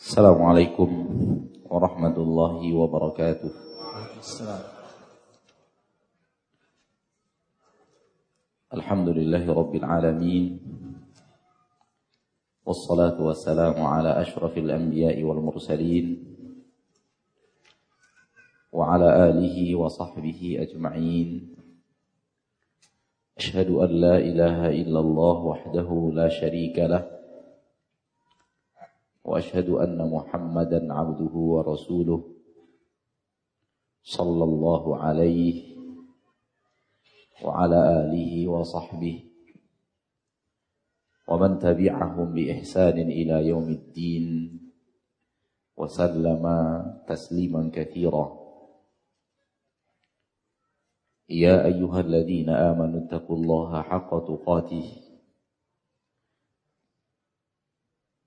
السلام عليكم ورحمة الله وبركاته. الحمد لله رب العالمين والصلاة والسلام على أشرف الأنبياء والمرسلين وعلى آله وصحبه أجمعين. أشهد أن لا إله إلا الله وحده لا شريك له وأشهد أن محمدا عبده ورسوله صلى الله عليه وعلى آله وصحبه ومن تبعهم بإحسان إلى يوم الدين وسلم تسليما كثيرا. يا أيها الذين آمنوا اتقوا الله حق تقاته.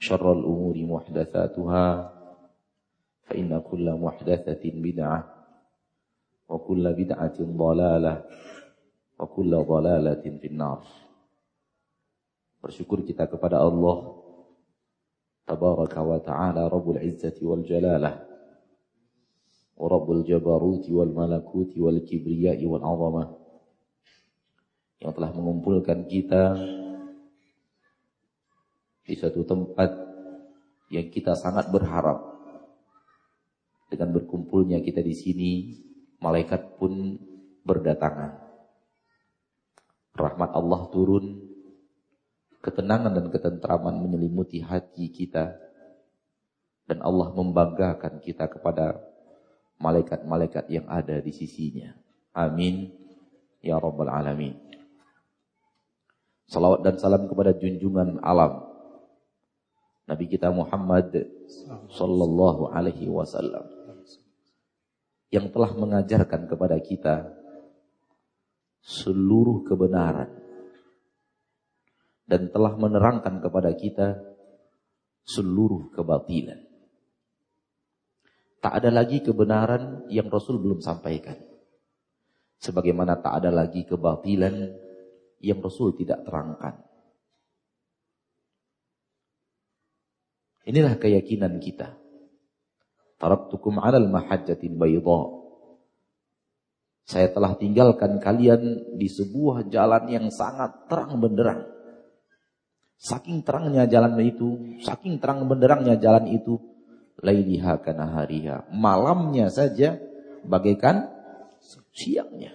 شر الأمور محدثاتها فإن كل محدثة بدعة وكل بدعة ضلالة وكل ضلالة في النار Bersyukur kita kepada Allah Tabaraka wa ta'ala Rabbul Izzati wal Jalalah Wa Rabbul Jabaruti wal Malakuti wal Kibriyai wal Azamah Yang telah mengumpulkan kita Di satu tempat Yang kita sangat berharap. Dengan berkumpulnya kita di sini Malaikat pun berdatangan. Rahmat Allah turun. Ketenangan dan ketentraman menyelimuti hati kita. Dan Allah membanggakan kita kepada malaikat-malaikat yang ada di sisinya. Amin. Ya rabbal alamin. Salawat dan salam kepada junjungan alam Nabi kita Muhammad sallallahu alaihi wasallam yang telah mengajarkan kepada kita seluruh kebenaran dan telah menerangkan kepada kita seluruh kebatilan. Tak ada lagi kebenaran yang Rasul belum sampaikan. Sebagaimana tak ada lagi kebatilan yang Rasul tidak terangkan. Inilah keyakinan kita. Taraktukum alal mahajjatin bayda. Saya telah tinggalkan kalian di sebuah jalan yang sangat terang benderang Saking terangnya jalan itu, saking terang benderangnya jalan itu, lailiha kana hariha. Malamnya saja bagaikan siangnya.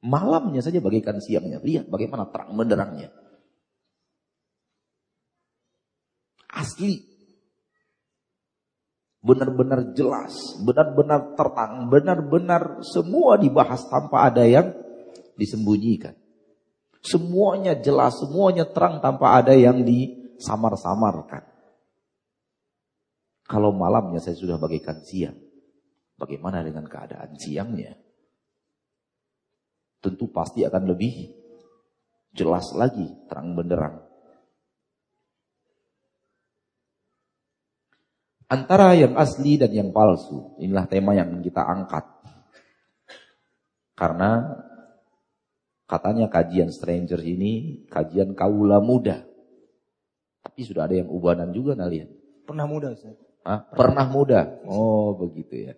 Malamnya saja bagaikan siangnya. Lihat bagaimana terang benderangnya. Asli. Benar-benar jelas, benar-benar terang, benar-benar semua dibahas tanpa ada yang disembunyikan. Semuanya jelas, semuanya terang tanpa ada yang disamar-samarkan. Kalau malamnya saya sudah bagaikan siang. Bagaimana dengan keadaan siangnya? Tentu pasti akan lebih jelas lagi, terang benderang. Antara yang asli dan yang palsu, inilah tema yang kita angkat. Karena Katanya kajian stranger ini kajian kaula muda. Tapi sudah ada yang ubanan juga nah lihat. Pernah muda Ustaz. Hah? Pernah muda. Oh, begitu ya.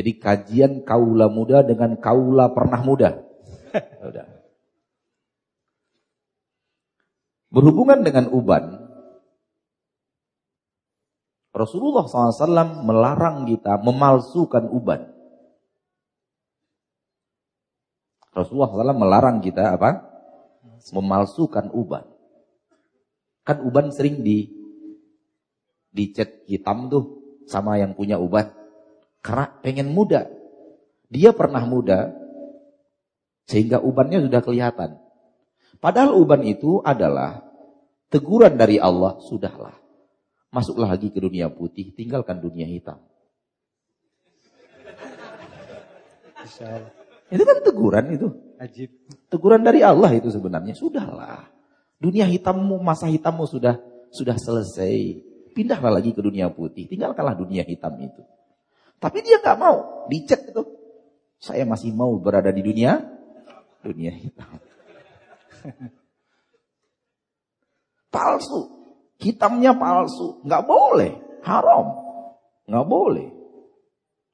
Jadi kajian kaula muda dengan kaula pernah muda. Sudah. Berhubungan dengan uban, Rasulullah SAW melarang kita memalsukan uban. Rasulullah SAW melarang kita apa? Memalsukan uban. Kan uban sering di dicet hitam tuh sama yang punya uban. Karena pengen muda. Dia pernah muda sehingga ubannya sudah kelihatan. Padahal uban itu adalah teguran dari Allah, sudahlah. Masuklah lagi ke dunia putih, tinggalkan dunia hitam. Itu kan teguran itu. Ajib. Teguran dari Allah itu sebenarnya. Sudahlah. Dunia hitammu, masa hitammu sudah sudah selesai. Pindahlah lagi ke dunia putih. Tinggalkanlah dunia hitam itu. Tapi dia nggak mau. Dicek itu. Saya masih mau berada di dunia dunia hitam. palsu. Hitamnya palsu. Nggak boleh. Haram. Nggak boleh.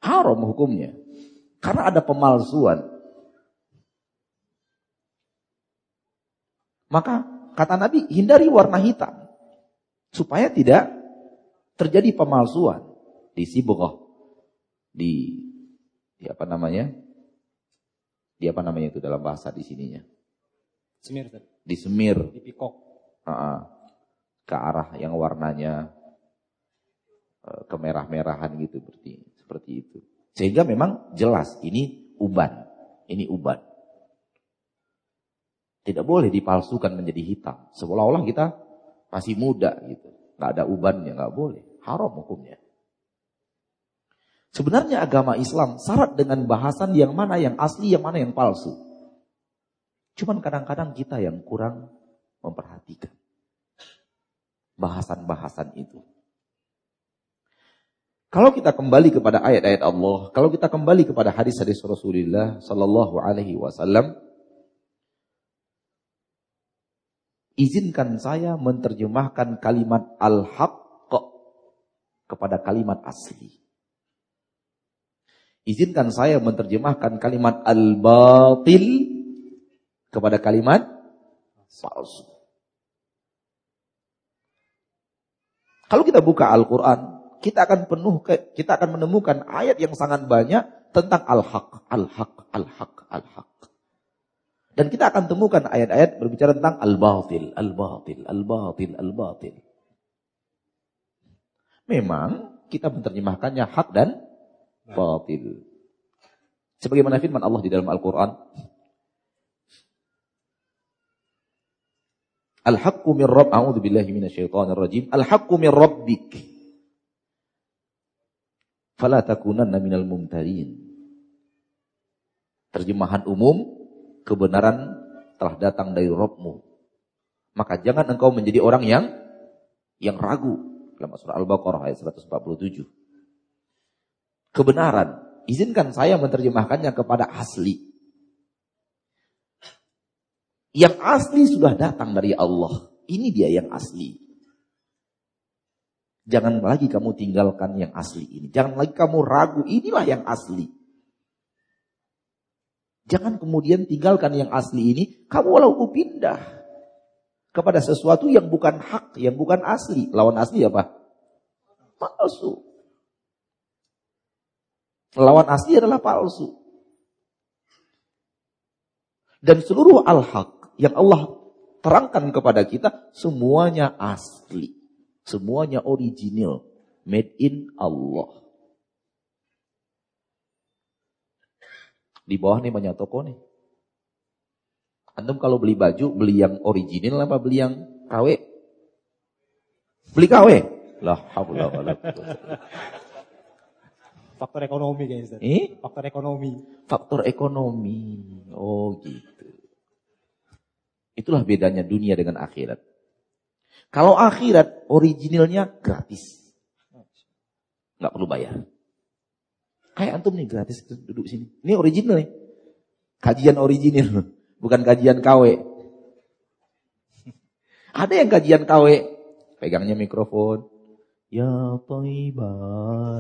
Haram hukumnya. Karena ada pemalsuan. Maka kata Nabi hindari warna hitam. Supaya tidak terjadi pemalsuan. Di Sibogoh. Di, di apa namanya? Di apa namanya itu dalam bahasa di sininya? Semir. Di semir. Di pikok. Uh, ke arah yang warnanya uh, kemerah-merahan gitu seperti seperti itu. Sehingga memang jelas ini uban. Ini uban. Tidak boleh dipalsukan menjadi hitam. Seolah-olah kita masih muda gitu. Nggak ada ubannya, nggak boleh. Haram hukumnya. Sebenarnya agama Islam syarat dengan bahasan yang mana yang asli, yang mana yang palsu. Cuman kadang-kadang kita yang kurang memperhatikan bahasan-bahasan itu. Kalau kita kembali kepada ayat-ayat Allah, kalau kita kembali kepada hadis-hadis Rasulullah sallallahu alaihi wasallam, izinkan saya menerjemahkan kalimat al-haq kepada kalimat asli. Izinkan saya menerjemahkan kalimat al-batil kepada kalimat palsu. Kalau kita buka Al-Quran, kita akan penuh kita akan menemukan ayat yang sangat banyak tentang al-haq, al-haq, al-haq, al-haq. Dan kita akan temukan ayat-ayat berbicara tentang al-batil, al-batil, al-batil, al-batil. Memang kita menerjemahkannya hak dan batil. Sebagaimana firman Allah di dalam Al-Quran. Al-haqqu min rabb, a'udhu billahi minasyaitanir rajim. Al-haqqu min rabbik. Fala takunanna minal mumtarin. Terjemahan umum, kebenaran telah datang dari Robmu. Maka jangan engkau menjadi orang yang yang ragu. Dalam surah Al-Baqarah ayat 147. Kebenaran. Izinkan saya menerjemahkannya kepada asli. Yang asli sudah datang dari Allah. Ini dia yang asli. Jangan lagi kamu tinggalkan yang asli ini. Jangan lagi kamu ragu, inilah yang asli. Jangan kemudian tinggalkan yang asli ini, kamu walau pindah kepada sesuatu yang bukan hak, yang bukan asli. Lawan asli apa? Palsu. Lawan asli adalah palsu. Dan seluruh al-haq yang Allah terangkan kepada kita, semuanya asli. Semuanya original. Made in Allah. Di bawah nih banyak toko nih. Antum kalau beli baju, beli yang original apa beli yang KW? Beli KW? Lah, haula wala Faktor ekonomi kayaknya. Eh? Faktor ekonomi. Faktor ekonomi. Oh gitu. Itulah bedanya dunia dengan akhirat. Kalau akhirat originalnya gratis. Nggak perlu bayar. Kayak antum nih gratis duduk sini. Ini original nih. Kajian original. Bukan kajian KW. Ada yang kajian KW. Pegangnya mikrofon. Ya toiba,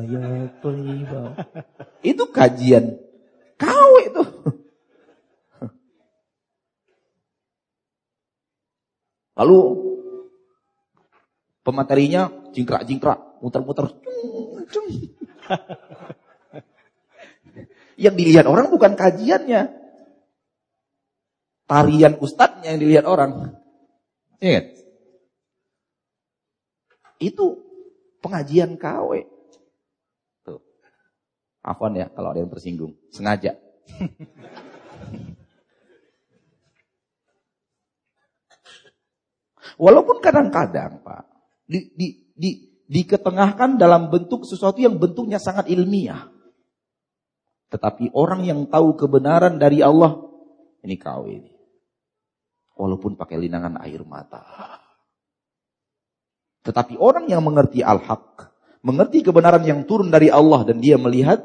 ya toiba. Itu kajian KW itu. Lalu Pematerinya jingkrak-jingkrak. muter-muter. yang dilihat orang bukan kajiannya. Tarian ustadznya yang dilihat orang. Ingat. Itu pengajian KW. Tuh. Afwan ya kalau ada yang tersinggung. Sengaja. Walaupun kadang-kadang Pak, di, di, di, diketengahkan dalam bentuk sesuatu yang bentuknya sangat ilmiah. Tetapi orang yang tahu kebenaran dari Allah, ini kau ini. Walaupun pakai linangan air mata. Tetapi orang yang mengerti al-haq, mengerti kebenaran yang turun dari Allah dan dia melihat,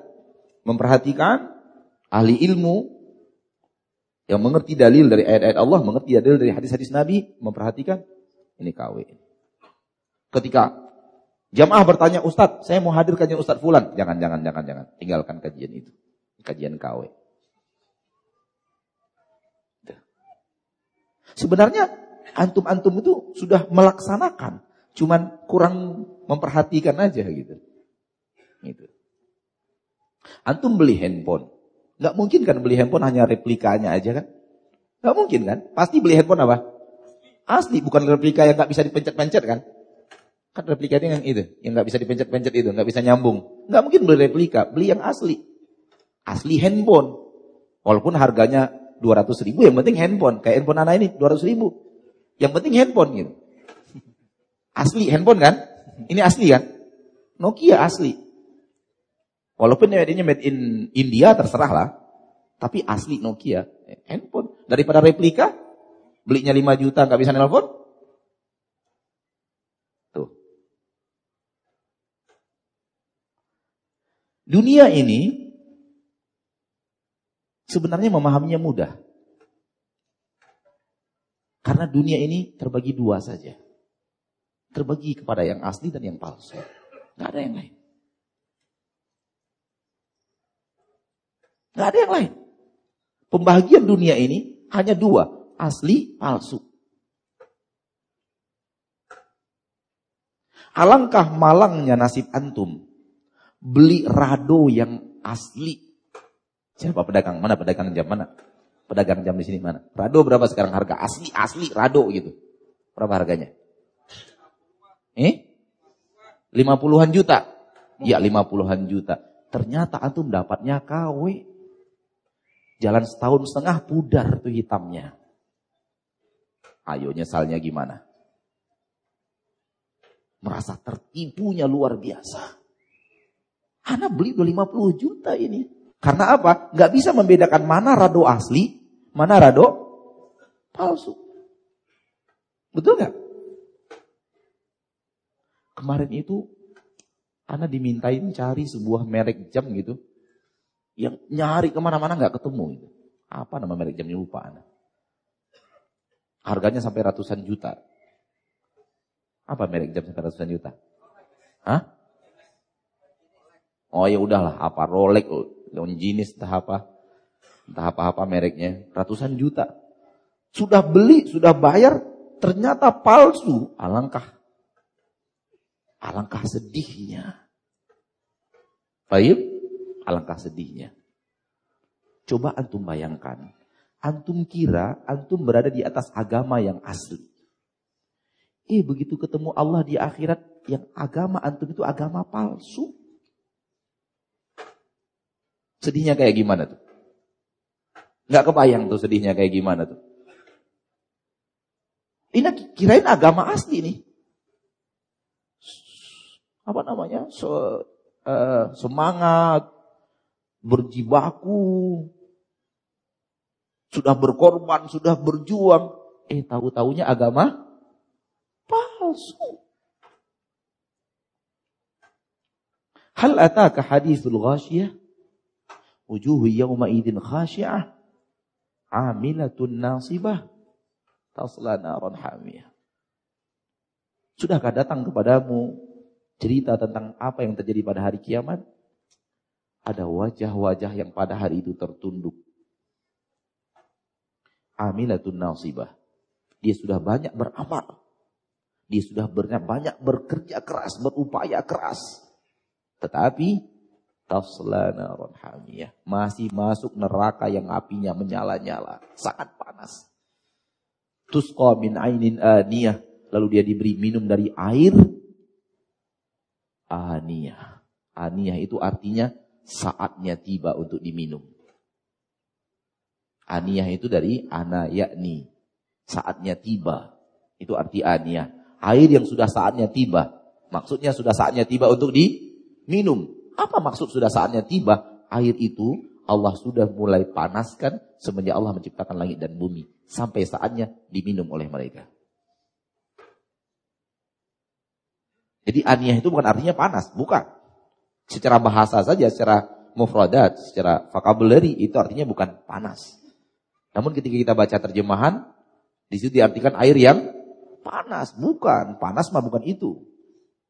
memperhatikan, ahli ilmu, yang mengerti dalil dari ayat-ayat Allah, mengerti dalil dari hadis-hadis Nabi, memperhatikan, ini KW. Ketika jamaah bertanya, Ustadz, saya mau hadir kajian Ustadz Fulan. Jangan, jangan, jangan, jangan. Tinggalkan kajian itu. Kajian KW. Sebenarnya antum-antum itu sudah melaksanakan. Cuman kurang memperhatikan aja gitu. Gitu. Antum beli handphone. Gak mungkin kan beli handphone hanya replikanya aja kan? Gak mungkin kan? Pasti beli handphone apa? Asli, bukan replika yang nggak bisa dipencet-pencet kan? Kan replika ini yang itu, yang nggak bisa dipencet-pencet itu, nggak bisa nyambung. Nggak mungkin beli replika, beli yang asli. Asli handphone. Walaupun harganya 200 ribu, yang penting handphone. Kayak handphone anak ini 200 ribu. Yang penting handphone gitu. Asli handphone kan? Ini asli kan? Nokia asli. Walaupun ini made in India terserah lah. Tapi asli Nokia. Handphone. Daripada replika, Belinya 5 juta nggak bisa nelpon? Tuh. Dunia ini sebenarnya memahaminya mudah. Karena dunia ini terbagi dua saja. Terbagi kepada yang asli dan yang palsu. Nggak ada yang lain. Nggak ada yang lain. Pembagian dunia ini hanya dua asli, palsu. Alangkah malangnya nasib antum. Beli rado yang asli. Siapa pedagang? Mana pedagang jam? Mana? Pedagang jam di sini mana? Rado berapa sekarang harga? Asli, asli, rado gitu. Berapa harganya? Eh? Lima puluhan juta? Ya lima puluhan juta. Ternyata antum dapatnya KW. Jalan setahun setengah pudar tuh hitamnya. Ayo nyesalnya gimana? Merasa tertipunya luar biasa. Anak beli 50 juta ini. Karena apa? Gak bisa membedakan mana rado asli, mana rado palsu. Betul gak? Kemarin itu Ana dimintain cari sebuah merek jam gitu. Yang nyari ke mana-mana gak ketemu. Gitu. Apa nama merek jamnya lupa Ana. Harganya sampai ratusan juta. Apa merek jam sampai ratusan juta? Hah? Oh ya udahlah, apa Rolex, Longines, entah apa. Entah apa-apa mereknya, ratusan juta. Sudah beli, sudah bayar, ternyata palsu. Alangkah alangkah sedihnya. Baik, alangkah sedihnya. Coba antum bayangkan, antum kira antum berada di atas agama yang asli. Eh begitu ketemu Allah di akhirat yang agama antum itu agama palsu. Sedihnya kayak gimana tuh? Gak kebayang tuh sedihnya kayak gimana tuh. Ini kirain agama asli nih. Apa namanya? Se, uh, semangat, berjibaku, sudah berkorban, sudah berjuang. Eh tahu-tahunya agama palsu. Hal ataka hadithul ghashiyah? Wujuhu yawma idin khashi'ah. Amilatun nasibah. Tasla naran hamiyah. Sudahkah datang kepadamu cerita tentang apa yang terjadi pada hari kiamat? Ada wajah-wajah yang pada hari itu tertunduk amilatun nasibah. Dia sudah banyak beramal. Dia sudah banyak bekerja keras, berupaya keras. Tetapi tasla naran hamiyah. Masih masuk neraka yang apinya menyala-nyala. Sangat panas. Tusqa min ainin aniyah. Lalu dia diberi minum dari air aniyah. Aniyah itu artinya saatnya tiba untuk diminum. Aniyah itu dari ana yakni. Saatnya tiba. Itu arti aniyah air yang sudah saatnya tiba. Maksudnya sudah saatnya tiba untuk diminum. Apa maksud sudah saatnya tiba? Air itu Allah sudah mulai panaskan semenjak Allah menciptakan langit dan bumi. Sampai saatnya diminum oleh mereka. Jadi aniyah itu bukan artinya panas, bukan. Secara bahasa saja, secara mufradat, secara vocabulary itu artinya bukan panas. Namun ketika kita baca terjemahan, di situ diartikan air yang panas, bukan. Panas mah bukan itu.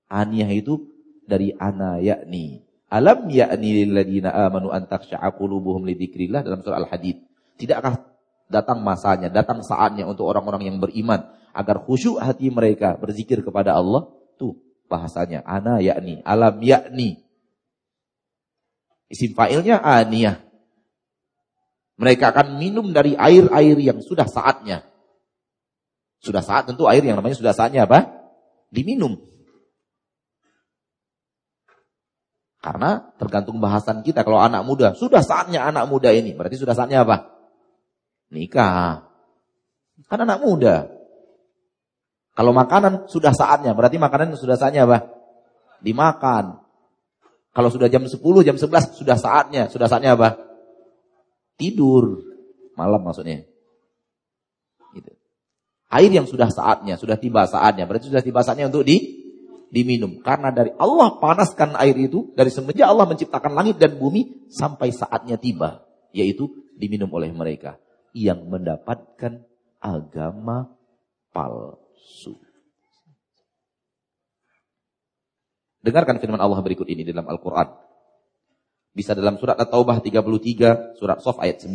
Aniyah itu dari ana yakni. Alam yakni lilladina amanu an takhsha'a qulubuhum lidzikrillah dalam surah Al-Hadid. Tidakkah datang masanya, datang saatnya untuk orang-orang yang beriman agar khusyuk hati mereka berzikir kepada Allah? Tuh bahasanya ana yakni, alam yakni. Isim fa'ilnya aniyah. Mereka akan minum dari air-air yang sudah saatnya. Sudah saat tentu air yang namanya sudah saatnya apa? Diminum. Karena tergantung bahasan kita. Kalau anak muda, sudah saatnya anak muda ini. Berarti sudah saatnya apa? Nikah. Kan anak muda. Kalau makanan sudah saatnya, berarti makanan sudah saatnya apa? Dimakan. Kalau sudah jam 10, jam 11 sudah saatnya. Sudah saatnya apa? Tidur. Malam maksudnya. Air yang sudah saatnya, sudah tiba saatnya. Berarti sudah tiba saatnya untuk di, diminum. Karena dari Allah panaskan air itu, dari semenjak Allah menciptakan langit dan bumi, sampai saatnya tiba. Yaitu diminum oleh mereka. Yang mendapatkan agama palsu. Dengarkan firman Allah berikut ini dalam Al-Quran. Bisa dalam surat At-Taubah 33, surat Sof ayat 9.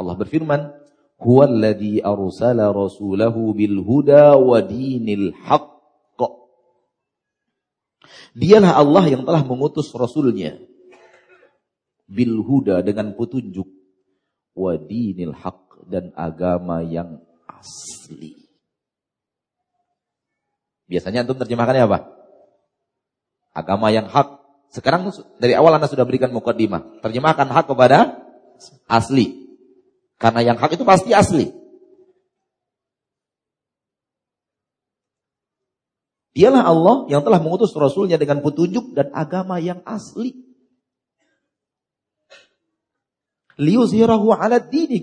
Allah berfirman, huwallazi arsala rasulahu bil huda wa dinil haqq. Dialah Allah yang telah mengutus rasulnya bil huda dengan petunjuk wa dinil haqq dan agama yang asli. Biasanya antum terjemahkannya apa? Agama yang hak. Sekarang dari awal Anda sudah berikan mukadimah. Terjemahkan hak kepada asli. Karena yang hak itu pasti asli. Dialah Allah yang telah mengutus Rasulnya dengan petunjuk dan agama yang asli. Liyuzhirahu ala dini.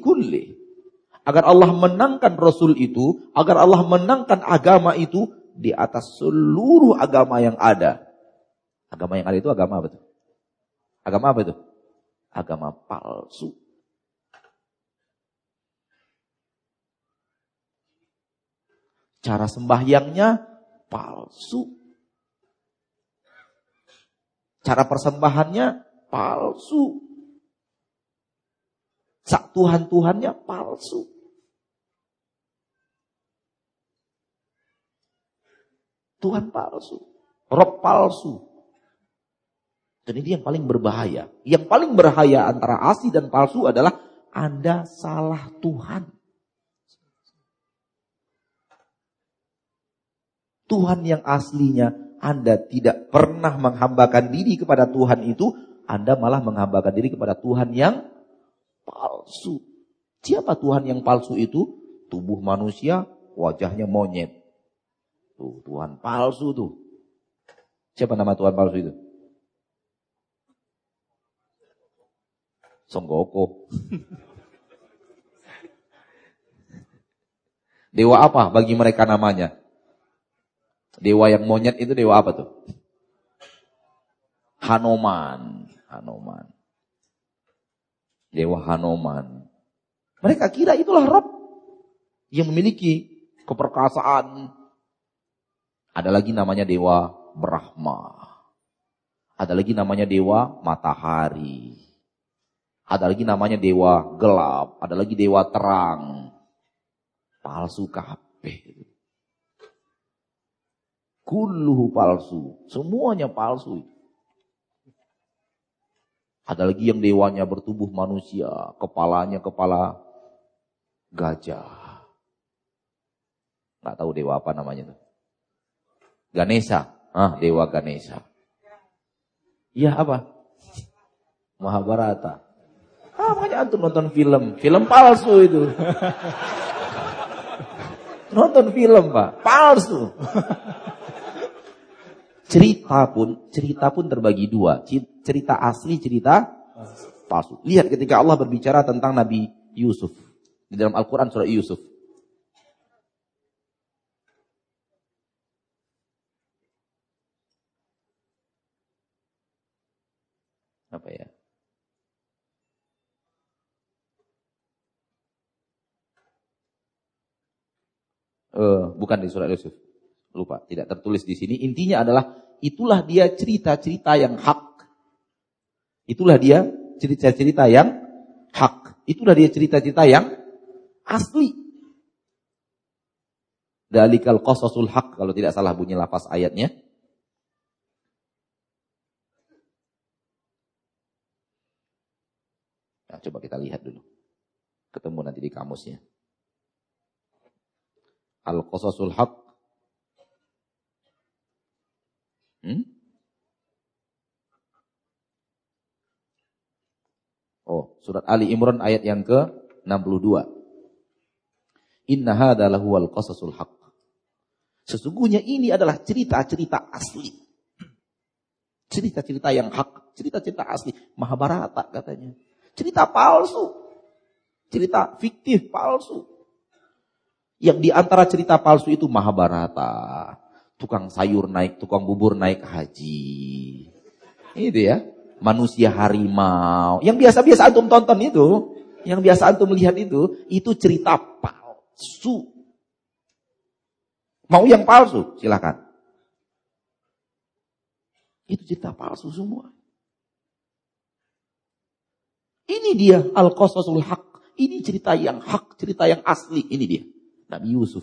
Agar Allah menangkan Rasul itu, agar Allah menangkan agama itu di atas seluruh agama yang ada. Agama yang ada itu agama apa itu? Agama apa itu? Agama palsu. Cara sembahyangnya palsu. Cara persembahannya palsu. Sak Tuhan-Tuhannya palsu. Tuhan palsu. Rob palsu. Dan ini yang paling berbahaya. Yang paling berbahaya antara asli dan palsu adalah Anda salah Tuhan. Tuhan yang aslinya Anda tidak pernah menghambakan diri kepada Tuhan itu, Anda malah menghambakan diri kepada Tuhan yang palsu. Siapa Tuhan yang palsu itu? Tubuh manusia, wajahnya monyet. Tuh, Tuhan palsu tuh. Siapa nama Tuhan palsu itu? Songgoko. Dewa apa bagi mereka namanya? Dewa yang monyet itu dewa apa tuh? Hanoman. Hanoman. Dewa Hanoman. Mereka kira itulah Rob yang memiliki keperkasaan. Ada lagi namanya Dewa Brahma. Ada lagi namanya Dewa Matahari. Ada lagi namanya Dewa Gelap. Ada lagi Dewa Terang. Palsu kabeh. Kulluhu palsu. Semuanya palsu. Ada lagi yang dewanya bertubuh manusia. Kepalanya kepala gajah. Nggak tahu dewa apa namanya tuh. Ganesha. Ah, dewa Ganesha. Iya apa? Mahabharata. Ah, makanya antum nonton film. Film palsu itu. nonton film, Pak. Palsu. Cerita pun, cerita pun terbagi dua. Cerita asli, cerita palsu. Lihat ketika Allah berbicara tentang Nabi Yusuf. Di dalam Al-Quran surah Yusuf. Apa ya? Uh, bukan di surat Yusuf. Lupa, tidak tertulis di sini. Intinya adalah itulah dia cerita-cerita yang hak. Itulah dia cerita-cerita yang hak. Itulah dia cerita-cerita yang asli. Dalikal qasasul hak kalau tidak salah bunyi lapas ayatnya. Nah, coba kita lihat dulu. Ketemu nanti di kamusnya. Al-qasasul haq Hmm? Oh, surat Ali Imran ayat yang ke-62. Inna hadha lahuwal qasasul haq. Sesungguhnya ini adalah cerita-cerita asli. Cerita-cerita yang hak, cerita-cerita asli. Mahabharata katanya. Cerita palsu. Cerita fiktif palsu. Yang di antara cerita palsu itu Mahabharata tukang sayur naik, tukang bubur naik haji. Itu ya. Manusia harimau. Yang biasa-biasa antum tonton itu. Yang biasa antum melihat itu. Itu cerita palsu. Mau yang palsu? Silakan. Itu cerita palsu semua. Ini dia al-qasasul haq. Ini cerita yang hak, cerita yang asli. Ini dia. Nabi Yusuf.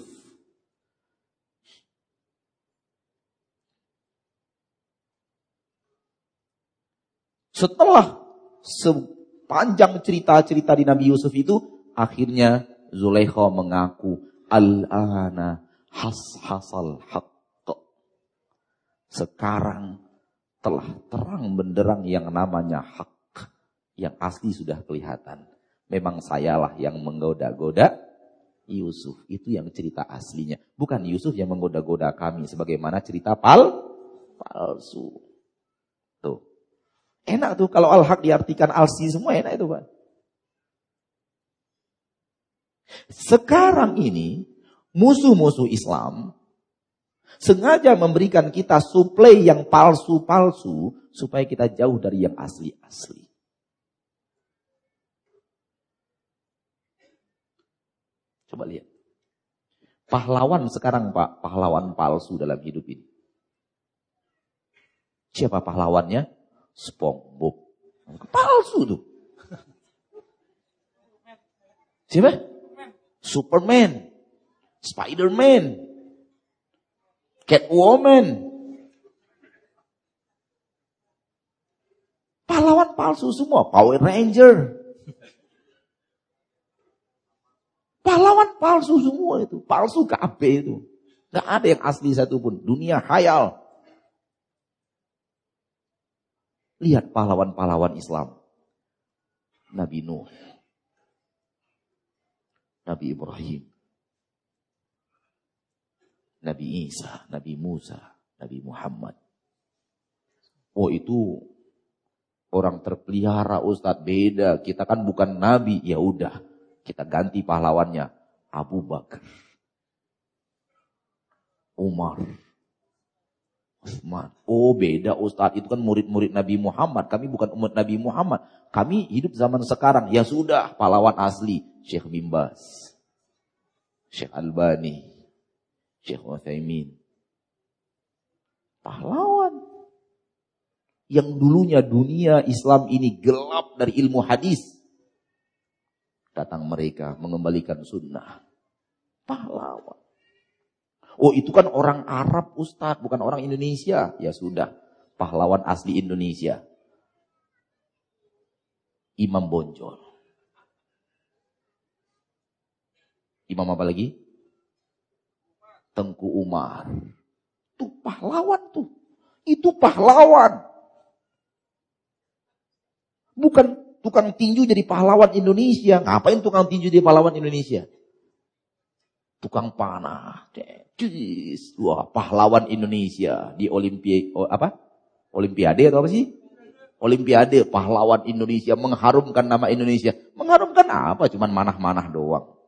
Setelah sepanjang cerita-cerita di Nabi Yusuf itu, akhirnya Zulaikha mengaku, Al-ana has-hasal haqq. Sekarang telah terang benderang yang namanya hak. Yang asli sudah kelihatan. Memang sayalah yang menggoda-goda Yusuf. Itu yang cerita aslinya. Bukan Yusuf yang menggoda-goda kami. Sebagaimana cerita pal palsu. Tuh. Enak tuh kalau al-haq diartikan al-si semua enak itu Pak. Sekarang ini musuh-musuh Islam sengaja memberikan kita suplai yang palsu-palsu supaya kita jauh dari yang asli-asli. Coba lihat. Pahlawan sekarang Pak, pahlawan palsu dalam hidup ini. Siapa pahlawannya? SpongeBob. Palsu tuh. Siapa? Superman. Spiderman. Catwoman. Pahlawan palsu semua. Power Ranger. Pahlawan palsu semua itu. Palsu KB itu. Gak ada yang asli satu pun. Dunia khayal. Lihat pahlawan-pahlawan Islam. Nabi Nuh. Nabi Ibrahim. Nabi Isa, Nabi Musa, Nabi Muhammad. Oh itu orang terpelihara Ustadz beda. Kita kan bukan Nabi. Ya udah kita ganti pahlawannya. Abu Bakar. Umar. Utsman. Oh beda Ustadz, itu kan murid-murid Nabi Muhammad. Kami bukan umat Nabi Muhammad. Kami hidup zaman sekarang. Ya sudah, pahlawan asli. Syekh Bimbas. Syekh Albani. Syekh Uthaymin. Pahlawan. Yang dulunya dunia Islam ini gelap dari ilmu hadis. Datang mereka mengembalikan sunnah. Pahlawan. Oh itu kan orang Arab Ustadz, bukan orang Indonesia. Ya sudah, pahlawan asli Indonesia. Imam Bonjol. Imam apa lagi? Tengku Umar. Itu pahlawan tuh. Itu pahlawan. Bukan tukang tinju jadi pahlawan Indonesia. Ngapain tukang tinju jadi pahlawan Indonesia? Tukang panah. Jeez. Wah, pahlawan Indonesia di Olimpiade oh, apa? Olimpiade atau apa sih? Olimpiade pahlawan Indonesia mengharumkan nama Indonesia. Mengharumkan apa? Cuman manah-manah doang.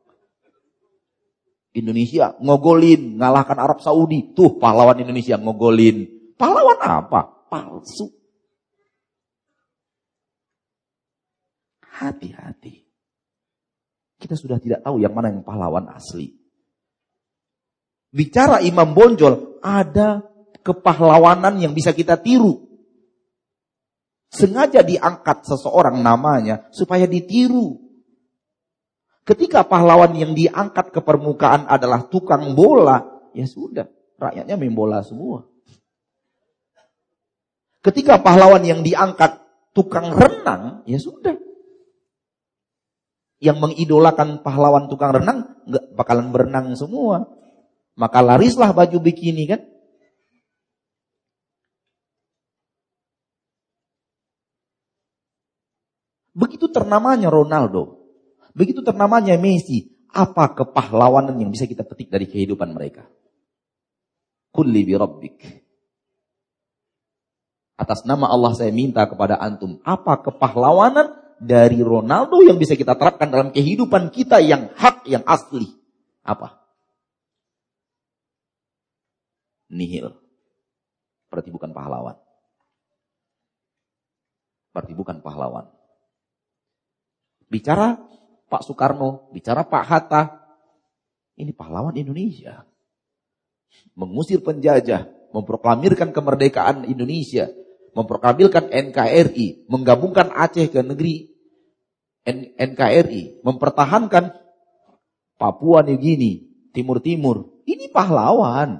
Indonesia ngogolin, ngalahkan Arab Saudi. Tuh pahlawan Indonesia ngogolin. Pahlawan apa? Palsu. Hati-hati. Kita sudah tidak tahu yang mana yang pahlawan asli. Bicara Imam Bonjol, ada kepahlawanan yang bisa kita tiru. Sengaja diangkat seseorang namanya supaya ditiru. Ketika pahlawan yang diangkat ke permukaan adalah tukang bola, ya sudah, rakyatnya main bola semua. Ketika pahlawan yang diangkat tukang renang, ya sudah. Yang mengidolakan pahlawan tukang renang, nggak bakalan berenang semua. Maka larislah baju bikini kan. Begitu ternamanya Ronaldo. Begitu ternamanya Messi, apa kepahlawanan yang bisa kita petik dari kehidupan mereka? Kulli bi rabbik. Atas nama Allah saya minta kepada antum, apa kepahlawanan dari Ronaldo yang bisa kita terapkan dalam kehidupan kita yang hak, yang asli? Apa? Nihil. Berarti bukan pahlawan. Berarti bukan pahlawan. Bicara Pak Soekarno, bicara Pak Hatta. Ini pahlawan Indonesia. Mengusir penjajah, memproklamirkan kemerdekaan Indonesia, memproklamirkan NKRI, menggabungkan Aceh ke negeri NKRI, mempertahankan Papua New Guinea, Timur-Timur. Ini pahlawan.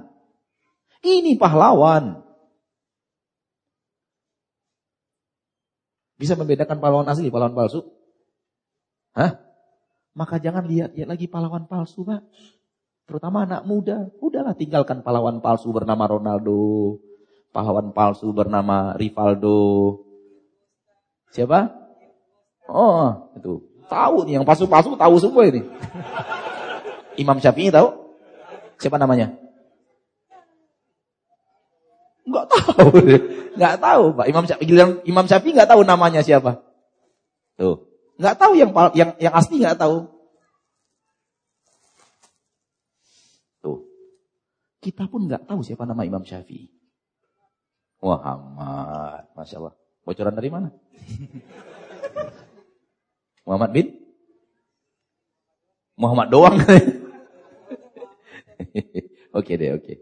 Ini pahlawan. Bisa membedakan pahlawan asli, pahlawan palsu? Hah? Maka jangan lihat ya lagi pahlawan palsu, Pak. Terutama anak muda. Udahlah tinggalkan pahlawan palsu bernama Ronaldo. Pahlawan palsu bernama Rivaldo. Siapa? Oh, itu. Tahu nih yang palsu-palsu tahu semua ini. Imam Syafi'i tahu? Siapa namanya? Enggak tahu. Enggak tahu, Pak. Imam Syafi'i Imam Syafi'i enggak tahu namanya siapa. Tuh. Nggak tahu yang yang yang asli nggak tahu. Tuh. Kita pun nggak tahu siapa nama Imam Syafi'i. Muhammad, masya Allah. Bocoran dari mana? Muhammad bin? Muhammad doang. oke deh, oke.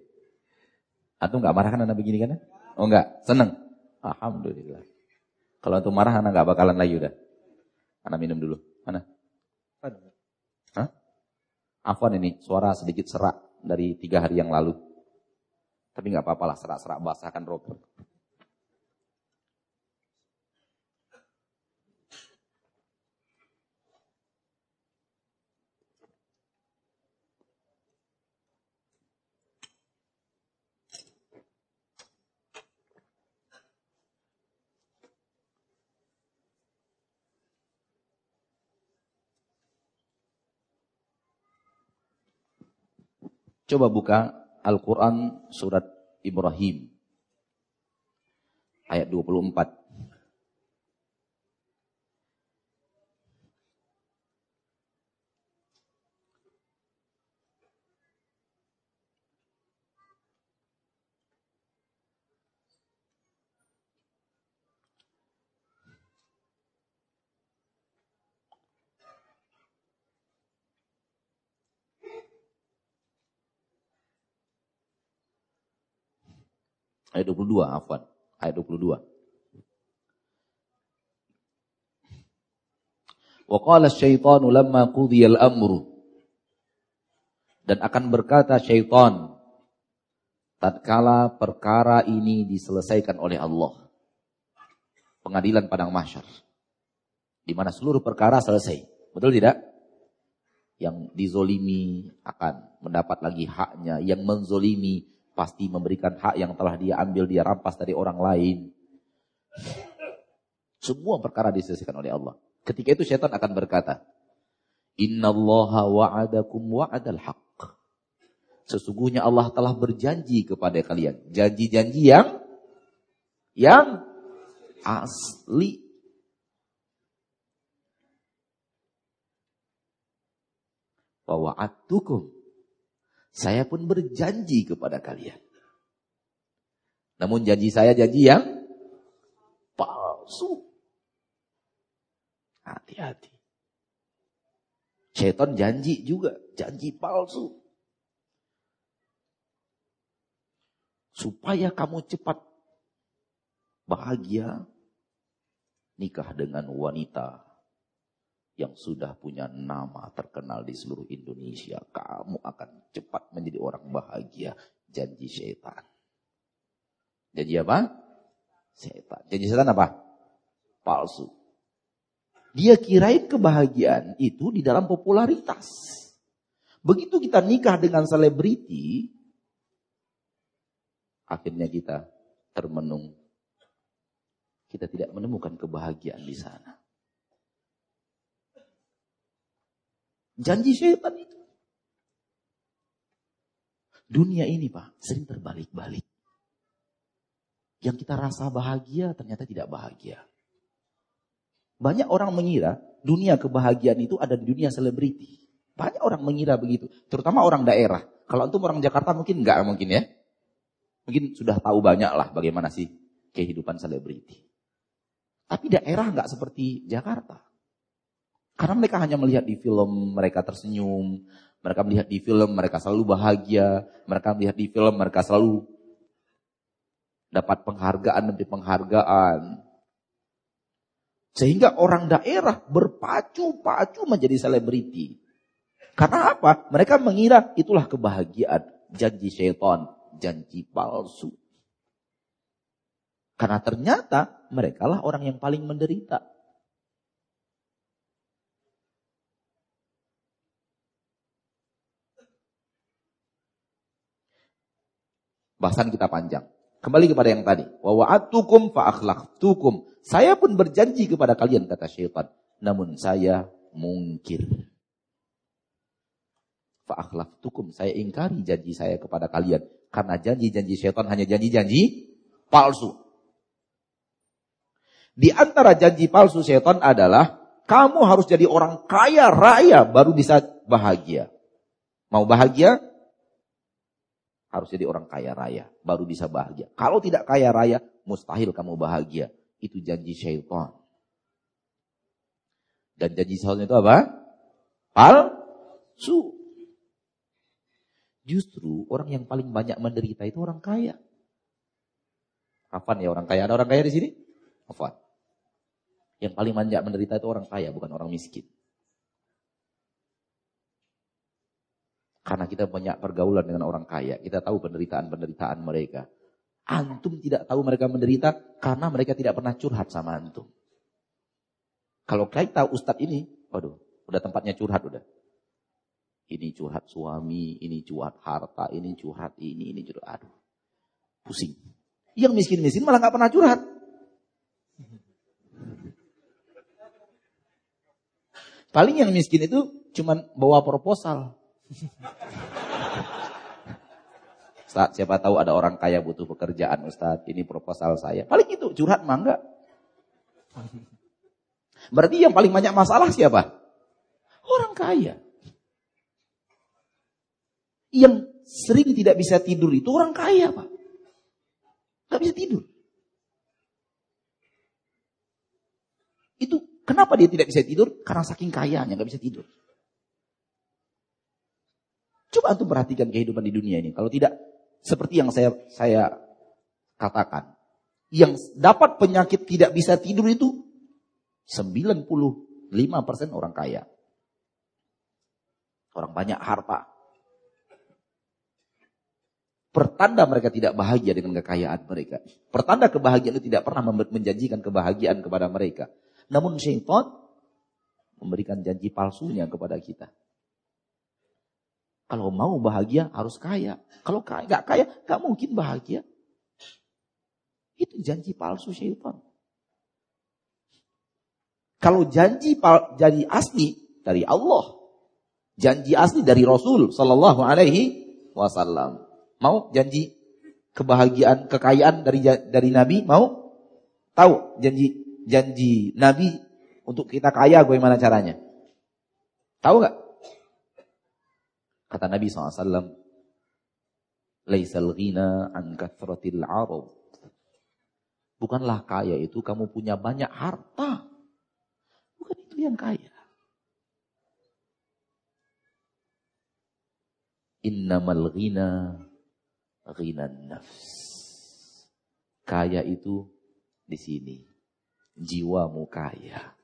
Atau nggak marah kan anak begini kan? Oh enggak, seneng. Alhamdulillah. Kalau antum marah anak nggak bakalan lagi udah. Mana minum dulu. Mana? Hah? Afwan ini, suara sedikit serak dari tiga hari yang lalu. Tapi nggak apa-apa lah, serak-serak basahkan rokok. Coba buka Al-Quran surat Ibrahim. Ayat 24. Ayat 22, afwan. Ayat 22. Wa qala syaitanu lamma qudiyal amru. Dan akan berkata syaitan tatkala perkara ini diselesaikan oleh Allah. Pengadilan padang mahsyar. Di mana seluruh perkara selesai. Betul tidak? Yang dizolimi akan mendapat lagi haknya. Yang menzolimi pasti memberikan hak yang telah dia ambil, dia rampas dari orang lain. Semua perkara diselesaikan oleh Allah. Ketika itu syaitan akan berkata, Inna allaha wa'adakum wa'adal haq. Sesungguhnya Allah telah berjanji kepada kalian. Janji-janji yang yang asli. Wa'adtukum. Saya pun berjanji kepada kalian. Namun janji saya janji yang palsu. Hati-hati. Syaitan janji juga, janji palsu. Supaya kamu cepat bahagia nikah dengan wanita yang sudah punya nama terkenal di seluruh Indonesia. Kamu akan cepat menjadi orang bahagia. Janji syaitan. Janji apa? Setan. Janji setan apa? Palsu. Dia kirain kebahagiaan itu di dalam popularitas. Begitu kita nikah dengan selebriti, akhirnya kita termenung. Kita tidak menemukan kebahagiaan di sana. Janji syaitan itu. Dunia ini Pak, sering terbalik-balik. Yang kita rasa bahagia ternyata tidak bahagia. Banyak orang mengira dunia kebahagiaan itu ada di dunia selebriti. Banyak orang mengira begitu. Terutama orang daerah. Kalau untuk orang Jakarta mungkin enggak mungkin ya. Mungkin sudah tahu banyak lah bagaimana sih kehidupan selebriti. Tapi daerah enggak seperti Jakarta. Karena mereka hanya melihat di film mereka tersenyum. Mereka melihat di film mereka selalu bahagia. Mereka melihat di film mereka selalu dapat penghargaan demi penghargaan. Sehingga orang daerah berpacu-pacu menjadi selebriti. Karena apa? Mereka mengira itulah kebahagiaan. Janji syaitan, janji palsu. Karena ternyata mereka lah orang yang paling menderita. Bahasan kita panjang. Kembali kepada yang tadi. Wa wa'atukum akhlaqtukum. Saya pun berjanji kepada kalian kata syaitan. Namun saya mungkir. Akhlaqtukum. Saya ingkari janji saya kepada kalian. Karena janji-janji syaitan hanya janji-janji palsu. Di antara janji palsu syaitan adalah kamu harus jadi orang kaya raya baru bisa bahagia. Mau bahagia? Harus jadi orang kaya raya, baru bisa bahagia. Kalau tidak kaya raya, mustahil kamu bahagia. Itu janji syaitan. Dan janji syaitan itu apa? Palsu. Justru orang yang paling banyak menderita itu orang kaya. Afan ya orang kaya? Ada orang kaya di sini? Afan. Yang paling banyak menderita itu orang kaya, bukan orang miskin. Karena kita banyak pergaulan dengan orang kaya. Kita tahu penderitaan-penderitaan mereka. Antum tidak tahu mereka menderita karena mereka tidak pernah curhat sama antum. Kalau tahu ustadz ini, waduh, udah tempatnya curhat udah. Ini curhat suami, ini curhat harta, ini curhat ini, ini curhat. Aduh, pusing. Yang miskin-miskin malah nggak pernah curhat. Paling yang miskin itu cuman bawa proposal. Ustaz, siapa tahu ada orang kaya butuh pekerjaan Ustaz, ini proposal saya. Paling itu, curhat mah enggak. Berarti yang paling banyak masalah siapa? Orang kaya. Yang sering tidak bisa tidur itu orang kaya, Pak. Gak bisa tidur. Itu kenapa dia tidak bisa tidur? Karena saking kayanya gak bisa tidur. Coba antum perhatikan kehidupan di dunia ini. Kalau tidak seperti yang saya saya katakan, yang dapat penyakit tidak bisa tidur itu 95% orang kaya. Orang banyak harta. Pertanda mereka tidak bahagia dengan kekayaan mereka. Pertanda kebahagiaan itu tidak pernah menjanjikan kebahagiaan kepada mereka. Namun syaitan memberikan janji palsunya kepada kita. Kalau mau bahagia harus kaya. Kalau kaya, gak kaya, gak mungkin bahagia. Itu janji palsu syaitan. Kalau janji janji asli dari Allah, janji asli dari Rasul Sallallahu Alaihi Wasallam, Mau janji kebahagiaan, kekayaan dari dari Nabi? Mau? Tahu janji janji Nabi untuk kita kaya bagaimana caranya? Tahu nggak? Kata Nabi SAW, Laisal ghina an kathratil arab. Bukanlah kaya itu kamu punya banyak harta. Bukan itu yang kaya. Innamal ghina ghinan nafs. Kaya itu di sini. Jiwamu kaya.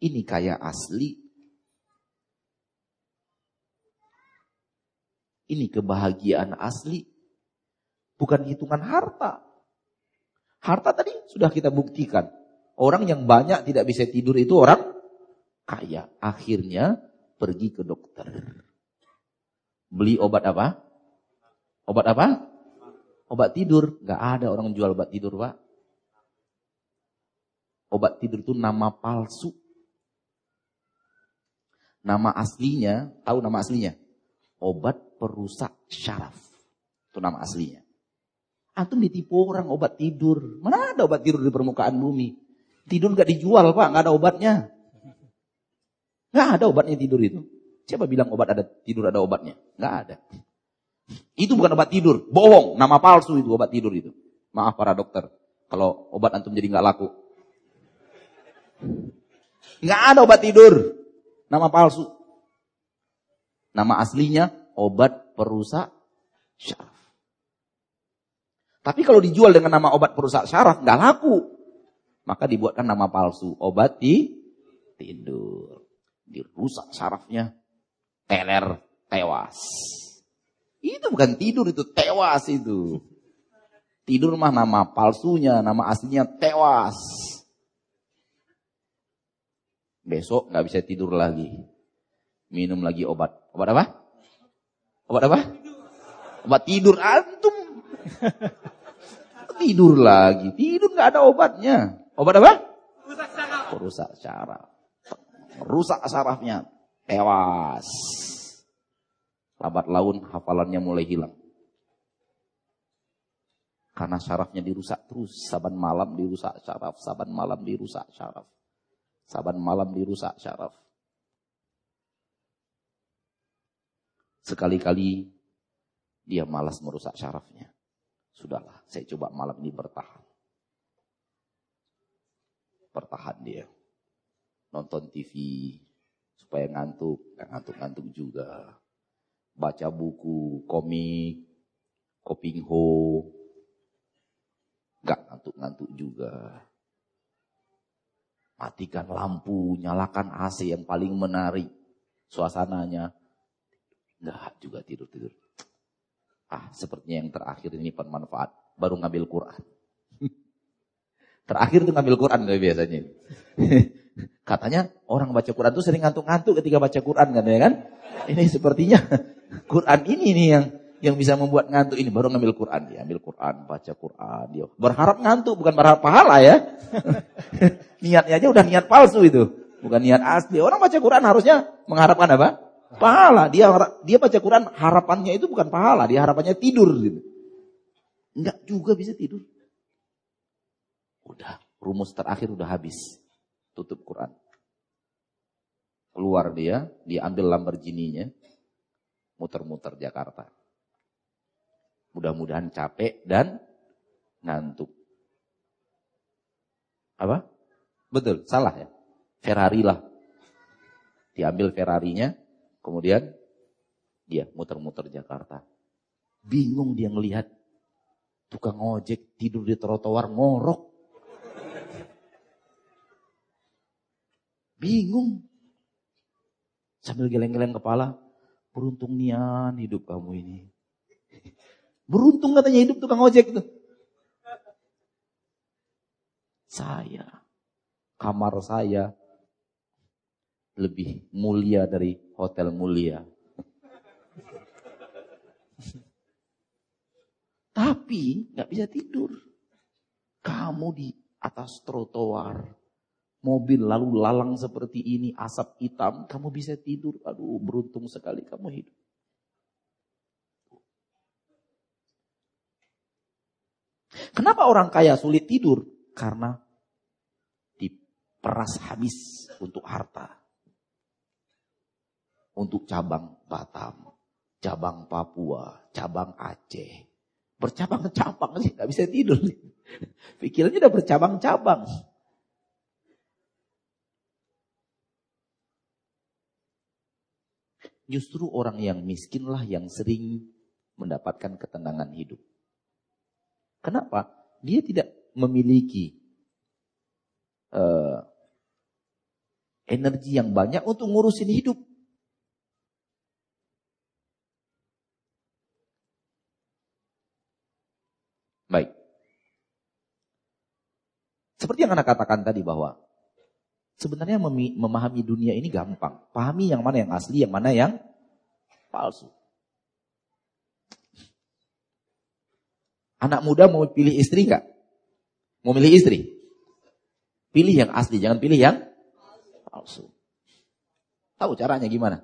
Ini kaya asli. Ini kebahagiaan asli. Bukan hitungan harta. Harta tadi sudah kita buktikan. Orang yang banyak tidak bisa tidur itu orang kaya. Akhirnya pergi ke dokter. Beli obat apa? Obat apa? Obat tidur. Gak ada orang jual obat tidur, Pak. Obat tidur itu nama palsu. Nama aslinya, tahu nama aslinya? Obat perusak syaraf. Itu nama aslinya. Antum ditipu orang obat tidur. Mana ada obat tidur di permukaan bumi? Tidur gak dijual, Pak. Gak ada obatnya. Gak ada obatnya tidur itu. Siapa bilang obat ada tidur ada obatnya? Nggak ada. Itu bukan obat tidur, bohong, nama palsu itu obat tidur itu. Maaf para dokter, kalau obat antum jadi nggak laku. Nggak ada obat tidur, nama palsu. Nama aslinya obat perusak syaraf. Tapi kalau dijual dengan nama obat perusak syaraf nggak laku, maka dibuatkan nama palsu obat di tidur, dirusak syarafnya, teler tewas. Itu bukan tidur, itu tewas itu. Tidur mah nama palsunya, nama aslinya tewas. Besok nggak bisa tidur lagi. Minum lagi obat. Obat apa? Obat apa? Obat tidur antum. tidur lagi. Tidur nggak ada obatnya. Obat apa? Rusak saraf. Rusak saraf. Rusak sarafnya tewas. Lambat laun hafalannya mulai hilang. Karena syarafnya dirusak terus. Saban malam dirusak syaraf. Saban malam dirusak syaraf. Saban malam dirusak syaraf. Sekali-kali dia malas merusak syarafnya. Sudahlah, saya coba malam ini bertahan. Bertahan dia. Nonton TV, supaya ngantuk, nggak ngantuk-ngantuk juga. Baca buku, komik, kopingho, nggak ngantuk-ngantuk juga. Matikan lampu, nyalakan AC yang paling menarik suasananya. Nggak juga tidur-tidur. Ah, sepertinya yang terakhir ini bermanfaat. Baru ngambil Quran. terakhir itu ngambil Quran biasanya. Katanya orang baca Quran itu sering ngantuk-ngantuk ketika baca Quran kan ya kan? Ini sepertinya Quran ini nih yang yang bisa membuat ngantuk ini baru ngambil Quran dia ambil Quran baca Quran dia berharap ngantuk bukan berharap pahala ya niatnya aja udah niat palsu itu bukan niat asli orang baca Quran harusnya mengharapkan apa pahala dia dia baca Quran harapannya itu bukan pahala dia harapannya tidur gitu enggak juga bisa tidur udah rumus terakhir udah habis tutup Quran. Keluar dia, diambil Lamborghini-nya, muter-muter Jakarta. Mudah-mudahan capek dan ngantuk. Apa? Betul, salah ya. Ferrari lah. Diambil Ferrarinya, kemudian dia muter-muter Jakarta. Bingung dia ngelihat tukang ojek tidur di trotoar ngorok. Bingung. Sambil geleng-geleng kepala. Beruntung nian hidup kamu ini. Beruntung katanya hidup tukang ojek itu. Saya, kamar saya lebih mulia dari hotel mulia. Tapi nggak bisa tidur. Kamu di atas trotoar, mobil lalu lalang seperti ini, asap hitam, kamu bisa tidur. Aduh, beruntung sekali kamu hidup. Kenapa orang kaya sulit tidur? Karena diperas habis untuk harta. Untuk cabang Batam, cabang Papua, cabang Aceh. Bercabang-cabang sih, nggak bisa tidur. Pikirannya udah bercabang-cabang. Justru orang yang miskinlah yang sering mendapatkan ketenangan hidup. Kenapa? Dia tidak memiliki uh, energi yang banyak untuk ngurusin hidup. Baik. Seperti yang Anda katakan tadi bahwa Sebenarnya memahami dunia ini gampang. Pahami yang mana yang asli, yang mana yang palsu. Anak muda mau pilih istri nggak? Mau milih istri? Pilih yang asli, jangan pilih yang palsu. Tahu caranya gimana?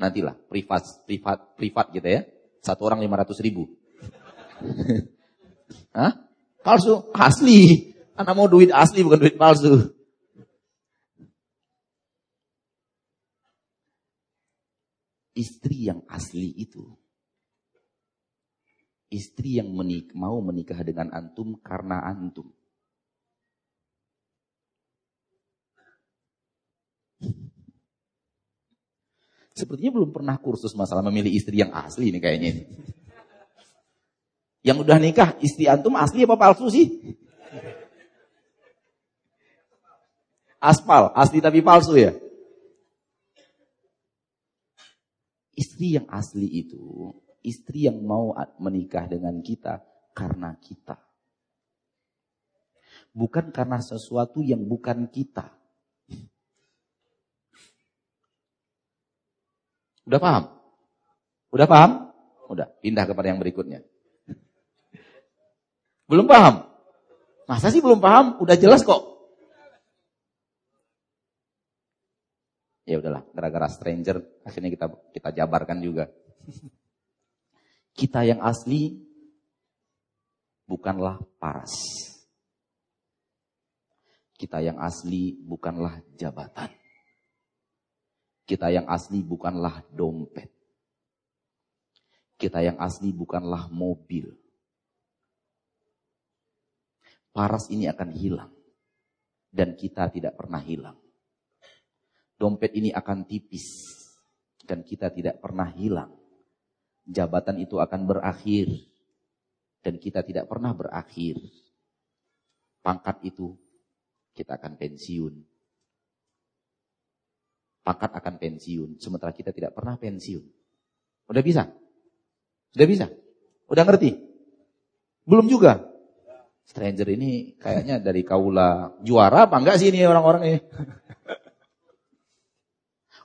Nantilah, privat, privat, privat gitu ya. Satu orang lima ratus ribu. Hah? Palsu? Asli. Anak mau duit asli bukan duit palsu. istri yang asli itu. Istri yang menik mau menikah dengan antum karena antum. Sepertinya belum pernah kursus masalah memilih istri yang asli ini kayaknya. Yang udah nikah, istri antum asli apa palsu sih? Aspal, asli tapi palsu ya? Istri yang asli itu, istri yang mau menikah dengan kita karena kita. Bukan karena sesuatu yang bukan kita. Udah paham? Udah paham? Udah, pindah kepada yang berikutnya. Belum paham? Masa sih belum paham? Udah jelas kok. Ya udahlah, gara-gara stranger akhirnya kita kita jabarkan juga. Kita yang asli bukanlah paras. Kita yang asli bukanlah jabatan. Kita yang asli bukanlah dompet. Kita yang asli bukanlah mobil. Paras ini akan hilang. Dan kita tidak pernah hilang dompet ini akan tipis dan kita tidak pernah hilang. Jabatan itu akan berakhir dan kita tidak pernah berakhir. Pangkat itu kita akan pensiun. Pangkat akan pensiun, sementara kita tidak pernah pensiun. Udah bisa? Udah bisa? Udah ngerti? Belum juga? Stranger ini kayaknya dari kaula juara apa enggak sih ini orang-orang ini?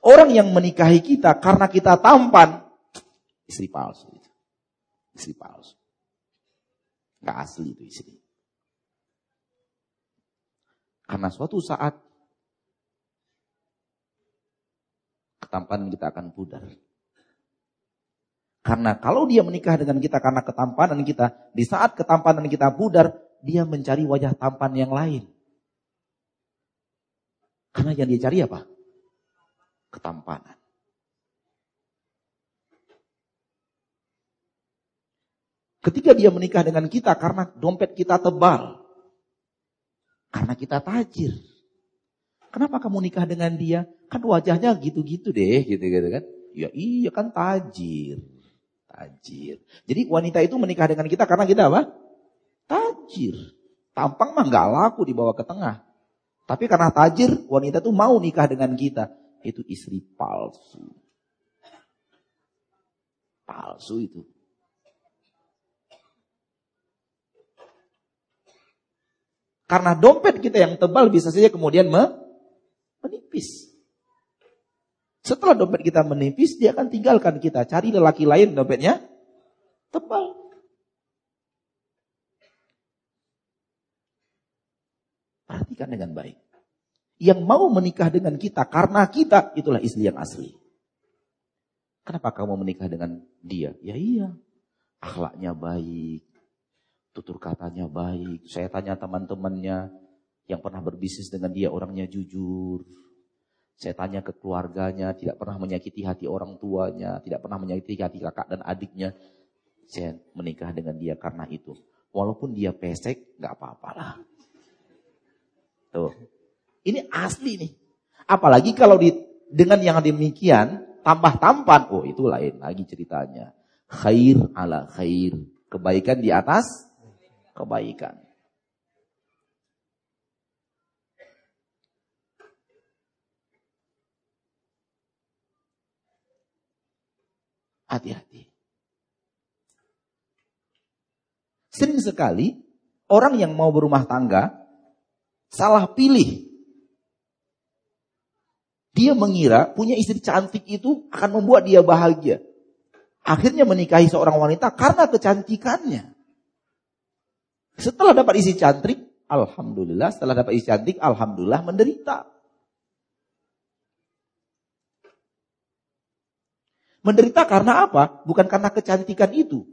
Orang yang menikahi kita karena kita tampan, istri palsu. Istri palsu. Gak asli itu istri. Karena suatu saat ketampanan kita akan pudar. Karena kalau dia menikah dengan kita karena ketampanan kita, di saat ketampanan kita pudar, dia mencari wajah tampan yang lain. Karena yang dia cari apa? Ketampanan. Ketika dia menikah dengan kita karena dompet kita tebal. Karena kita tajir. Kenapa kamu nikah dengan dia? Kan wajahnya gitu-gitu deh, gitu-gitu kan. Ya iya kan tajir. Tajir. Jadi wanita itu menikah dengan kita karena kita apa? Tajir. Tampang mah nggak laku dibawa ke tengah. Tapi karena tajir, wanita itu mau nikah dengan kita itu istri palsu. Palsu itu. Karena dompet kita yang tebal bisa saja kemudian menipis. Setelah dompet kita menipis, dia akan tinggalkan kita. Cari lelaki lain dompetnya tebal. Perhatikan dengan baik. Yang mau menikah dengan kita karena kita, itulah istri yang asli. Kenapa kamu menikah dengan dia? Ya iya, akhlaknya baik, tutur katanya baik. Saya tanya teman-temannya yang pernah berbisnis dengan dia orangnya jujur. Saya tanya ke keluarganya, tidak pernah menyakiti hati orang tuanya, tidak pernah menyakiti hati kakak dan adiknya. Saya menikah dengan dia karena itu. Walaupun dia pesek, nggak apa-apalah. Tuh, ini asli nih. Apalagi kalau di, dengan yang demikian, tambah tampan, oh itu lain lagi ceritanya. Khair ala khair. Kebaikan di atas kebaikan. Hati-hati. Sering sekali orang yang mau berumah tangga salah pilih. Dia mengira punya istri cantik itu akan membuat dia bahagia. Akhirnya menikahi seorang wanita karena kecantikannya. Setelah dapat isi cantik, alhamdulillah. Setelah dapat isi cantik, alhamdulillah menderita. Menderita karena apa? Bukan karena kecantikan itu.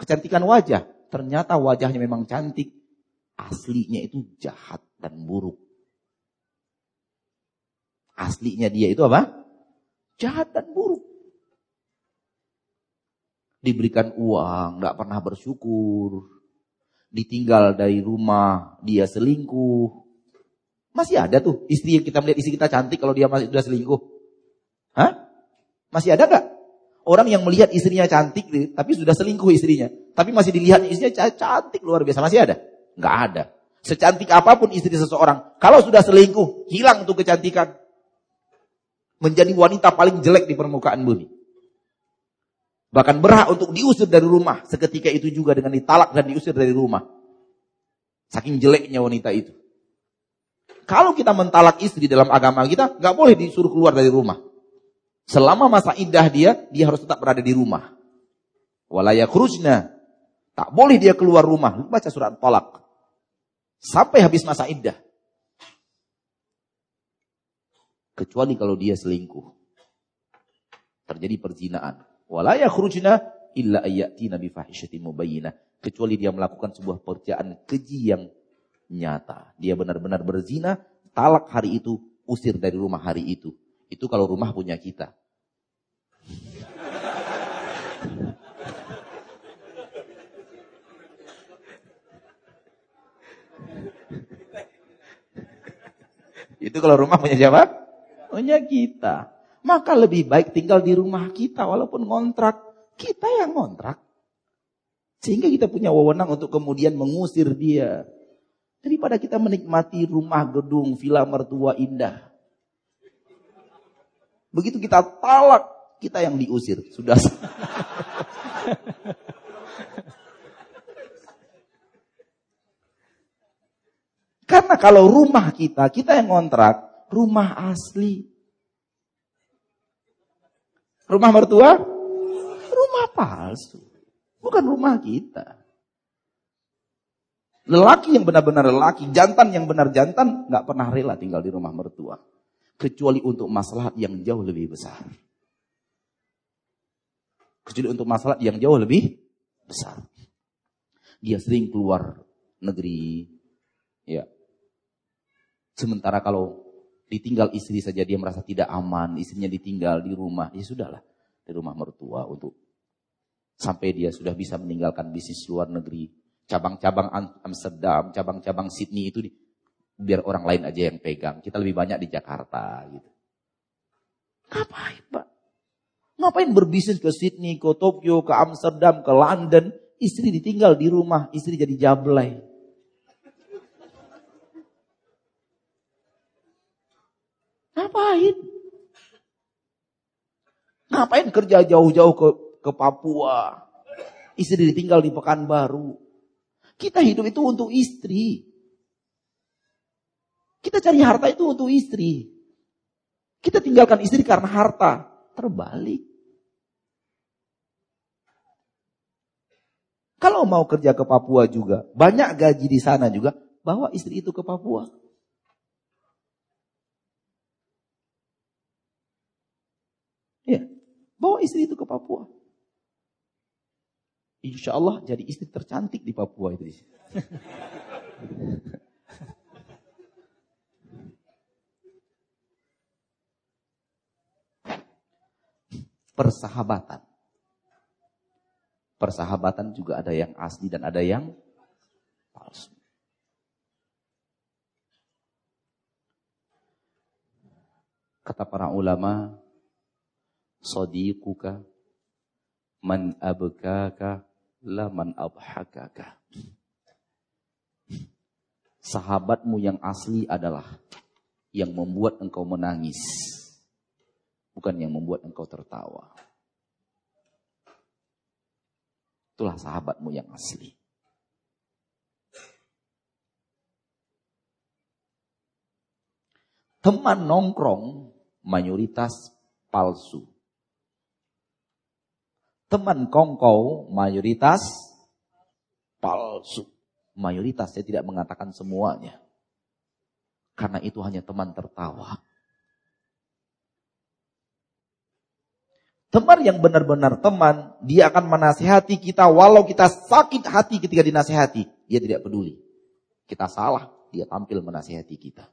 Kecantikan wajah. Ternyata wajahnya memang cantik. Aslinya itu jahat dan buruk. Aslinya dia itu apa? Jahat dan buruk. Diberikan uang, gak pernah bersyukur ditinggal dari rumah, dia selingkuh. Masih ada tuh istri yang kita melihat istri kita cantik kalau dia masih sudah selingkuh. Hah? Masih ada gak? Orang yang melihat istrinya cantik tapi sudah selingkuh istrinya. Tapi masih dilihat istrinya cantik luar biasa. Masih ada? Gak ada. Secantik apa pun istri seseorang. Kalau sudah selingkuh, hilang tuh kecantikan. Menjadi wanita paling jelek di permukaan bumi. Bahkan berhak untuk diusir dari rumah. Seketika itu juga dengan ditalak dan diusir dari rumah. Saking jeleknya wanita itu. Kalau kita mentalak istri dalam agama kita, nggak boleh disuruh keluar dari rumah. Selama masa indah dia, dia harus tetap berada di rumah. Walaya krusna. Tak boleh dia keluar rumah. Baca surat tolak. Sampai habis masa indah. Kecuali kalau dia selingkuh. Terjadi perzinaan. Wala yakhrujna illa ayyatina bi fahishatin mubayyinah. Kecuali dia melakukan sebuah pekerjaan keji yang nyata. Dia benar-benar berzina, talak hari itu, usir dari rumah hari itu. Itu kalau rumah punya kita. Itu kalau rumah punya siapa? Punya kita. Maka lebih baik tinggal di rumah kita walaupun ngontrak. Kita yang ngontrak. Sehingga kita punya wewenang untuk kemudian mengusir dia. Daripada kita menikmati rumah gedung, villa mertua indah. Begitu kita talak, kita yang diusir. Sudah. Karena kalau rumah kita, kita yang ngontrak, rumah asli. Rumah mertua? Rumah palsu. Bukan rumah kita. Lelaki yang benar-benar lelaki, jantan yang benar jantan, nggak pernah rela tinggal di rumah mertua. Kecuali untuk masalah yang jauh lebih besar. Kecuali untuk masalah yang jauh lebih besar. Dia sering keluar negeri. Ya. Sementara kalau ditinggal istri saja dia merasa tidak aman, istrinya ditinggal di rumah, ya sudahlah di rumah mertua untuk sampai dia sudah bisa meninggalkan bisnis luar negeri, cabang-cabang Amsterdam, cabang-cabang Sydney itu biar orang lain aja yang pegang. Kita lebih banyak di Jakarta gitu. Ngapain, Pak? Ngapain berbisnis ke Sydney, ke Tokyo, ke Amsterdam, ke London, istri ditinggal di rumah, istri jadi jablay. Ngapain? Ngapain kerja jauh-jauh ke, ke Papua. Istri ditinggal di Pekanbaru. Kita hidup itu untuk istri. Kita cari harta itu untuk istri. Kita tinggalkan istri karena harta. Terbalik. Kalau mau kerja ke Papua juga, banyak gaji di sana juga, bawa istri itu ke Papua. Ya, bawa istri itu ke Papua. Insya Allah jadi istri tercantik di Papua itu. Persahabatan. Persahabatan juga ada yang asli dan ada yang palsu. Kata para ulama, sadiquka man abkaka la man abhakaka. Sahabatmu yang asli adalah yang membuat engkau menangis. Bukan yang membuat engkau tertawa. Itulah sahabatmu yang asli. Teman nongkrong mayoritas palsu. Teman kongkow mayoritas palsu. Mayoritas saya tidak mengatakan semuanya. Karena itu hanya teman tertawa. Teman yang benar-benar teman, dia akan menasihati kita walau kita sakit hati ketika dinasihati. Dia tidak peduli. Kita salah, dia tampil menasihati kita.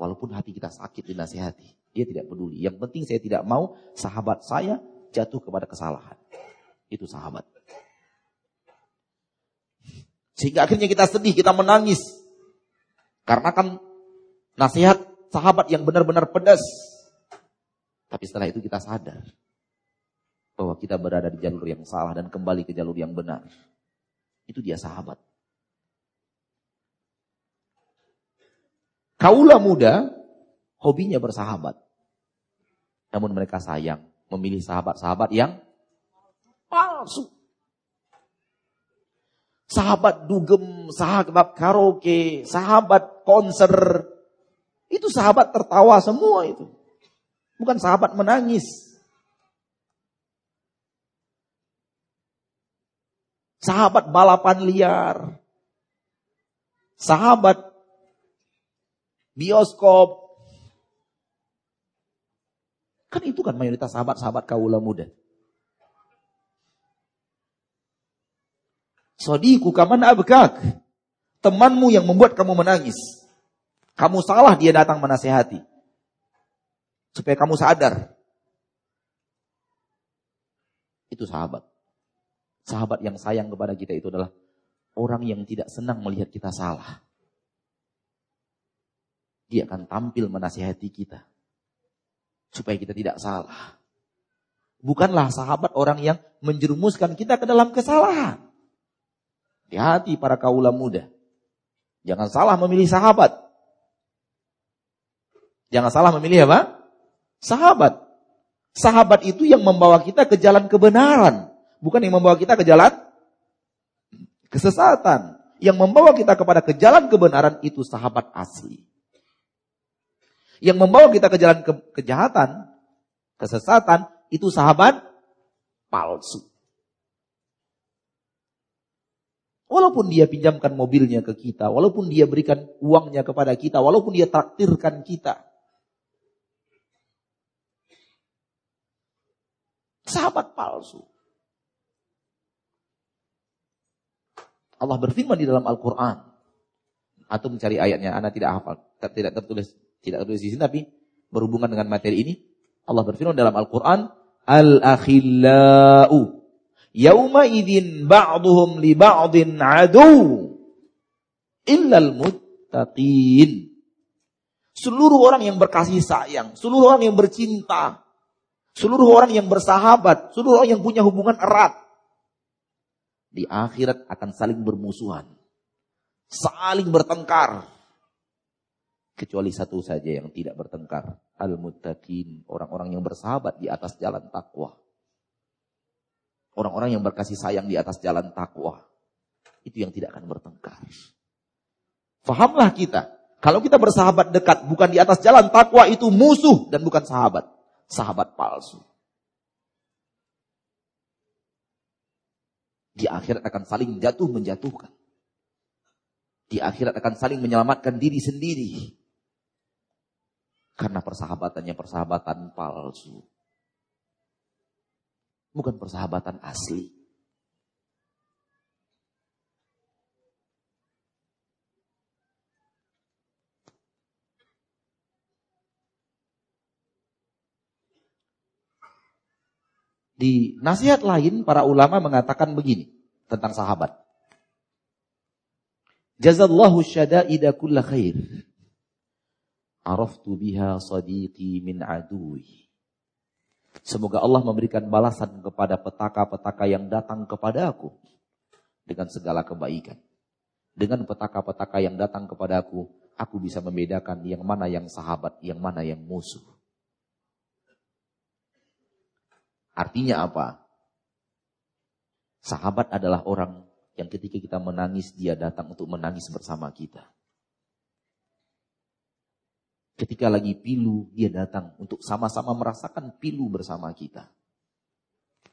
Walaupun hati kita sakit dinasihati, dia tidak peduli. Yang penting saya tidak mau sahabat saya jatuh kepada kesalahan. Itu sahabat. Sehingga akhirnya kita sedih, kita menangis. Karena kan nasihat sahabat yang benar-benar pedas. Tapi setelah itu kita sadar bahwa kita berada di jalur yang salah dan kembali ke jalur yang benar. Itu dia sahabat. Kaulah muda, hobinya bersahabat. Namun mereka sayang memilih sahabat-sahabat yang palsu. Sahabat dugem, sahabat karaoke, sahabat konser. Itu sahabat tertawa semua itu. Bukan sahabat menangis. Sahabat balapan liar. Sahabat bioskop, Kan itu kan mayoritas sahabat-sahabat kaula muda. Sodiku kaman abkak. Temanmu yang membuat kamu menangis. Kamu salah dia datang menasehati. Supaya kamu sadar. Itu sahabat. Sahabat yang sayang kepada kita itu adalah orang yang tidak senang melihat kita salah. Dia akan tampil menasihati kita supaya kita tidak salah. Bukanlah sahabat orang yang menjerumuskan kita ke dalam kesalahan. Hati-hati para kaula muda. Jangan salah memilih sahabat. Jangan salah memilih apa? Sahabat. Sahabat itu yang membawa kita ke jalan kebenaran. Bukan yang membawa kita ke jalan kesesatan. Yang membawa kita kepada ke jalan kebenaran itu sahabat asli yang membawa kita ke jalan ke kejahatan, kesesatan, itu sahabat palsu. Walaupun dia pinjamkan mobilnya ke kita, walaupun dia berikan uangnya kepada kita, walaupun dia traktirkan kita. Sahabat palsu. Allah berfirman di dalam Al-Quran. Atau mencari ayatnya, anak tidak hafal, tidak tertulis tidak tertulis di sini tapi berhubungan dengan materi ini. Allah berfirman dalam Al-Quran, Al-akhillau yauma idzin ba'duhum li ba'din adu illal muttaqin. Seluruh orang yang berkasih sayang, seluruh orang yang bercinta, seluruh orang yang bersahabat, seluruh orang yang punya hubungan erat di akhirat akan saling bermusuhan, saling bertengkar, Kecuali satu saja yang tidak bertengkar. Al-muttaqin, orang-orang yang bersahabat di atas jalan takwa. Orang-orang yang berkasih sayang di atas jalan takwa. Itu yang tidak akan bertengkar. Fahamlah kita. Kalau kita bersahabat dekat bukan di atas jalan takwa itu musuh dan bukan sahabat. Sahabat palsu. Di akhirat akan saling jatuh menjatuhkan. Di akhirat akan saling menyelamatkan diri sendiri. Karena persahabatannya persahabatan palsu. Bukan persahabatan asli. Di nasihat lain para ulama mengatakan begini tentang sahabat. Jazallahu syada'ida kulla khair. Araftu biha sadiqi min adui. Semoga Allah memberikan balasan kepada petaka-petaka yang datang kepada aku dengan segala kebaikan. Dengan petaka-petaka yang datang kepada aku, aku bisa membedakan yang mana yang sahabat, yang mana yang musuh. Artinya apa? Sahabat adalah orang yang ketika kita menangis, dia datang untuk menangis bersama kita. Ketika lagi pilu, dia datang untuk sama-sama merasakan pilu bersama kita.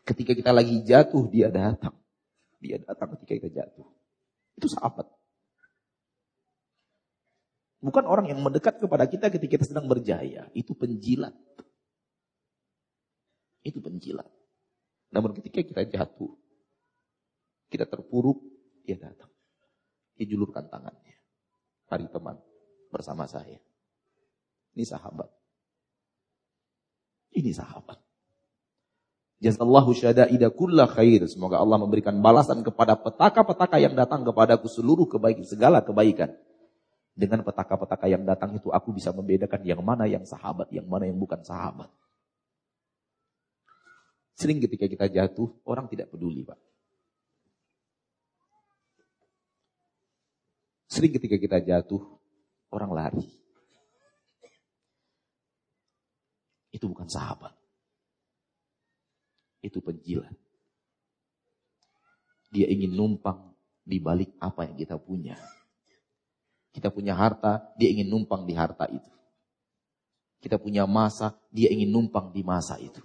Ketika kita lagi jatuh, dia datang. Dia datang ketika kita jatuh. Itu sahabat. Bukan orang yang mendekat kepada kita ketika kita sedang berjaya. Itu penjilat. Itu penjilat. Namun ketika kita jatuh, kita terpuruk, dia datang. Dia julurkan tangannya. Mari teman, bersama saya. Ini sahabat. Ini sahabat. Jazallahu syada'ida kulla khair. Semoga Allah memberikan balasan kepada petaka-petaka yang datang kepadaku seluruh kebaikan, segala kebaikan. Dengan petaka-petaka yang datang itu aku bisa membedakan yang mana yang sahabat, yang mana yang bukan sahabat. Sering ketika kita jatuh, orang tidak peduli, Pak. Sering ketika kita jatuh, orang lari. Itu bukan sahabat. Itu penjilat. Dia ingin numpang di balik apa yang kita punya. Kita punya harta, dia ingin numpang di harta itu. Kita punya masa, dia ingin numpang di masa itu.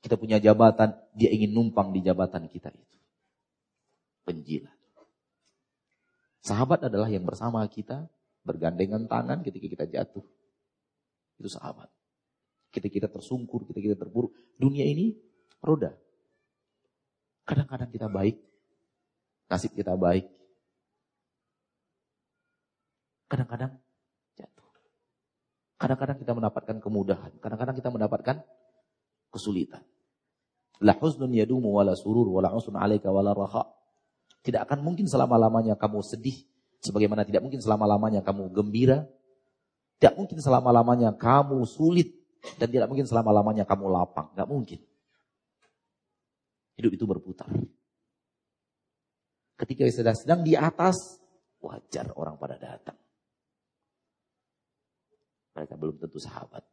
Kita punya jabatan, dia ingin numpang di jabatan kita itu. Penjilat. Sahabat adalah yang bersama kita, bergandengan tangan ketika kita jatuh. Itu sahabat. Ketika kita tersungkur, ketika kita terburuk. Dunia ini roda. Kadang-kadang kita baik, nasib kita baik. Kadang-kadang jatuh. Kadang-kadang kita mendapatkan kemudahan, kadang-kadang kita mendapatkan kesulitan. La husnun yadumu wala surur wala usun alaika wala raha. Tidak akan mungkin selama-lamanya kamu sedih. Sebagaimana tidak mungkin selama-lamanya kamu gembira. Tidak mungkin selama-lamanya kamu sulit. Dan tidak mungkin selama-lamanya kamu lapang. Tidak mungkin. Hidup itu berputar. Ketika sedang sedang di atas, wajar orang pada datang. Mereka belum tentu sahabat.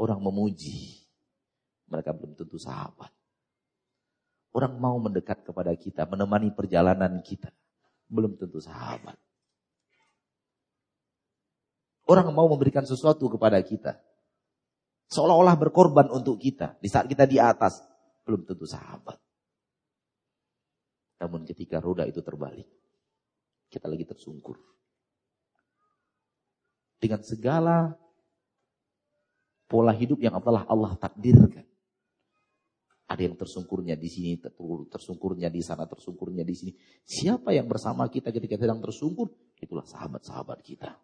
Orang memuji, mereka belum tentu sahabat. Orang mau mendekat kepada kita, menemani perjalanan kita, belum tentu sahabat. Orang mau memberikan sesuatu kepada kita, seolah-olah berkorban untuk kita, di saat kita di atas, belum tentu sahabat. Namun ketika roda itu terbalik, kita lagi tersungkur. Dengan segala pola hidup yang telah Allah takdirkan. Ada yang tersungkurnya di sini, tersungkurnya di sana, tersungkurnya di sini. Siapa yang bersama kita ketika sedang tersungkur? Itulah sahabat-sahabat kita.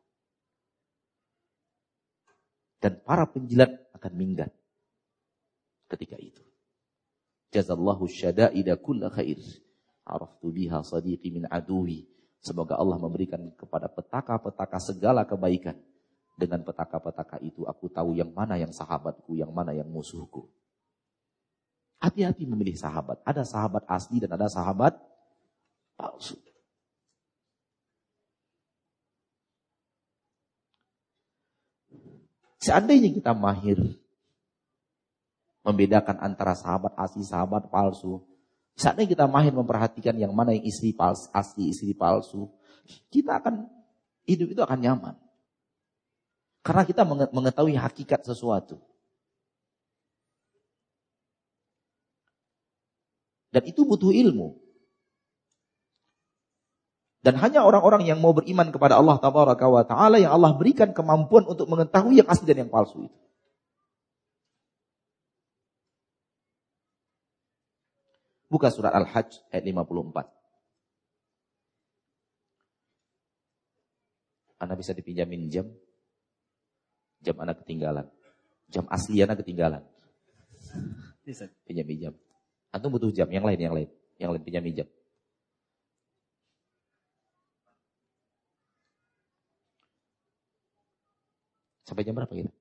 Dan para penjilat akan minggat ketika itu. Jazallahu syada'ida kulla khair. Araftu biha sadiqi min aduwi. Semoga Allah memberikan kepada petaka-petaka segala kebaikan. Dengan petaka-petaka itu aku tahu yang mana yang sahabatku, yang mana yang musuhku. Hati-hati memilih sahabat. Ada sahabat asli dan ada sahabat palsu. Seandainya kita mahir Membedakan antara sahabat asli, sahabat palsu. Saatnya kita mahir memperhatikan yang mana yang istri palsu, asli, istri palsu. Kita akan, hidup itu akan nyaman. Karena kita mengetahui hakikat sesuatu. Dan itu butuh ilmu. Dan hanya orang-orang yang mau beriman kepada Allah Tabaraka wa Ta'ala yang Allah berikan kemampuan untuk mengetahui yang asli dan yang palsu itu. Buka surat Al-Hajj ayat 54. Anda bisa dipinjamin jam. Jam anak ketinggalan. Jam asli anak ketinggalan. Bisa. Pinjam jam. Antum butuh jam. Yang lain, yang lain. Yang lain pinjam jam. Sampai jam berapa kita?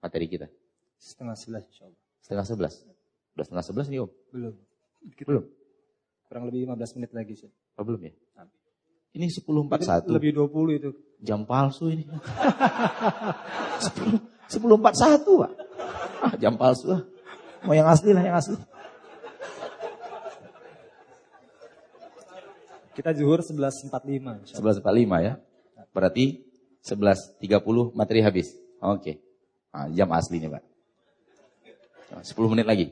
Materi kita? Setengah sebelas insya Allah. Setengah sebelas? Udah setengah sebelas nih om? Belum. Dikit belum? Kurang lebih 15 menit lagi sih. Oh, belum ya? Ini 10.41. Lebih 20 itu. Jam palsu ini. 10, 10.41 pak. Ah, jam palsu lah. Mau yang asli lah, yang asli. Kita zuhur 11.45. 11.45 ya. Berarti 11.30 materi habis. Oke. Okay. Nah, jam aslinya Pak. 10 menit lagi.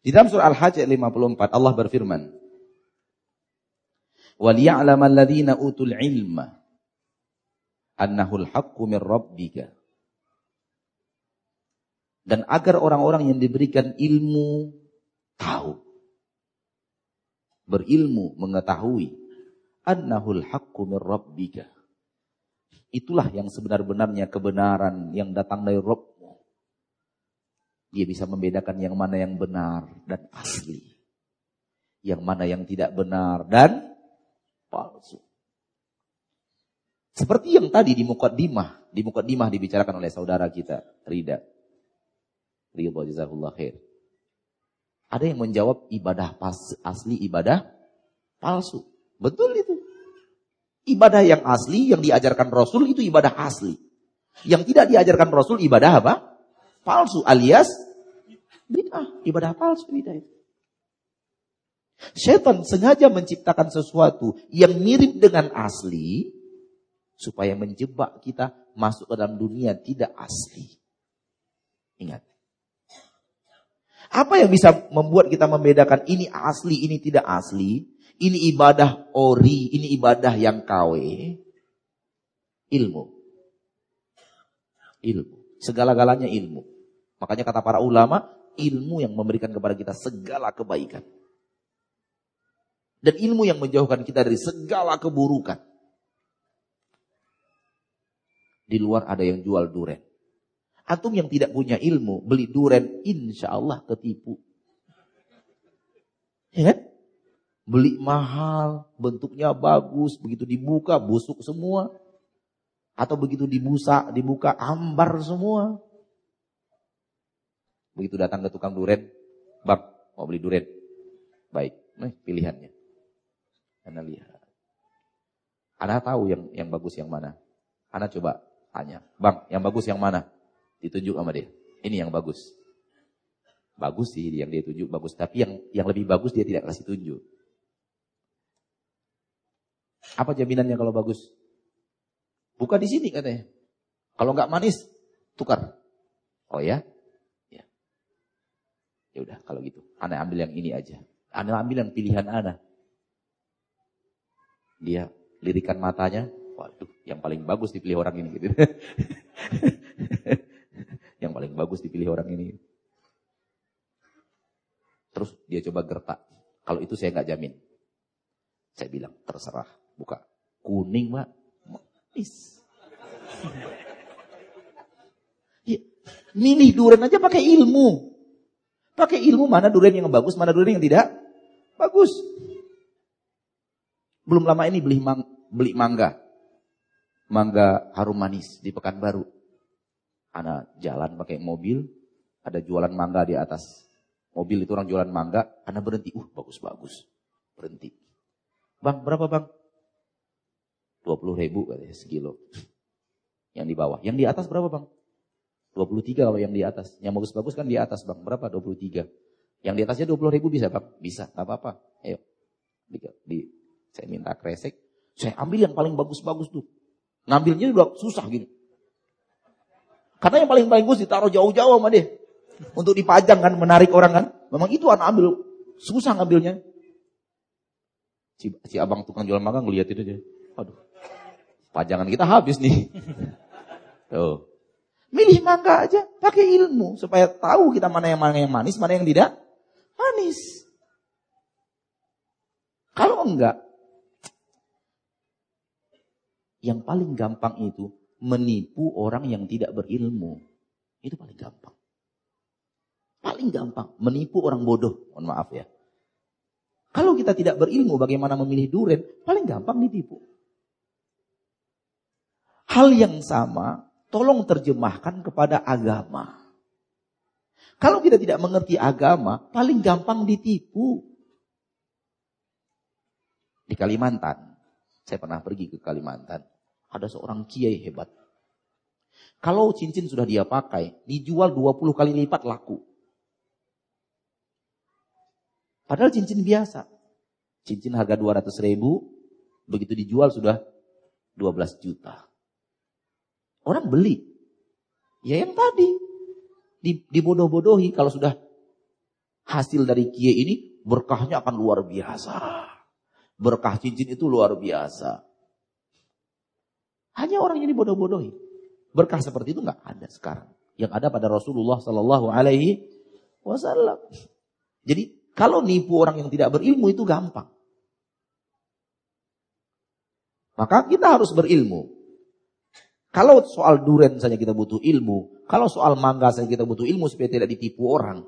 Di dalam surah Al-Hajj ayat 54 Allah berfirman, وَلِيَعْلَمَ الَّذِينَ أُوتُوا الْعِلْمَ أَنَّهُ الْحَقُّ مِنْ رَبِّكَ Dan agar orang-orang yang diberikan ilmu tahu. Berilmu, mengetahui annahul haqqu min rabbika. Itulah yang sebenar-benarnya kebenaran yang datang dari Rabbmu. Dia bisa membedakan yang mana yang benar dan asli. Yang mana yang tidak benar dan palsu. Seperti yang tadi di Mukaddimah. Di Mukaddimah dibicarakan oleh saudara kita, Rida. Ridho jazakullah khair. Ada yang menjawab ibadah pas, asli, ibadah palsu. Betul itu. Ibadah yang asli, yang diajarkan Rasul itu ibadah asli. Yang tidak diajarkan Rasul ibadah apa? Palsu alias bid'ah. Ibadah palsu bid'ah. Setan sengaja menciptakan sesuatu yang mirip dengan asli supaya menjebak kita masuk ke dalam dunia tidak asli. Ingat. Apa yang bisa membuat kita membedakan ini asli, ini tidak asli? Ini ibadah ori, ini ibadah yang KW. Ilmu. Ilmu. Segala-galanya ilmu. Makanya kata para ulama, ilmu yang memberikan kepada kita segala kebaikan. Dan ilmu yang menjauhkan kita dari segala keburukan. Di luar ada yang jual duren. Antum yang tidak punya ilmu, beli duren, insya Allah ketipu. Ya kan? Beli mahal, bentuknya bagus, begitu dibuka busuk semua. Atau begitu dibusa, dibuka ambar semua. Begitu datang ke tukang duren, bang mau beli duren. Baik, nih pilihannya. Anda lihat. Anda tahu yang yang bagus yang mana. Anda coba tanya, bang yang bagus yang mana? Ditunjuk sama dia. Ini yang bagus. Bagus sih yang dia tunjuk bagus, tapi yang yang lebih bagus dia tidak kasih tunjuk. Apa jaminannya kalau bagus? Buka di sini katanya. Kalau nggak manis, tukar. Oh ya? Ya. Ya udah kalau gitu. Anda ambil yang ini aja. Anda ambil yang pilihan Anda. Dia lirikan matanya, waduh, yang paling bagus dipilih orang ini gitu. yang paling bagus dipilih orang ini. Terus dia coba gertak. Kalau itu saya nggak jamin. Saya bilang terserah buka. Kuning pak manis. Ya, milih durian aja pakai ilmu. Pakai ilmu mana durian yang bagus mana durian yang tidak bagus. Belum lama ini beli mang, beli mangga. Mangga harum manis di Pekanbaru. Anak jalan pakai mobil ada jualan mangga di atas. Mobil itu orang jualan mangga anak berhenti. Uh bagus bagus berhenti. Bang berapa bang 20 ribu katanya sekilo. Yang di bawah. Yang di atas berapa bang? 23 kalau yang di atas. Yang bagus-bagus kan di atas bang. Berapa? 23. Yang di atasnya 20 ribu bisa bang? Bisa, tak apa-apa. Ayo. Di, di, saya minta kresek. Saya ambil yang paling bagus-bagus tuh. Ngambilnya udah susah gini. Karena yang paling bagus ditaruh jauh-jauh sama dia. Untuk dipajang kan, menarik orang kan. Memang itu anak ambil. Susah ngambilnya. Si, si abang tukang jual magang ngeliatin aja. Aduh. Pajangan kita habis nih. Tuh. Milih mangga aja, pakai ilmu supaya tahu kita mana yang mana yang manis, mana yang tidak manis. Kalau enggak, yang paling gampang itu menipu orang yang tidak berilmu. Itu paling gampang. Paling gampang menipu orang bodoh. Mohon maaf ya. Kalau kita tidak berilmu bagaimana memilih duren, paling gampang ditipu. Hal yang sama tolong terjemahkan kepada agama. Kalau kita tidak mengerti agama, paling gampang ditipu. Di Kalimantan, saya pernah pergi ke Kalimantan, ada seorang kiai hebat. Kalau cincin sudah dia pakai, dijual 20 kali lipat laku. Padahal cincin biasa. Cincin harga 200 ribu, begitu dijual sudah 12 juta. Orang beli. Ya yang tadi. Dibodoh-bodohi kalau sudah hasil dari kie ini berkahnya akan luar biasa. Berkah cincin itu luar biasa. Hanya orang yang dibodoh-bodohi. Berkah seperti itu nggak ada sekarang. Yang ada pada Rasulullah Sallallahu Alaihi Wasallam. Jadi kalau nipu orang yang tidak berilmu itu gampang. Maka kita harus berilmu. Kalau soal duren saja kita butuh ilmu, kalau soal mangga saja kita butuh ilmu supaya tidak ditipu orang.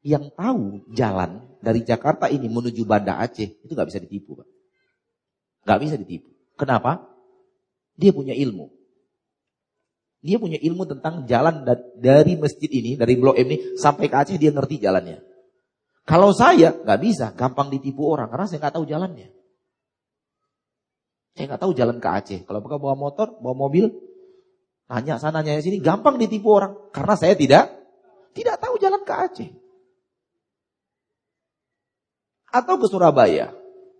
Yang tahu jalan dari Jakarta ini menuju Banda Aceh itu nggak bisa ditipu, Pak. Nggak bisa ditipu. Kenapa? Dia punya ilmu. Dia punya ilmu tentang jalan dari masjid ini, dari Blok M ini sampai ke Aceh dia ngerti jalannya. Kalau saya nggak bisa, gampang ditipu orang karena saya nggak tahu jalannya. Saya nggak tahu jalan ke Aceh. Kalau bukan bawa motor, bawa mobil, nanya sana, nanya sini, gampang ditipu orang. Karena saya tidak tidak tahu jalan ke Aceh. Atau ke Surabaya.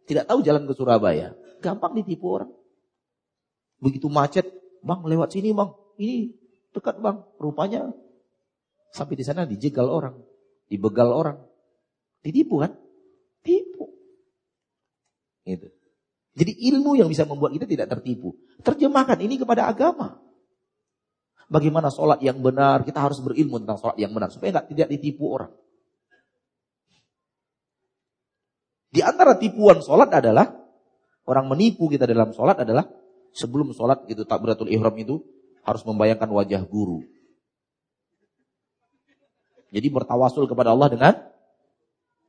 Tidak tahu jalan ke Surabaya. Gampang ditipu orang. Begitu macet, bang lewat sini bang. Ini dekat bang. Rupanya sampai di sana dijegal orang. Dibegal orang. Ditipu kan? Tipu. Itu. Jadi ilmu yang bisa membuat kita tidak tertipu. Terjemahkan ini kepada agama. Bagaimana sholat yang benar, kita harus berilmu tentang sholat yang benar. Supaya nggak tidak ditipu orang. Di antara tipuan sholat adalah, orang menipu kita dalam sholat adalah, sebelum sholat itu takbiratul ihram itu, harus membayangkan wajah guru. Jadi bertawasul kepada Allah dengan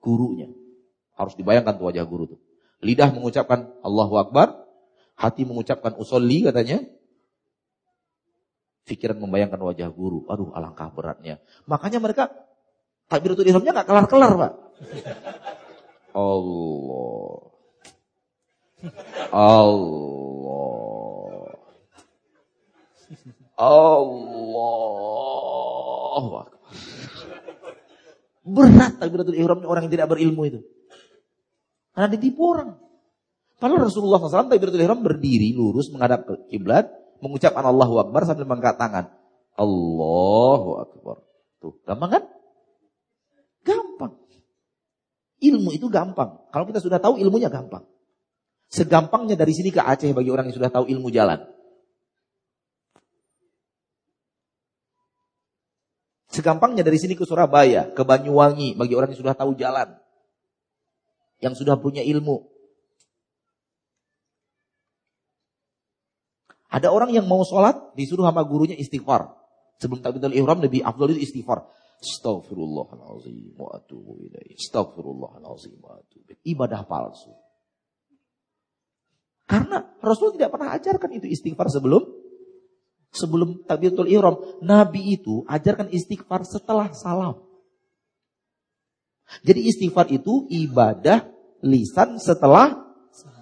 gurunya. Harus dibayangkan tuh wajah guru tuh. Lidah mengucapkan Allahu Akbar, hati mengucapkan usolli katanya. Pikiran membayangkan wajah guru. Aduh alangkah beratnya. Makanya mereka takbiratul ihramnya nggak kelar-kelar, Pak. Allah. Allah. Allah. Berat takbiratul ihramnya orang yang tidak berilmu itu. Karena ditipu orang. Padahal Rasulullah SAW takbiratul ihram berdiri lurus menghadap ke kiblat, mengucapkan Allahu Akbar sambil mengangkat tangan. Allahu Akbar. Tuh, gampang kan? Gampang. Ilmu itu gampang. Kalau kita sudah tahu ilmunya gampang. Segampangnya dari sini ke Aceh bagi orang yang sudah tahu ilmu jalan. Segampangnya dari sini ke Surabaya, ke Banyuwangi bagi orang yang sudah tahu jalan yang sudah punya ilmu. Ada orang yang mau sholat, disuruh sama gurunya istighfar. Sebelum takbiratul ihram lebih afdal itu istighfar. Astaghfirullahalazim wa atubu ilaih. Astaghfirullahalazim wa atubu Ibadah palsu. Karena Rasul tidak pernah ajarkan itu istighfar sebelum sebelum takbiratul ihram. Nabi itu ajarkan istighfar setelah salam. Jadi istighfar itu ibadah lisan setelah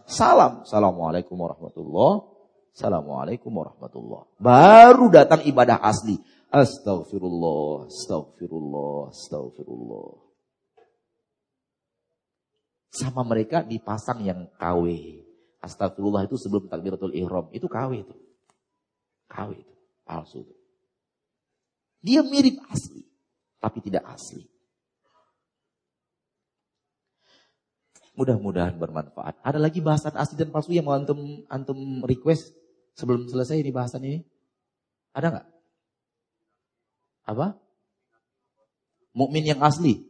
salam. Assalamualaikum warahmatullahi Assalamualaikum warahmatullah. Baru datang ibadah asli. Astaghfirullah, astaghfirullah, astaghfirullah. Sama mereka dipasang yang KW. Astagfirullah itu sebelum takbiratul ihram. Itu KW itu. KW itu. Palsu itu. Dia mirip asli. Tapi tidak asli. Mudah-mudahan bermanfaat. Ada lagi bahasan asli dan palsu yang mau antum antum request sebelum selesai ini bahasan ini? Ada nggak? Apa? Mukmin yang asli.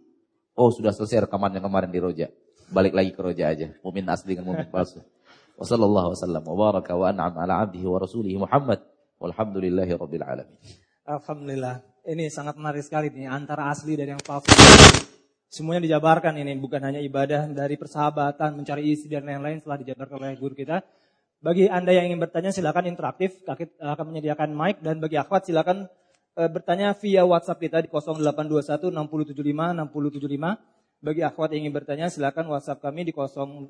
Oh sudah selesai rekaman yang kemarin di Roja. Balik lagi ke Roja aja. Mukmin asli dengan mukmin palsu. Wassallallahu wasallam wa baraka wa an'am ala abdihi wa rasulihi Muhammad. Alhamdulillah. Ini sangat menarik sekali nih antara asli dan yang palsu. Semuanya dijabarkan ini bukan hanya ibadah dari persahabatan, mencari isi dan lain-lain setelah dijabarkan oleh guru kita. Bagi Anda yang ingin bertanya silakan interaktif, kami akan menyediakan mic dan bagi akhwat silakan e, bertanya via WhatsApp kita di 0821 6075 6075. Bagi akhwat yang ingin bertanya silakan WhatsApp kami di 0821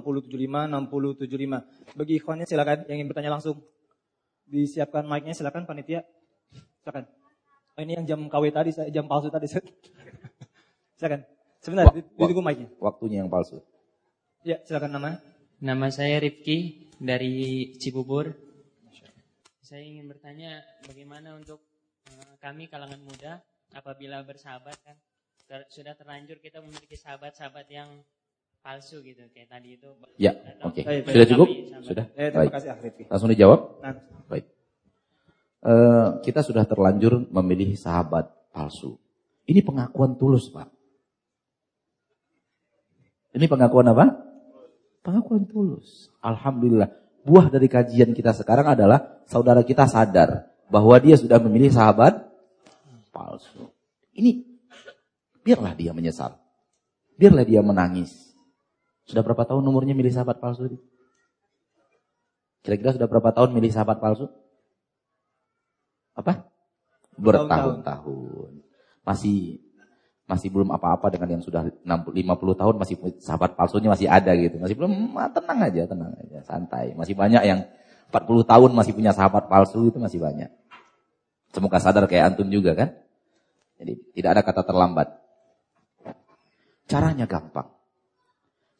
6075 6075. Bagi ikhwannya silakan yang ingin bertanya langsung. Disiapkan mic-nya silakan panitia. Silakan. Oh, ini yang jam KW tadi, jam palsu tadi. Silakan. Sebentar, ditunggu mic-nya. Waktunya yang palsu. Ya, silakan nama. Nama saya Rifki dari Cibubur. Saya ingin bertanya bagaimana untuk uh, kami kalangan muda apabila bersahabat kan ter sudah terlanjur kita memiliki sahabat-sahabat yang palsu gitu kayak tadi itu. Ya, oke. Okay. Sudah cukup? Sudah. Eh, terima Baik. kasih Rifki. Langsung dijawab? Nah. Baik. Uh, kita sudah terlanjur memilih sahabat palsu. Ini pengakuan tulus, Pak. Ini pengakuan apa? Pengakuan tulus. Alhamdulillah. Buah dari kajian kita sekarang adalah saudara kita sadar bahwa dia sudah memilih sahabat palsu. Ini biarlah dia menyesal. Biarlah dia menangis. Sudah berapa tahun umurnya milih sahabat palsu? Kira-kira sudah berapa tahun milih sahabat palsu? Apa? Bertahun-tahun. Masih masih belum apa-apa dengan yang sudah 60, 50 tahun masih sahabat palsunya masih ada gitu. Masih belum tenang aja, tenang aja, santai. Masih banyak yang 40 tahun masih punya sahabat palsu itu masih banyak. Semoga sadar kayak antum juga kan. Jadi tidak ada kata terlambat. Caranya gampang.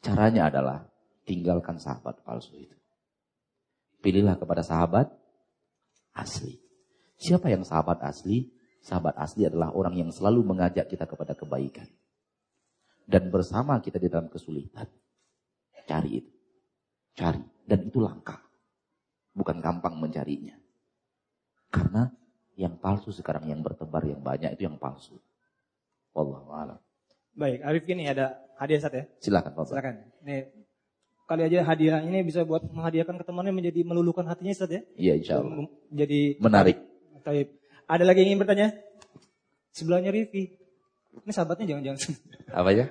Caranya adalah tinggalkan sahabat palsu itu. Pilihlah kepada sahabat asli. Siapa yang sahabat asli? Sahabat asli adalah orang yang selalu mengajak kita kepada kebaikan. Dan bersama kita di dalam kesulitan. Cari itu. Cari. Dan itu langka. Bukan gampang mencarinya. Karena yang palsu sekarang yang bertebar yang banyak itu yang palsu. Wallahu a'lam. Baik, Arif ini ada hadiah satu ya? Silakan, Pak. Silakan. Nih, kali aja hadiah ini bisa buat menghadiahkan ke temannya menjadi meluluhkan hatinya Ustaz ya? Iya, insya Allah. Jadi menarik. Taib. Ada lagi yang ingin bertanya? Sebelahnya Rivi. Ini sahabatnya jangan-jangan. Apa ya?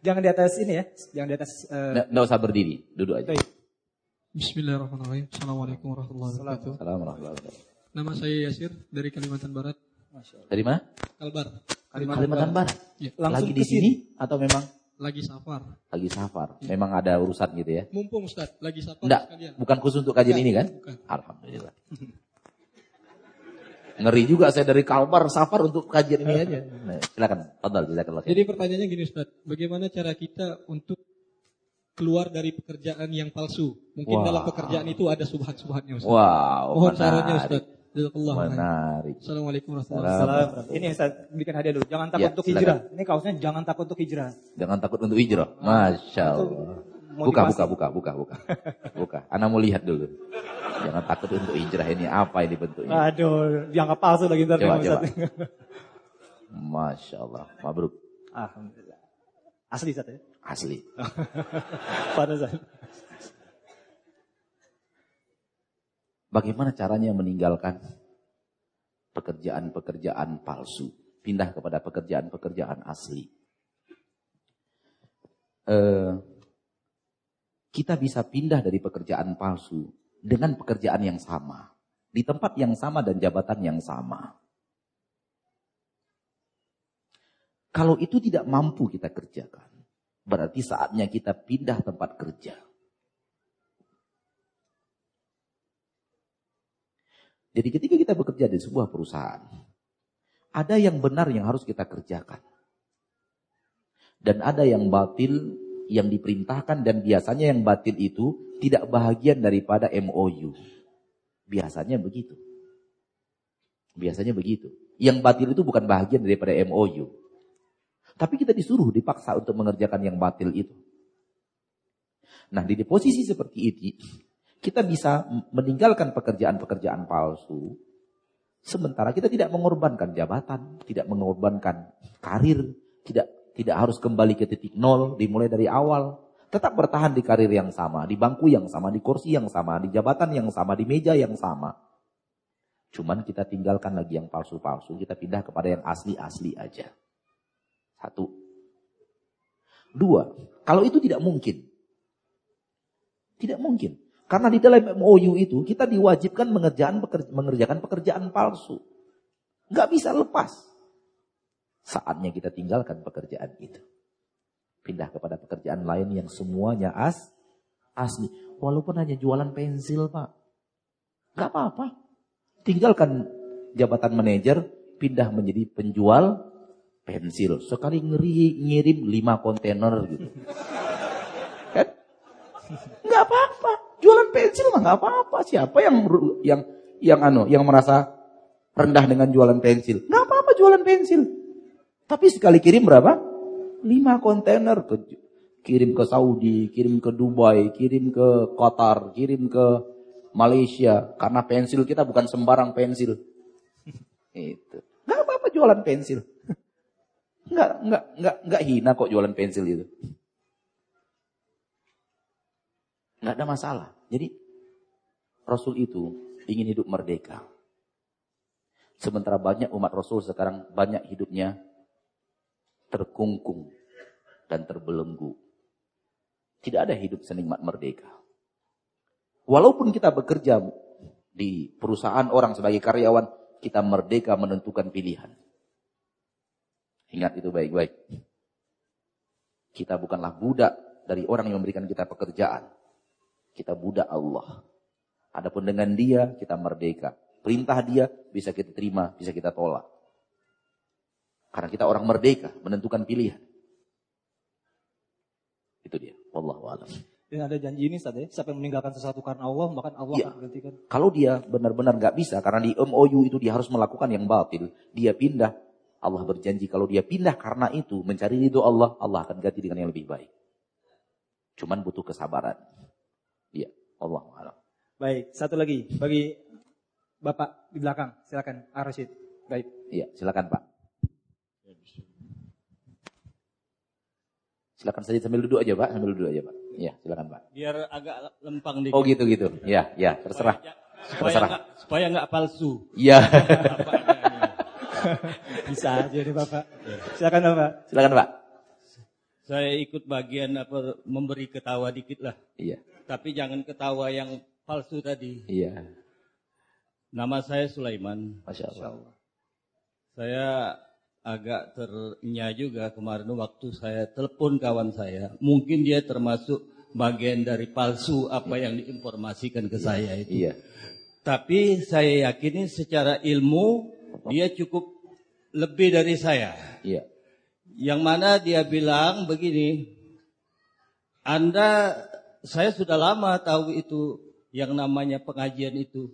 jangan di atas ini ya. Jangan di atas. Uh... Nggak, usah berdiri, duduk aja. Baik. Bismillahirrahmanirrahim. Assalamualaikum warahmatullahi wabarakatuh. Assalamualaikum Nama saya Yasir dari Kalimantan Barat. Dari mana? Kalbar. Kalimantan, Kalimantan Barat. Ya. Langsung Lagi di sini atau memang? Lagi safar. Lagi safar. Ya. Memang ada urusan gitu ya? Mumpung Ustaz, lagi safar Enggak, sekalian. bukan khusus untuk kajian ini kan? Bukan. Alhamdulillah. Ngeri juga saya dari Kalbar safar untuk kajian ini aja. Nah, silakan, Fadal, silakan. Jadi pertanyaannya gini Ustaz, bagaimana cara kita untuk keluar dari pekerjaan yang palsu? Mungkin wow. dalam pekerjaan itu ada subhat-subhatnya Ustaz. Wow, Mohon sarannya Ustaz. Menarik. Assalamualaikum warahmatullahi wabarakatuh. Ini Ustaz, bikin hadiah dulu. Jangan takut ya, untuk hijrah. Ini kaosnya jangan takut untuk hijrah. Jangan takut untuk hijrah. Masya Allah. Buka, buka, buka, buka, buka. Buka. Anak mau lihat dulu. Jangan takut untuk hijrah ini apa ini bentuknya. Aduh, dianggap palsu lagi ntar. Coba, coba. Masya Allah. Mabruk. Alhamdulillah. Asli Ustaz ya? Asli. Pada saat. Bagaimana caranya meninggalkan pekerjaan-pekerjaan palsu, pindah kepada pekerjaan-pekerjaan asli. Eh, kita bisa pindah dari pekerjaan palsu dengan pekerjaan yang sama, di tempat yang sama dan jabatan yang sama. Kalau itu tidak mampu kita kerjakan, berarti saatnya kita pindah tempat kerja. Jadi ketika kita bekerja di sebuah perusahaan, ada yang benar yang harus kita kerjakan. Dan ada yang batil yang diperintahkan dan biasanya yang batil itu tidak bahagian daripada MOU. Biasanya begitu. Biasanya begitu. Yang batil itu bukan bahagian daripada MOU. Tapi kita disuruh dipaksa untuk mengerjakan yang batil itu. Nah, di posisi seperti ini, kita bisa meninggalkan pekerjaan-pekerjaan palsu. Sementara kita tidak mengorbankan jabatan, tidak mengorbankan karir, tidak tidak harus kembali ke titik nol, dimulai dari awal. Tetap bertahan di karir yang sama, di bangku yang sama, di kursi yang sama, di jabatan yang sama, di meja yang sama. Cuman kita tinggalkan lagi yang palsu-palsu, kita pindah kepada yang asli-asli aja. Satu. Dua, kalau itu tidak mungkin. Tidak mungkin. Karena di dalam MOU itu kita diwajibkan mengerjakan, mengerjakan pekerjaan palsu. Nggak bisa lepas. Saatnya kita tinggalkan pekerjaan itu. Pindah kepada pekerjaan lain yang semuanya as, asli. Walaupun hanya jualan pensil pak. Nggak apa-apa. Tinggalkan jabatan manajer, pindah menjadi penjual pensil. Sekali ngeri, ngirim lima kontainer gitu. Kan? Nggak apa-apa. Jualan pensil mah nggak apa-apa. Siapa yang yang yang anu yang merasa rendah dengan jualan pensil? Nggak apa-apa jualan pensil. Tapi sekali kirim berapa? Lima kontainer ke kirim ke Saudi, kirim ke Dubai, kirim ke Qatar, kirim ke Malaysia. Karena pensil kita bukan sembarang pensil. Itu. Nggak apa-apa jualan pensil. Enggak, enggak, enggak, enggak hina kok jualan pensil itu. Enggak ada masalah. Jadi Rasul itu ingin hidup merdeka. Sementara banyak umat Rasul sekarang banyak hidupnya terkungkung dan terbelenggu. Tidak ada hidup senikmat merdeka. Walaupun kita bekerja di perusahaan orang sebagai karyawan, kita merdeka menentukan pilihan. Ingat itu baik-baik. Kita bukanlah budak dari orang yang memberikan kita pekerjaan. Kita budak Allah. Adapun dengan dia kita merdeka. Perintah dia bisa kita terima, bisa kita tolak. Karena kita orang merdeka, menentukan pilihan. Itu dia. Wallahu a'lam. Dan ada janji ini saat ya, siapa yang meninggalkan sesuatu karena Allah, maka Allah ya. akan berhentikan. Kalau dia benar-benar nggak bisa, karena di MOU itu dia harus melakukan yang batil, dia pindah, Allah berjanji kalau dia pindah karena itu mencari ridho Allah, Allah akan ganti dengan yang lebih baik. Cuman butuh kesabaran. Iya, Allah alam. Baik, satu lagi bagi Bapak di belakang, silakan Arasid. Baik. Iya, silakan Pak. Silakan saja sambil duduk aja Pak, sambil duduk aja Pak. Iya, silakan Pak. Biar agak lempang dikit. Oh gitu gitu. Iya, iya, terserah. Supaya supaya nggak palsu. Iya. Bisa aja nih Bapak. Silakan Bapak. Silakan Pak. Saya ikut bagian apa memberi ketawa dikit lah. Iya. Tapi jangan ketawa yang palsu tadi. Iya. Nama saya Sulaiman. Masya Allah. Saya agak ternya juga kemarin waktu saya telepon kawan saya. Mungkin dia termasuk bagian dari palsu apa yang diinformasikan ke iya. saya itu. Iya. Tapi saya yakini secara ilmu dia cukup lebih dari saya. Iya. Yang mana dia bilang begini, Anda, saya sudah lama tahu itu yang namanya pengajian itu.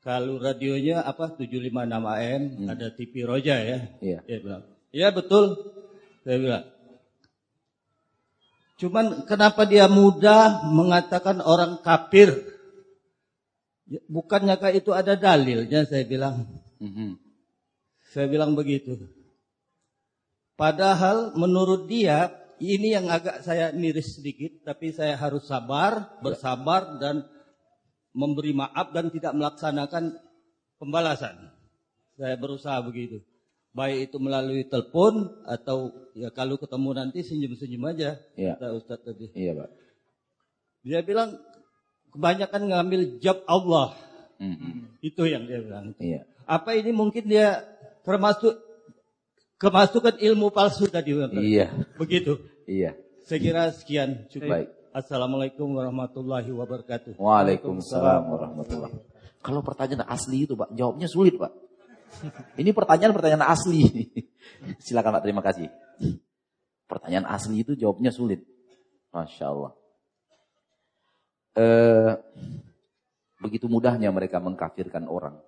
Kalau radionya apa 756 AM, hmm. ada TV Roja ya. Iya. Dia bilang, iya betul. Saya bilang. Cuman kenapa dia mudah mengatakan orang kafir? Ya, bukannya itu ada dalilnya saya bilang. Mm -hmm. Saya bilang begitu. Padahal menurut dia ini yang agak saya miris sedikit, tapi saya harus sabar, bersabar dan memberi maaf dan tidak melaksanakan pembalasan. Saya berusaha begitu. Baik itu melalui telepon atau ya kalau ketemu nanti senyum-senyum aja. Iya. Kata Ustadz tadi. Iya, Pak. Dia bilang kebanyakan ngambil job Allah. Mm -hmm. Itu yang dia bilang. Iya. Apa ini mungkin dia termasuk kemasukan ilmu palsu tadi. Iya. Begitu. Iya. Saya kira sekian cukup. Baik. Assalamualaikum warahmatullahi wabarakatuh. Waalaikumsalam warahmatullahi wabarakatuh. Kalau pertanyaan asli itu Pak, jawabnya sulit Pak. Ini pertanyaan-pertanyaan asli. Silakan Pak, terima kasih. Pertanyaan asli itu jawabnya sulit. Masya Allah. Eh, begitu mudahnya mereka mengkafirkan orang.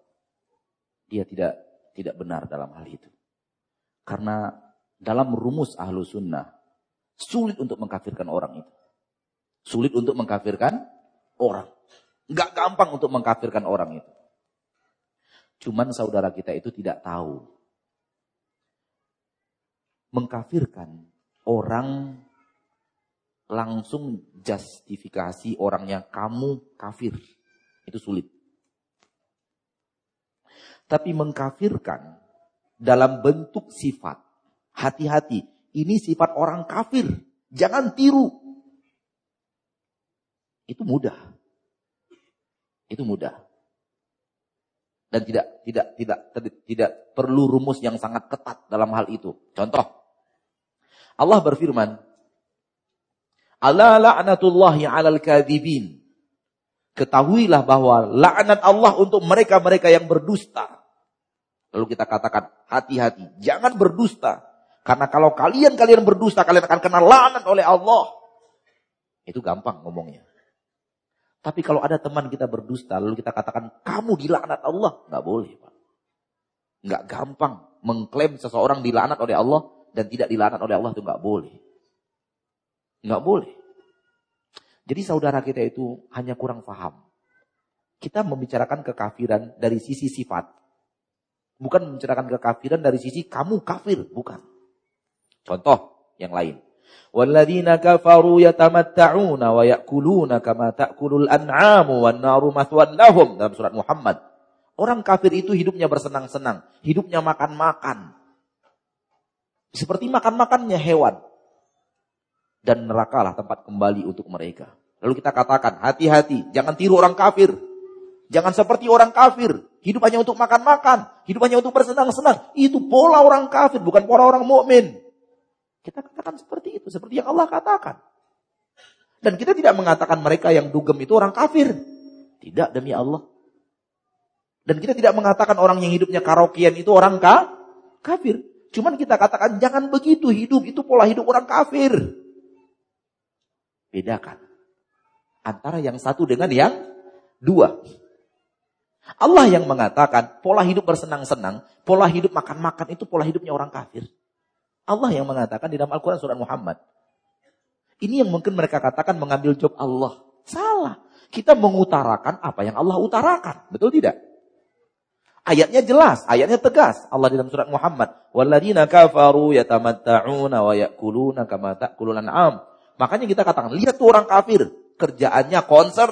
Dia tidak tidak benar dalam hal itu. Karena dalam rumus ahlu sunnah, sulit untuk mengkafirkan orang itu. Sulit untuk mengkafirkan orang. Enggak gampang untuk mengkafirkan orang itu. Cuman saudara kita itu tidak tahu. Mengkafirkan orang langsung justifikasi orangnya kamu kafir. Itu sulit. Tapi mengkafirkan dalam bentuk sifat. Hati-hati, ini sifat orang kafir. Jangan tiru. Itu mudah. Itu mudah. Dan tidak tidak tidak tidak, perlu rumus yang sangat ketat dalam hal itu. Contoh, Allah berfirman, "Ala la'natullahi 'alal kadhibin." Ketahuilah bahwa laknat Allah untuk mereka-mereka yang berdusta. Lalu kita katakan, hati-hati, jangan berdusta. Karena kalau kalian kalian berdusta, kalian akan kena laknat oleh Allah. Itu gampang ngomongnya. Tapi kalau ada teman kita berdusta, lalu kita katakan, kamu dilaknat Allah. Nggak boleh, Pak. Nggak gampang mengklaim seseorang dilaknat oleh Allah dan tidak dilaknat oleh Allah itu nggak boleh. Nggak boleh. Jadi saudara kita itu hanya kurang paham. Kita membicarakan kekafiran dari sisi sifat. Bukan mencerahkan kekafiran dari sisi kamu kafir, bukan. Contoh yang lain. Dalam surat Muhammad. Orang kafir itu hidupnya bersenang-senang, hidupnya makan-makan. Seperti makan-makannya hewan. Dan nerakalah tempat kembali untuk mereka. Lalu kita katakan, hati-hati, jangan tiru orang kafir. Jangan seperti orang kafir. Hidup hanya untuk makan-makan. Hidup hanya untuk bersenang-senang. Itu pola orang kafir, bukan pola orang mukmin. Kita katakan seperti itu. Seperti yang Allah katakan. Dan kita tidak mengatakan mereka yang dugem itu orang kafir. Tidak demi Allah. Dan kita tidak mengatakan orang yang hidupnya karaokean itu orang ka? kafir. Cuman kita katakan jangan begitu hidup. Itu pola hidup orang kafir. Bedakan. Antara yang satu dengan yang dua. Allah yang mengatakan pola hidup bersenang-senang, pola hidup makan-makan itu pola hidupnya orang kafir. Allah yang mengatakan di dalam Al-Quran surat Muhammad. Ini yang mungkin mereka katakan mengambil job Allah. Salah. Kita mengutarakan apa yang Allah utarakan. Betul tidak? Ayatnya jelas, ayatnya tegas. Allah di dalam surat Muhammad. Walladzina kafaru yatamatta'una wa ya'kuluna kama ta'kulul an'am. Makanya kita katakan, lihat tuh orang kafir. Kerjaannya konser.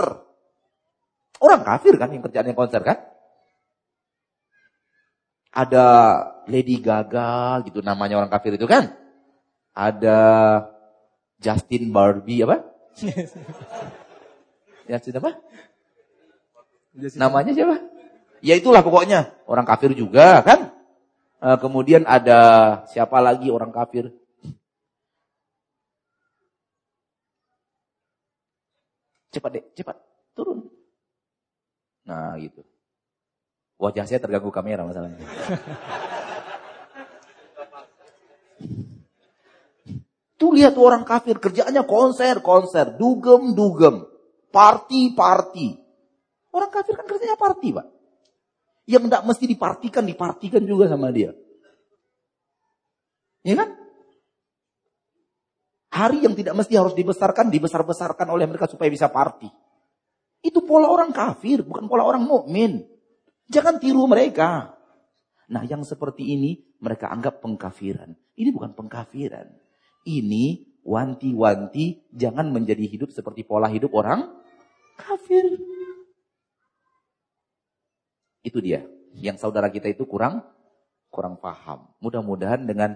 Orang kafir kan yang kerjaannya konser kan? Ada Lady Gaga gitu namanya orang kafir itu kan? Ada Justin Barbie apa? Justin apa? Namanya siapa? Ya itulah pokoknya orang kafir juga kan? Uh, kemudian ada siapa lagi orang kafir? Cepat deh, cepat turun. Nah gitu. Wajah saya terganggu kamera masalahnya. Tuh lihat orang kafir kerjaannya konser, konser, dugem, dugem, party, party. Orang kafir kan kerjanya party, Pak. Yang tidak mesti dipartikan, dipartikan juga sama dia. Ya kan? Hari yang tidak mesti harus dibesarkan, dibesar-besarkan oleh mereka supaya bisa party. Itu pola orang kafir, bukan pola orang mukmin. Jangan tiru mereka. Nah, yang seperti ini mereka anggap pengkafiran. Ini bukan pengkafiran. Ini wanti-wanti jangan menjadi hidup seperti pola hidup orang kafir. Itu dia. Yang saudara kita itu kurang kurang paham. Mudah-mudahan dengan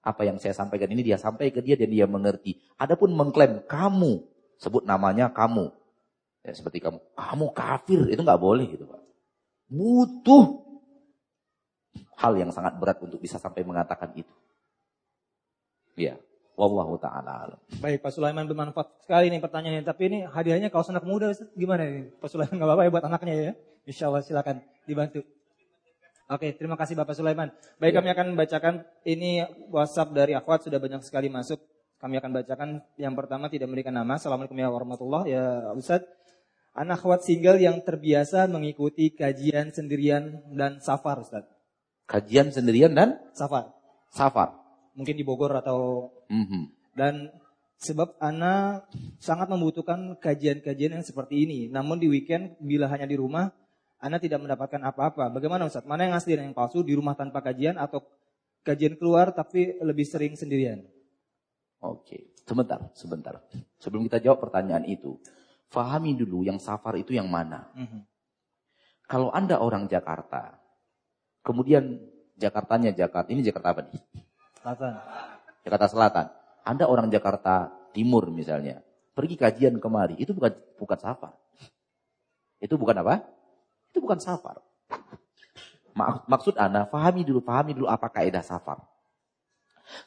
apa yang saya sampaikan ini dia sampai ke dia dan dia mengerti. Adapun mengklaim kamu, sebut namanya kamu. Ya, seperti kamu, kamu kafir, itu nggak boleh gitu. Butuh hal yang sangat berat untuk bisa sampai mengatakan itu. Ya, Wallahu taala Baik, Pak Sulaiman bermanfaat sekali nih pertanyaannya. Tapi ini hadiahnya kaos anak muda gimana ini? Pak Sulaiman nggak apa-apa ya buat anaknya ya? Insya Allah silakan dibantu. Oke, terima kasih Bapak Sulaiman. Baik, ya. kami akan bacakan ini WhatsApp dari akhwat sudah banyak sekali masuk. Kami akan bacakan yang pertama tidak memberikan nama. Assalamualaikum warahmatullahi wabarakatuh. Ya Ustaz, anak akhwat single yang terbiasa mengikuti kajian sendirian dan safar Ustaz. Kajian sendirian dan safar. Safar mungkin di Bogor atau mm-hmm. dan sebab Ana sangat membutuhkan kajian-kajian yang seperti ini. Namun di weekend bila hanya di rumah, Ana tidak mendapatkan apa-apa. Bagaimana Ustaz? Mana yang asli dan yang palsu di rumah tanpa kajian atau kajian keluar tapi lebih sering sendirian? Oke, sebentar, sebentar. Sebelum kita jawab pertanyaan itu, fahami dulu yang safar itu yang mana. Mm-hmm. Kalau Anda orang Jakarta, kemudian Jakartanya Jakarta, ini Jakarta apa nih? Selatan. Jakarta Selatan. Anda orang Jakarta Timur misalnya, pergi kajian kemari, itu bukan bukan safar. Itu bukan apa? Itu bukan safar. Maksud Anda, pahami dulu, pahami dulu apa kaidah safar.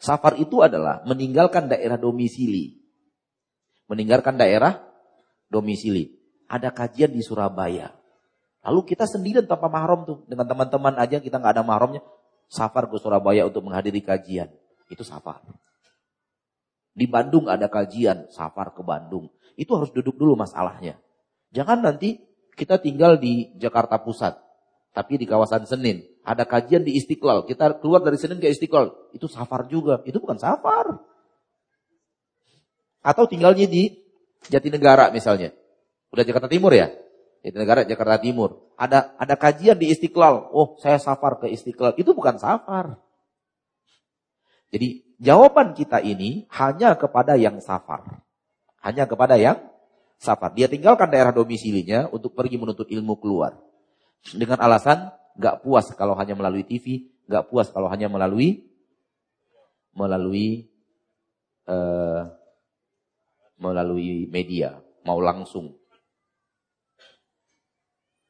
Safar itu adalah meninggalkan daerah domisili. Meninggalkan daerah domisili. Ada kajian di Surabaya. Lalu kita sendirian tanpa mahram tuh. Dengan teman-teman aja kita nggak ada mahramnya safar ke Surabaya untuk menghadiri kajian. Itu safar. Di Bandung ada kajian, safar ke Bandung. Itu harus duduk dulu masalahnya. Jangan nanti kita tinggal di Jakarta Pusat, tapi di kawasan Senin. Ada kajian di Istiqlal, kita keluar dari Senin ke Istiqlal. Itu safar juga, itu bukan safar. Atau tinggalnya di Jatinegara misalnya. Udah Jakarta Timur ya? Jatinegara Jakarta Timur ada ada kajian di Istiqlal. Oh, saya safar ke Istiqlal. Itu bukan safar. Jadi jawaban kita ini hanya kepada yang safar. Hanya kepada yang safar. Dia tinggalkan daerah domisilinya untuk pergi menuntut ilmu keluar. Dengan alasan gak puas kalau hanya melalui TV, gak puas kalau hanya melalui melalui uh, melalui media, mau langsung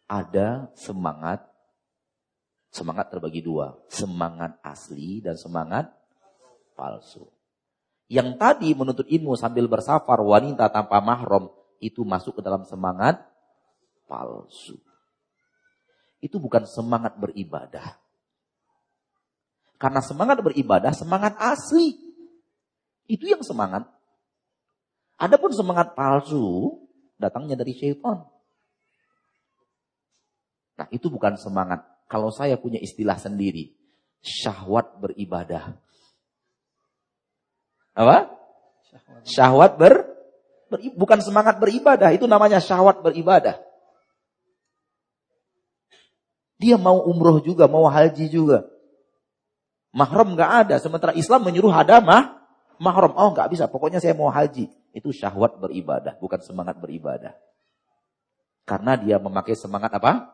ada semangat semangat terbagi dua, semangat asli dan semangat palsu. Yang tadi menuntut ilmu sambil bersafar wanita tanpa mahram itu masuk ke dalam semangat palsu. Itu bukan semangat beribadah. Karena semangat beribadah semangat asli. Itu yang semangat. Adapun semangat palsu datangnya dari syaitan. Nah itu bukan semangat. Kalau saya punya istilah sendiri. Syahwat beribadah. Apa? Syahwat ber, ber bukan semangat beribadah, itu namanya syahwat beribadah. Dia mau umroh juga, mau haji juga. Mahram nggak ada, sementara Islam menyuruh ada mah mahram. Oh nggak bisa, pokoknya saya mau haji. Itu syahwat beribadah, bukan semangat beribadah. Karena dia memakai semangat apa?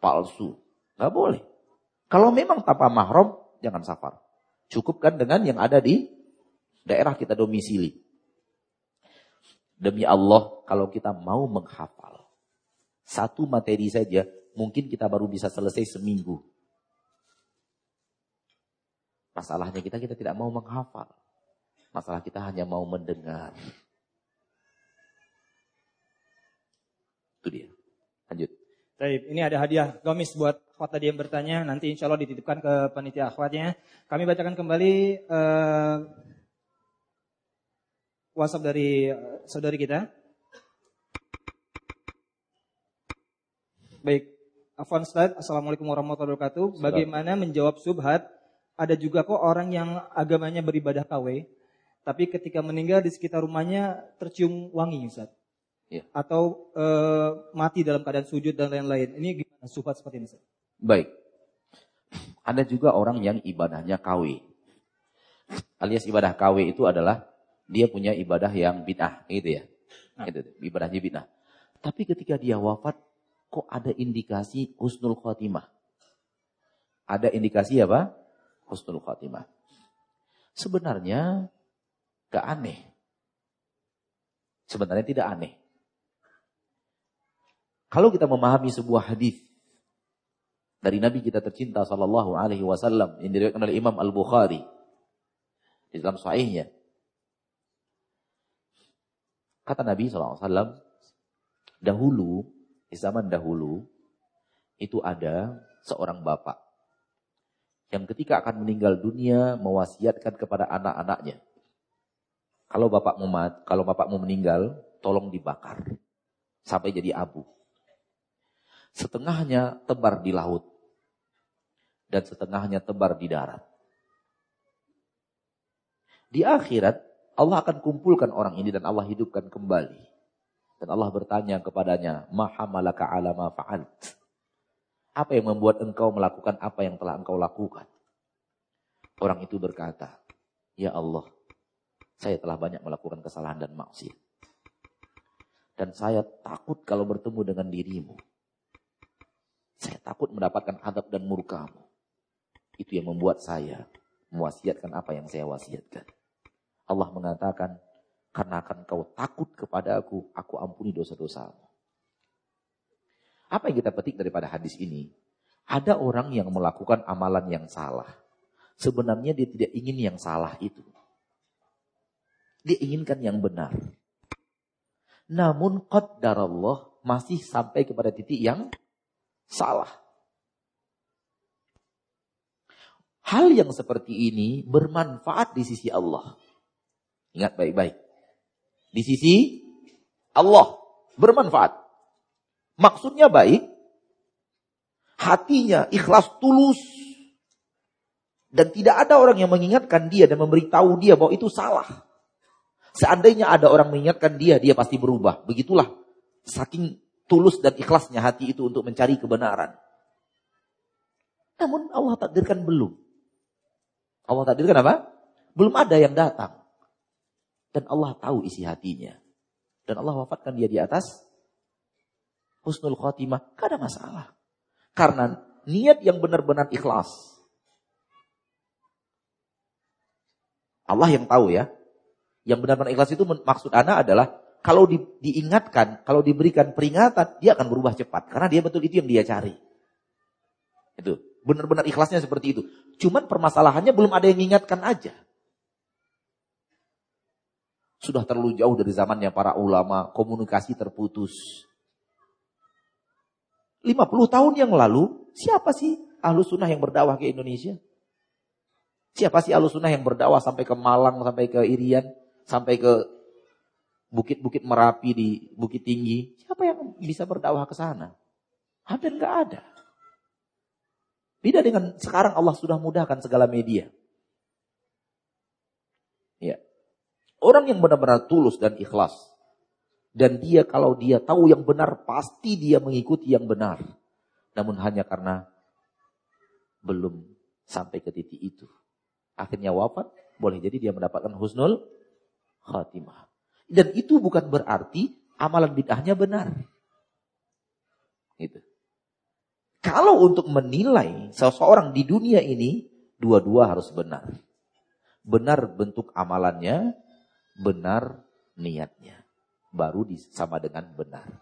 palsu. Gak boleh. Kalau memang tanpa mahram, jangan safar. Cukupkan dengan yang ada di daerah kita domisili. Demi Allah, kalau kita mau menghafal satu materi saja, mungkin kita baru bisa selesai seminggu. Masalahnya kita kita tidak mau menghafal. Masalah kita hanya mau mendengar. Itu dia. Lanjut. Baik, ini ada hadiah gomis buat akhwat tadi yang bertanya. Nanti insya Allah dititipkan ke panitia akhwatnya. Kami bacakan kembali uh, WhatsApp dari uh, saudari kita. Baik, Afwan Ustaz, Assalamualaikum warahmatullahi wabarakatuh. Bagaimana menjawab subhat? Ada juga kok orang yang agamanya beribadah KW, tapi ketika meninggal di sekitar rumahnya tercium wangi Ustaz ya. atau e, mati dalam keadaan sujud dan lain-lain. Ini gimana sifat seperti ini? Baik. Ada juga orang yang ibadahnya KW. Alias ibadah KW itu adalah dia punya ibadah yang bid'ah, gitu ya. Nah. Itu, ibadahnya bid'ah. Tapi ketika dia wafat, kok ada indikasi husnul khotimah? Ada indikasi apa? Husnul khotimah. Sebenarnya gak aneh. Sebenarnya tidak aneh. Kalau kita memahami sebuah hadis dari Nabi kita tercinta sallallahu alaihi wasallam yang diriwayatkan oleh Imam Al-Bukhari di dalam sahihnya Kata Nabi SAW, dahulu, di zaman dahulu, itu ada seorang bapak yang ketika akan meninggal dunia mewasiatkan kepada anak-anaknya. Kalau bapakmu mat, kalau bapakmu meninggal, tolong dibakar sampai jadi abu. Setengahnya tebar di laut dan setengahnya tebar di darat. Di akhirat Allah akan kumpulkan orang ini dan Allah hidupkan kembali. Dan Allah bertanya kepadanya, Maha malaka ala ma fa'alt. Apa yang membuat engkau melakukan apa yang telah engkau lakukan? Orang itu berkata, Ya Allah, saya telah banyak melakukan kesalahan dan maksiat. Dan saya takut kalau bertemu dengan dirimu. Saya takut mendapatkan adab dan murkamu. Itu yang membuat saya mewasiatkan apa yang saya wasiatkan. Allah mengatakan, karena akan kau takut kepada aku, aku ampuni dosa-dosamu. Apa yang kita petik daripada hadis ini? Ada orang yang melakukan amalan yang salah. Sebenarnya dia tidak ingin yang salah itu. Dia inginkan yang benar. Namun Allah masih sampai kepada titik yang salah. Hal yang seperti ini bermanfaat di sisi Allah. Ingat baik-baik. Di sisi Allah bermanfaat. Maksudnya baik. Hatinya ikhlas tulus. Dan tidak ada orang yang mengingatkan dia dan memberitahu dia bahwa itu salah. Seandainya ada orang mengingatkan dia, dia pasti berubah. Begitulah saking tulus dan ikhlasnya hati itu untuk mencari kebenaran. Namun Allah takdirkan belum. Allah takdirkan apa? Belum ada yang datang. Dan Allah tahu isi hatinya. Dan Allah wafatkan dia di atas husnul khotimah. Gak ada masalah. Karena niat yang benar-benar ikhlas. Allah yang tahu ya. Yang benar-benar ikhlas itu maksud anak adalah kalau di, diingatkan, kalau diberikan peringatan, dia akan berubah cepat. Karena dia betul itu yang dia cari. Itu. Benar-benar ikhlasnya seperti itu. Cuman permasalahannya belum ada yang mengingatkan aja. Sudah terlalu jauh dari zamannya para ulama, komunikasi terputus. 50 tahun yang lalu, siapa sih ahlu sunnah yang berdakwah ke Indonesia? Siapa sih ahlu sunnah yang berdakwah sampai ke Malang, sampai ke Irian, sampai ke bukit-bukit Merapi di Bukit Tinggi? Siapa yang bisa berdakwah ke sana? Hampir nggak ada. Beda dengan sekarang Allah sudah mudahkan segala media. Ya. Orang yang benar-benar tulus dan ikhlas. Dan dia kalau dia tahu yang benar, pasti dia mengikuti yang benar. Namun hanya karena belum sampai ke titik itu. Akhirnya wafat, boleh jadi dia mendapatkan husnul khatimah. Dan itu bukan berarti amalan bid'ahnya benar. Gitu. Kalau untuk menilai seseorang di dunia ini, dua-dua harus benar. Benar bentuk amalannya, benar niatnya. Baru sama dengan benar.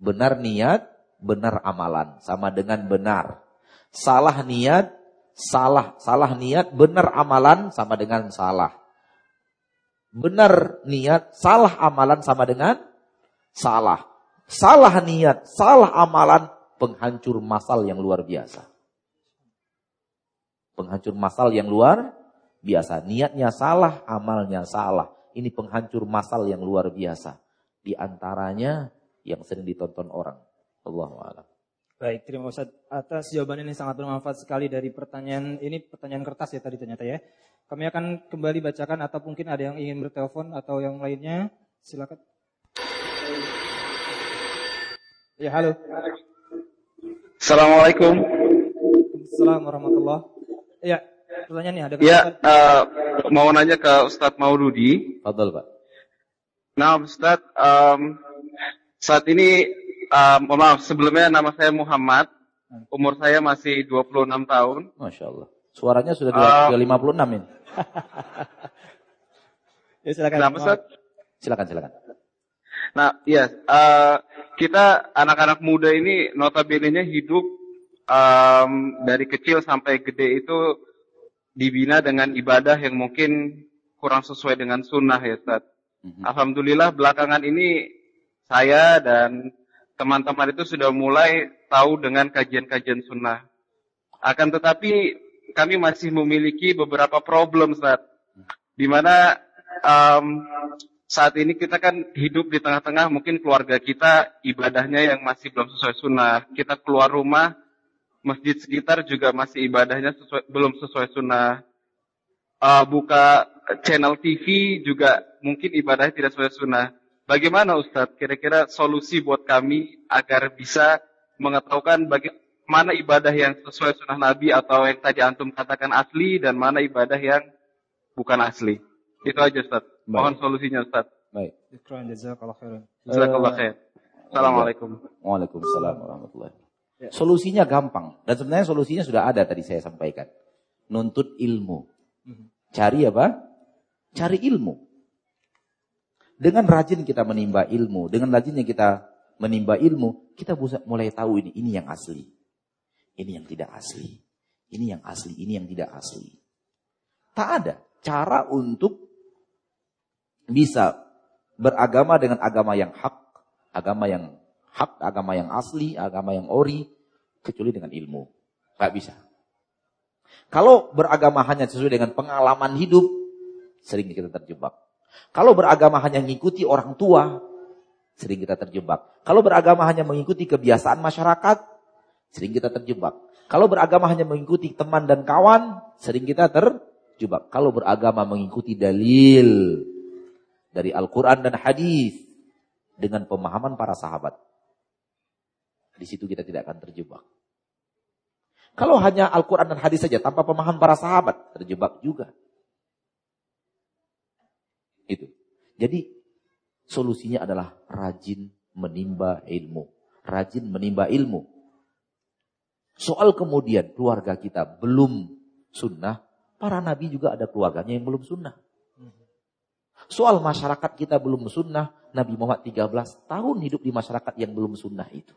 Benar niat, benar amalan. Sama dengan benar. Salah niat, salah. Salah niat, benar amalan sama dengan salah. Benar niat, salah amalan sama dengan salah. Salah niat, salah amalan, penghancur masal yang luar biasa. Penghancur masal yang luar biasa. Niatnya salah, amalnya salah. Ini penghancur masal yang luar biasa. Di antaranya yang sering ditonton orang. Allah a'lam. Baik, terima kasih atas jawaban ini sangat bermanfaat sekali dari pertanyaan ini pertanyaan kertas ya tadi ternyata ya. Kami akan kembali bacakan atau mungkin ada yang ingin bertelepon atau yang lainnya, silakan. Ya, halo. Assalamualaikum. Assalamualaikum warahmatullahi. Ya, pertanyaannya ada. Ya, uh, mau nanya ke Ustadz Maududi. Fadol, Pak. Nah, Ustadz, um, saat ini, um, maaf, sebelumnya nama saya Muhammad. Umur saya masih 26 tahun. Masya Allah. Suaranya sudah uh, 56 ini. ya, silakan. Nah, Ustadz? Silakan, silakan. Nah, iya, uh, kita anak-anak muda ini notabene-nya hidup um, dari kecil sampai gede itu dibina dengan ibadah yang mungkin kurang sesuai dengan sunnah ya Ustaz. Mm-hmm. Alhamdulillah belakangan ini saya dan teman-teman itu sudah mulai tahu dengan kajian-kajian sunnah. Akan tetapi kami masih memiliki beberapa problem saat di mana um, saat ini kita kan hidup di tengah-tengah mungkin keluarga kita ibadahnya yang masih belum sesuai sunnah. Kita keluar rumah masjid sekitar juga masih ibadahnya sesuai, belum sesuai sunnah. Uh, buka channel TV juga mungkin ibadahnya tidak sesuai sunnah. Bagaimana Ustadz? Kira-kira solusi buat kami agar bisa mengetahukan bagaimana ibadah yang sesuai sunnah Nabi atau yang tadi antum katakan asli dan mana ibadah yang bukan asli. Itu aja Ustadz. Mohon solusinya Ustadz. Baik. Jazakallah khairan. Jazakallah khair. Assalamualaikum. Waalaikumsalam warahmatullahi ya. Solusinya gampang. Dan sebenarnya solusinya sudah ada tadi saya sampaikan. Nuntut ilmu. Mhm. Cari apa? Cari ilmu. Dengan rajin kita menimba ilmu, dengan rajinnya kita menimba ilmu, kita bisa mulai tahu ini, ini yang asli. Ini yang tidak asli. Ini yang asli, ini yang tidak asli. Tak ada cara untuk bisa beragama dengan agama yang hak, agama yang hak, agama yang asli, agama yang ori, kecuali dengan ilmu. Gak bisa. Kalau beragama hanya sesuai dengan pengalaman hidup, sering kita terjebak. Kalau beragama hanya mengikuti orang tua, sering kita terjebak. Kalau beragama hanya mengikuti kebiasaan masyarakat, sering kita terjebak. Kalau beragama hanya mengikuti teman dan kawan, sering kita terjebak. Kalau beragama mengikuti dalil dari Al-Quran dan hadis dengan pemahaman para sahabat, di situ kita tidak akan terjebak. Kalau hanya Al-Quran dan hadis saja tanpa pemahaman para sahabat, terjebak juga. Itu. Jadi solusinya adalah rajin menimba ilmu. Rajin menimba ilmu. Soal kemudian keluarga kita belum sunnah, para nabi juga ada keluarganya yang belum sunnah. Soal masyarakat kita belum sunnah, Nabi Muhammad 13 tahun hidup di masyarakat yang belum sunnah itu.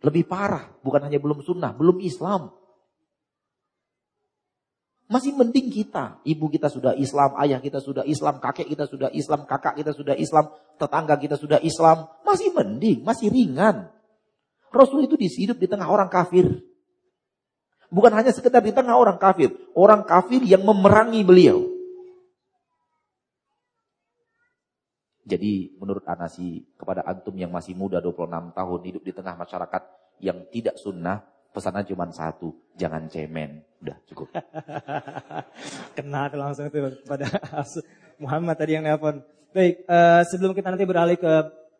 Lebih parah, bukan hanya belum sunnah, belum Islam. Masih mending kita. Ibu kita sudah Islam, ayah kita sudah Islam, kakek kita sudah Islam, kakak kita sudah Islam, tetangga kita sudah Islam. Masih mending, masih ringan. Rasul itu hidup di tengah orang kafir. Bukan hanya sekedar di tengah orang kafir. Orang kafir yang memerangi beliau. Jadi menurut Anasi kepada antum yang masih muda 26 tahun hidup di tengah masyarakat yang tidak sunnah, pesannya cuma satu, jangan cemen. Udah cukup. Kena langsung itu pada Muhammad tadi yang nelpon. Baik, uh, sebelum kita nanti beralih ke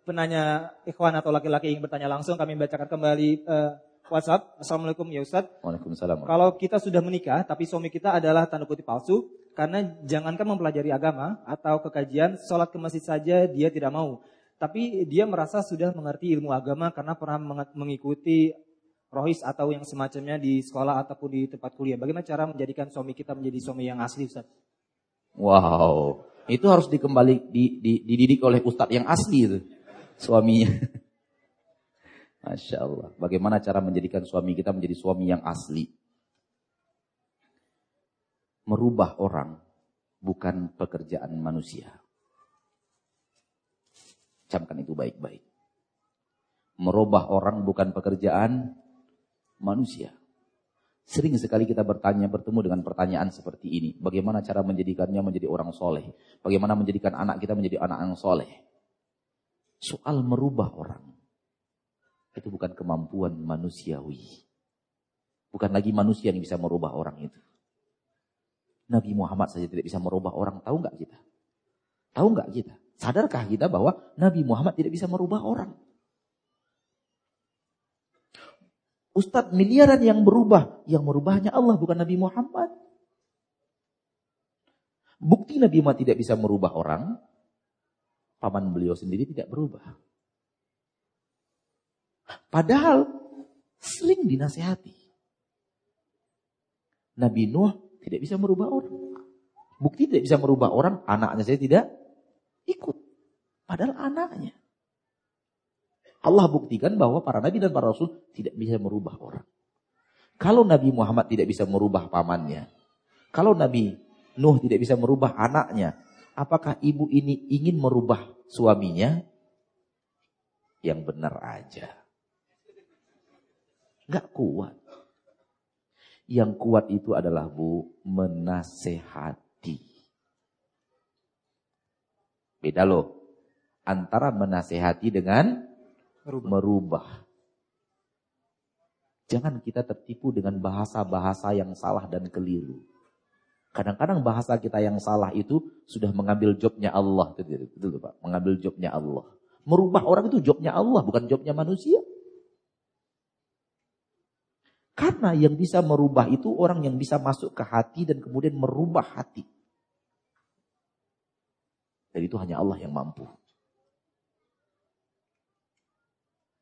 penanya ikhwan atau laki-laki yang bertanya langsung, kami bacakan kembali uh, WhatsApp. Assalamualaikum ya Ustaz. Waalaikumsalam. Kalau kita sudah menikah, tapi suami kita adalah tanda kutip palsu, karena jangankan mempelajari agama atau kekajian, sholat ke masjid saja dia tidak mau. Tapi dia merasa sudah mengerti ilmu agama karena pernah mengikuti rohis atau yang semacamnya di sekolah ataupun di tempat kuliah. Bagaimana cara menjadikan suami kita menjadi suami yang asli Ustaz? Wow, itu harus dikembali di, di, dididik oleh ustadz yang asli itu suaminya. Masya Allah. Bagaimana cara menjadikan suami kita menjadi suami yang asli? Merubah orang bukan pekerjaan manusia. Camkan itu baik-baik. Merubah orang bukan pekerjaan manusia. Sering sekali kita bertanya, bertemu dengan pertanyaan seperti ini. Bagaimana cara menjadikannya menjadi orang soleh? Bagaimana menjadikan anak kita menjadi anak yang soleh? Soal merubah orang. Itu bukan kemampuan manusiawi. Bukan lagi manusia yang bisa merubah orang itu. Nabi Muhammad saja tidak bisa merubah orang. Tahu nggak kita? Tahu nggak kita? Sadarkah kita bahwa Nabi Muhammad tidak bisa merubah orang? Ustadz miliaran yang berubah. Yang merubahnya Allah bukan Nabi Muhammad. Bukti Nabi Muhammad tidak bisa merubah orang. Paman beliau sendiri tidak berubah. Padahal sering dinasehati. Nabi Nuh tidak bisa merubah orang. Bukti tidak bisa merubah orang, anaknya saya tidak ikut. Padahal anaknya. Allah buktikan bahwa para nabi dan para rasul tidak bisa merubah orang. Kalau Nabi Muhammad tidak bisa merubah pamannya, kalau Nabi Nuh tidak bisa merubah anaknya, Apakah ibu ini ingin merubah suaminya? Yang benar aja. Gak kuat. Yang kuat itu adalah bu, menasehati. Beda loh. Antara menasehati dengan merubah. merubah. Jangan kita tertipu dengan bahasa-bahasa yang salah dan keliru. Kadang-kadang bahasa kita yang salah itu sudah mengambil jobnya Allah. Betul Pak. Mengambil jobnya Allah. Merubah orang itu jobnya Allah, bukan jobnya manusia. Karena yang bisa merubah itu orang yang bisa masuk ke hati dan kemudian merubah hati. Dan itu hanya Allah yang mampu.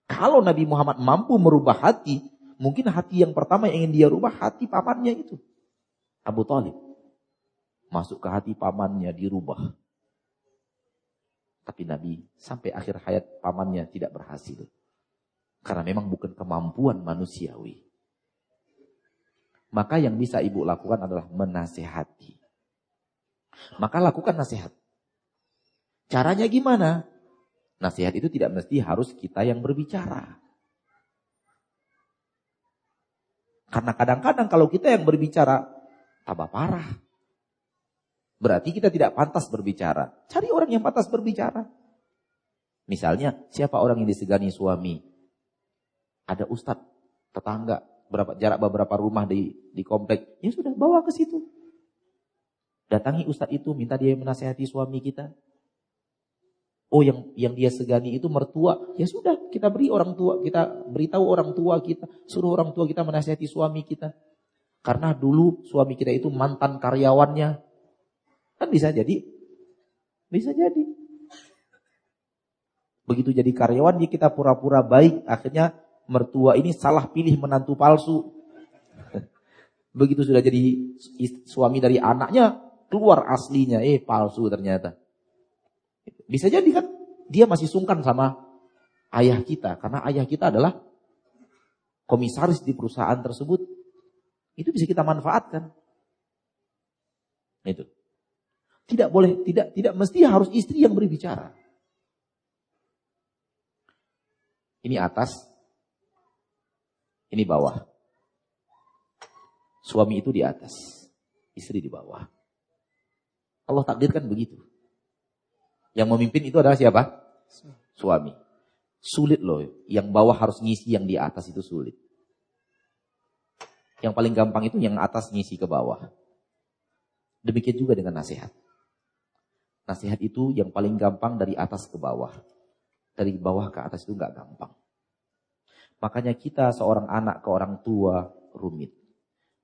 Kalau Nabi Muhammad mampu merubah hati, mungkin hati yang pertama yang ingin dia rubah hati pamannya itu. Abu Talib. Masuk ke hati pamannya dirubah. Tapi Nabi sampai akhir hayat pamannya tidak berhasil. Karena memang bukan kemampuan manusiawi. Maka yang bisa ibu lakukan adalah menasehati. Maka lakukan nasihat. Caranya gimana? Nasihat itu tidak mesti harus kita yang berbicara. Karena kadang-kadang kalau kita yang berbicara, tambah parah. Berarti kita tidak pantas berbicara. Cari orang yang pantas berbicara. Misalnya, siapa orang yang disegani suami? Ada ustadz, tetangga, berapa jarak beberapa rumah di di komplek, ya sudah bawa ke situ. Datangi ustadz itu, minta dia menasehati suami kita. Oh yang yang dia segani itu mertua, ya sudah kita beri orang tua, kita beritahu orang tua kita, suruh orang tua kita menasehati suami kita. Karena dulu suami kita itu mantan karyawannya. Kan bisa jadi. Bisa jadi. Begitu jadi karyawan dia kita pura-pura baik, akhirnya mertua ini salah pilih menantu palsu. Begitu sudah jadi suami dari anaknya, keluar aslinya, eh palsu ternyata. Bisa jadi kan, dia masih sungkan sama ayah kita. Karena ayah kita adalah komisaris di perusahaan tersebut. Itu bisa kita manfaatkan. Itu. Tidak boleh, tidak tidak mesti harus istri yang berbicara. Ini atas, ini bawah. Suami itu di atas, istri di bawah. Allah takdirkan begitu. Yang memimpin itu adalah siapa? Suami. Sulit loh, yang bawah harus ngisi yang di atas itu sulit. Yang paling gampang itu yang atas ngisi ke bawah. Demikian juga dengan nasihat. Nasihat itu yang paling gampang dari atas ke bawah. Dari bawah ke atas itu nggak gampang. Makanya kita seorang anak ke orang tua rumit.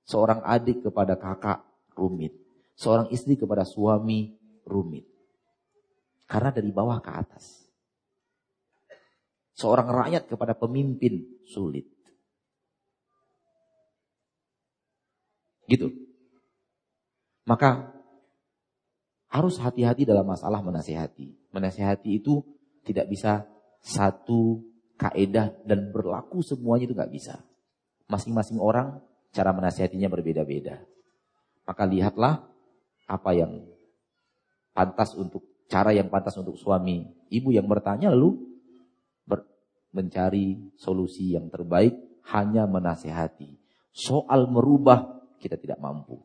Seorang adik kepada kakak rumit. Seorang istri kepada suami rumit. Karena dari bawah ke atas. Seorang rakyat kepada pemimpin sulit. Gitu. Maka harus hati-hati dalam masalah menasehati. Menasehati itu tidak bisa satu kaedah dan berlaku semuanya itu nggak bisa. Masing-masing orang cara menasihatinya berbeda-beda. Maka lihatlah apa yang pantas untuk cara yang pantas untuk suami. Ibu yang bertanya lalu ber, mencari solusi yang terbaik hanya menasehati. Soal merubah kita tidak mampu.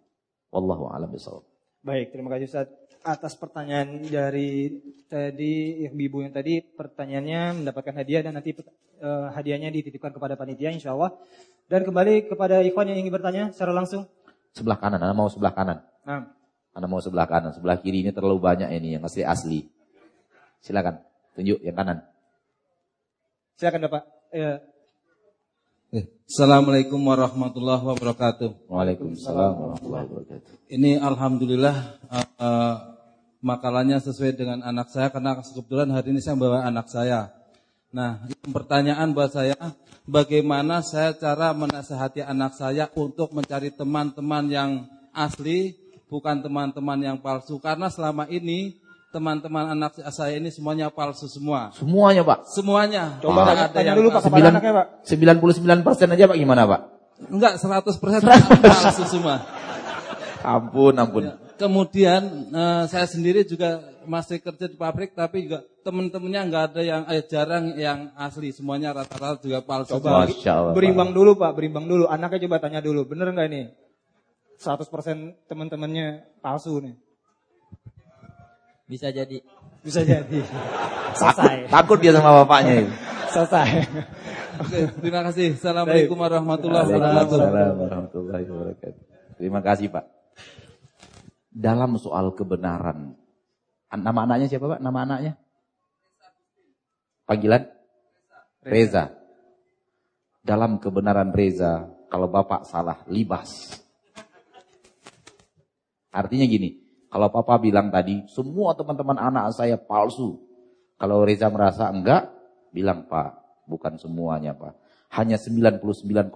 Wallahu a'lam bishawab. Baik, terima kasih Ustaz atas pertanyaan dari tadi ibu yang tadi pertanyaannya mendapatkan hadiah dan nanti uh, hadiahnya dititipkan kepada panitia insya Allah. Dan kembali kepada ikhwan yang ingin bertanya secara langsung. Sebelah kanan, Anda mau sebelah kanan. Nah. Anda mau sebelah kanan, sebelah kiri ini terlalu banyak ini yang asli asli. Silakan, tunjuk yang kanan. Silakan Bapak. Ya. Assalamualaikum warahmatullahi wabarakatuh. Waalaikumsalam warahmatullahi wabarakatuh. Ini alhamdulillah uh, uh, makalahnya sesuai dengan anak saya karena kebetulan hari ini saya membawa anak saya. Nah, pertanyaan buat saya, bagaimana saya cara menasehati anak saya untuk mencari teman-teman yang asli, bukan teman-teman yang palsu? Karena selama ini teman-teman anak saya ini semuanya palsu semua. Semuanya Pak? Semuanya. Coba Tidak ada yang dulu Pak kepada anaknya Pak. 99 persen aja Pak gimana Pak? Enggak, 100 persen palsu semua. Ampun, ampun. kemudian uh, saya sendiri juga masih kerja di pabrik tapi juga teman-temannya nggak ada yang eh, jarang yang asli semuanya rata-rata juga palsu. Coba berimbang dulu Pak, berimbang dulu. Anaknya coba tanya dulu, bener nggak ini? 100% teman-temannya palsu nih. Bisa jadi. Bisa jadi. Selesai. Takut dia sama bapaknya. Selesai. Oke, terima kasih. Assalamualaikum warahmatullahi wabarakatuh. Terima kasih Pak. Dalam soal kebenaran, nama anaknya siapa Pak? Nama anaknya? Panggilan? Reza. Dalam kebenaran Reza, kalau Bapak salah, libas. Artinya gini, kalau Papa bilang tadi, semua teman-teman anak saya palsu. Kalau Reza merasa enggak, bilang Pak, bukan semuanya Pak. Hanya 99,9.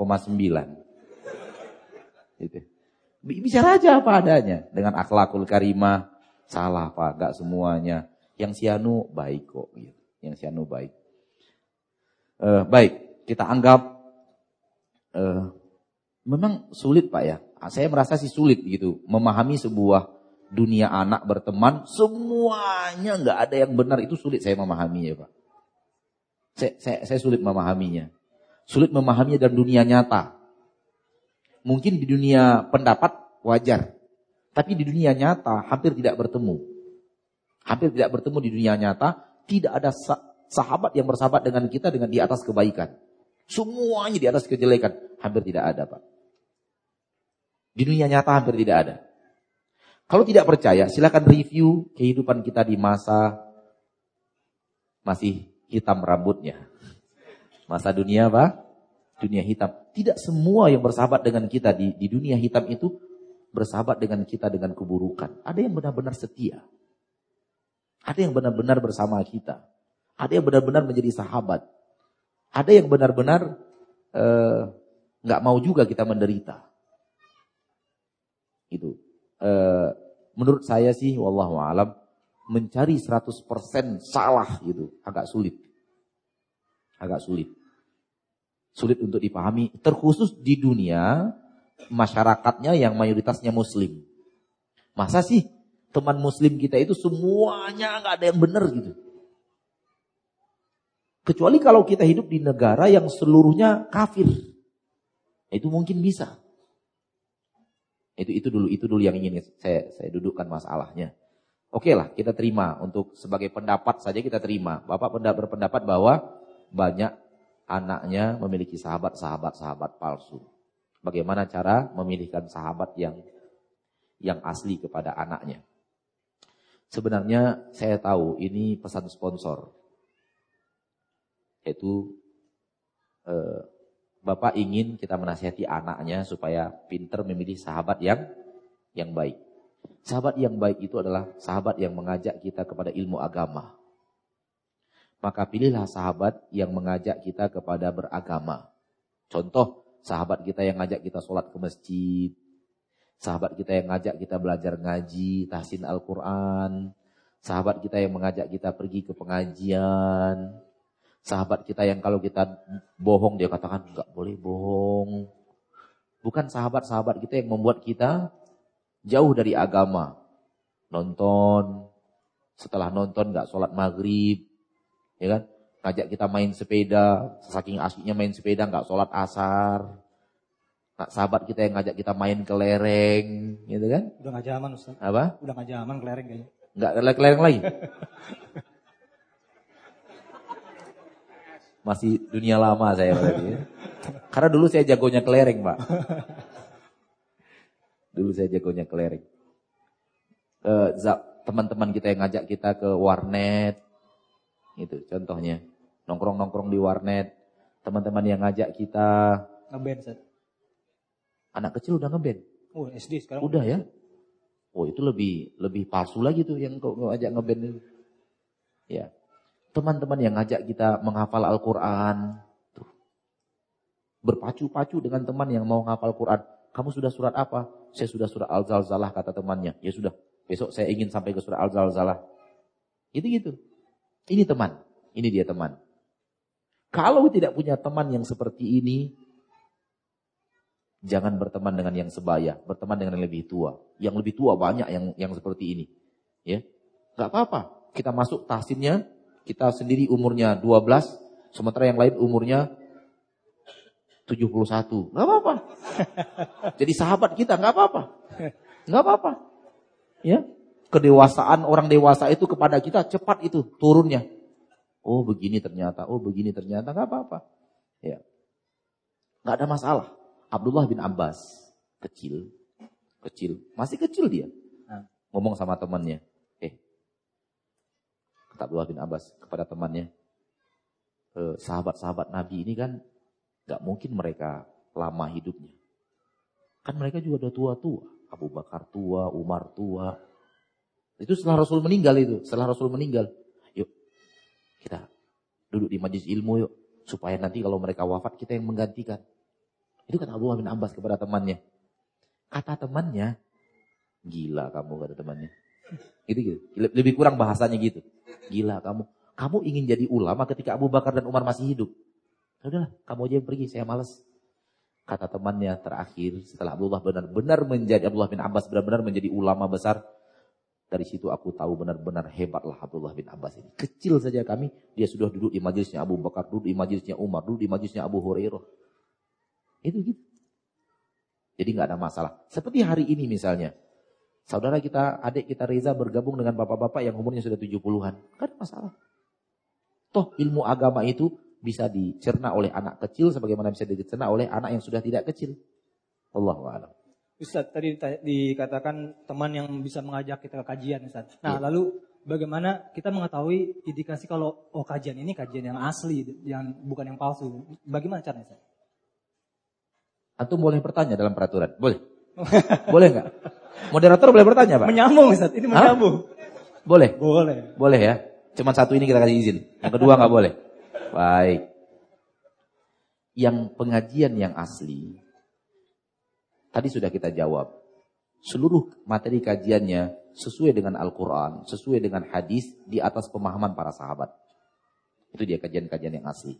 Gitu. Bicara aja apa adanya. Dengan akhlakul karimah, salah Pak, enggak semuanya. Yang sianu baik kok. Gitu. Yang sianu baik. Uh, baik, kita anggap uh, memang sulit Pak ya. Saya merasa sih sulit gitu memahami sebuah dunia anak berteman, semuanya nggak ada yang benar itu sulit saya memahaminya, Pak. Saya, saya, saya sulit memahaminya. Sulit memahaminya dalam dunia nyata. Mungkin di dunia pendapat wajar. Tapi di dunia nyata hampir tidak bertemu. Hampir tidak bertemu di dunia nyata. Tidak ada sahabat yang bersahabat dengan kita dengan di atas kebaikan. Semuanya di atas kejelekan. Hampir tidak ada Pak. Di dunia nyata hampir tidak ada. Kalau tidak percaya, silakan review kehidupan kita di masa masih hitam rambutnya. Masa dunia apa? Dunia hitam. Tidak semua yang bersahabat dengan kita di, di dunia hitam itu bersahabat dengan kita dengan keburukan. Ada yang benar-benar setia. Ada yang benar-benar bersama kita. Ada yang benar-benar menjadi sahabat. Ada yang benar-benar eh, nggak uh, mau juga kita menderita. Itu. Uh, menurut saya sih wallahu alam mencari 100% salah gitu agak sulit. Agak sulit. Sulit untuk dipahami terkhusus di dunia masyarakatnya yang mayoritasnya muslim. Masa sih teman muslim kita itu semuanya nggak ada yang benar gitu. Kecuali kalau kita hidup di negara yang seluruhnya kafir. Itu mungkin bisa. Itu itu dulu itu dulu yang ingin saya saya dudukkan masalahnya. Oke okay lah, kita terima untuk sebagai pendapat saja kita terima. Bapak pendapat berpendapat bahwa banyak anaknya memiliki sahabat-sahabat sahabat palsu. Bagaimana cara memilihkan sahabat yang yang asli kepada anaknya? Sebenarnya saya tahu ini pesan sponsor. Yaitu eh, Bapak ingin kita menasihati anaknya supaya pinter memilih sahabat yang yang baik. Sahabat yang baik itu adalah sahabat yang mengajak kita kepada ilmu agama. Maka pilihlah sahabat yang mengajak kita kepada beragama. Contoh, sahabat kita yang ngajak kita sholat ke masjid. Sahabat kita yang ngajak kita belajar ngaji, tahsin Al-Quran. Sahabat kita yang mengajak kita pergi ke pengajian Sahabat kita yang kalau kita bohong dia katakan nggak boleh bohong. Bukan sahabat-sahabat kita yang membuat kita jauh dari agama. Nonton, setelah nonton nggak sholat maghrib, ya kan? Ngajak kita main sepeda, saking asiknya main sepeda nggak sholat asar. Nah, sahabat kita yang ngajak kita main kelereng, gitu kan? Udah nggak zaman Ustaz. Apa? Udah nggak zaman kelereng kayaknya. Nggak kelereng lagi. Masih dunia lama saya berarti ya. Karena dulu saya jagonya kelereng, Pak. Dulu saya jagonya kelereng. Teman-teman kita yang ngajak kita ke warnet. Itu contohnya. Nongkrong-nongkrong di warnet. Teman-teman yang ngajak kita. Ngeband. Anak kecil udah ngeband. Oh, SD sekarang. Udah ya. Oh, itu lebih lebih palsu lagi tuh yang kau ngajak ngeband itu. Ya. Teman-teman yang ngajak kita menghafal Al-Quran. Berpacu-pacu dengan teman yang mau menghafal Quran. Kamu sudah surat apa? Saya sudah surat Al-Zalzalah kata temannya. Ya sudah, besok saya ingin sampai ke surat Al-Zalzalah. Gitu-gitu. Ini teman. Ini dia teman. Kalau tidak punya teman yang seperti ini, Jangan berteman dengan yang sebaya, berteman dengan yang lebih tua. Yang lebih tua banyak yang yang seperti ini. Ya. Enggak apa-apa. Kita masuk tahsinnya, kita sendiri umurnya 12, sementara yang lain umurnya 71. Enggak apa-apa. Jadi sahabat kita enggak apa-apa. Enggak apa-apa. Ya. Kedewasaan orang dewasa itu kepada kita cepat itu turunnya. Oh begini ternyata, oh begini ternyata, enggak apa-apa. Ya. Enggak ada masalah. Abdullah bin Abbas, kecil, kecil, masih kecil dia. Nah. Ngomong sama temannya, kata Abdullah bin Abbas kepada temannya, eh, sahabat-sahabat Nabi ini kan gak mungkin mereka lama hidupnya. Kan mereka juga udah tua-tua. Abu Bakar tua, Umar tua. Itu setelah Rasul meninggal itu. Setelah Rasul meninggal. Yuk, kita duduk di majlis ilmu yuk. Supaya nanti kalau mereka wafat kita yang menggantikan. Itu kata Abdullah bin Abbas kepada temannya. Kata temannya, gila kamu kata temannya. Gitu gitu. Lebih kurang bahasanya gitu. Gila kamu. Kamu ingin jadi ulama ketika Abu Bakar dan Umar masih hidup. Ya udahlah, kamu aja yang pergi, saya males. Kata temannya terakhir setelah Abdullah benar-benar menjadi Abdullah bin Abbas benar-benar menjadi ulama besar. Dari situ aku tahu benar-benar hebatlah Abdullah bin Abbas ini. Kecil saja kami, dia sudah duduk di majelisnya Abu Bakar, duduk di majelisnya Umar, duduk di majelisnya Abu Hurairah. Itu gitu. Jadi nggak ada masalah. Seperti hari ini misalnya. Saudara kita, adik kita Reza bergabung dengan bapak-bapak yang umurnya sudah 70-an. Gak ada masalah. Toh ilmu agama itu bisa dicerna oleh anak kecil sebagaimana bisa dicerna oleh anak yang sudah tidak kecil. Allah a'lam. Ustaz, tadi dikatakan teman yang bisa mengajak kita ke kajian, Ustaz. Nah, ya. lalu bagaimana kita mengetahui indikasi kalau oh kajian ini kajian yang asli, yang bukan yang palsu? Bagaimana caranya, Ustaz? Antum boleh bertanya dalam peraturan. Boleh? boleh nggak? Moderator boleh bertanya, Pak? Menyambung, Ustaz. Ini menyambung. Hah? Boleh? Boleh. Boleh ya? Cuma satu ini kita kasih izin. Yang kedua nggak boleh. Baik. Yang pengajian yang asli. Tadi sudah kita jawab. Seluruh materi kajiannya sesuai dengan Al-Quran, sesuai dengan hadis di atas pemahaman para sahabat. Itu dia kajian-kajian yang asli.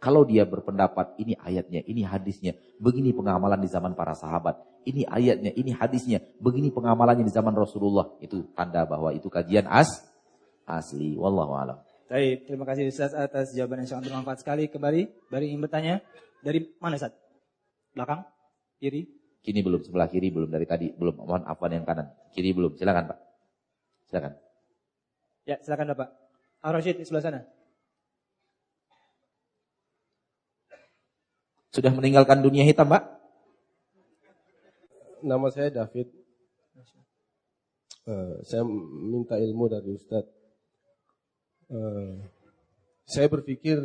Kalau dia berpendapat ini ayatnya, ini hadisnya, begini pengamalan di zaman para sahabat, ini ayatnya, ini hadisnya, begini pengamalannya di zaman Rasulullah, itu tanda bahwa itu kajian as asli. Wallahu a'lam. Baik, terima kasih Ustaz atas jawaban yang sangat bermanfaat sekali. Kembali, Bari ingin bertanya, dari mana Ustaz? Belakang? Kiri? Kini belum, sebelah kiri belum, dari tadi belum. Mohon afwan yang kanan. Kiri belum, silakan Pak. Silakan. Ya, silakan Bapak. Ar-Rasyid di sebelah sana. Sudah meninggalkan dunia hitam, Pak? Nama saya David. Uh, saya minta ilmu dari Ustadz. Uh, saya berpikir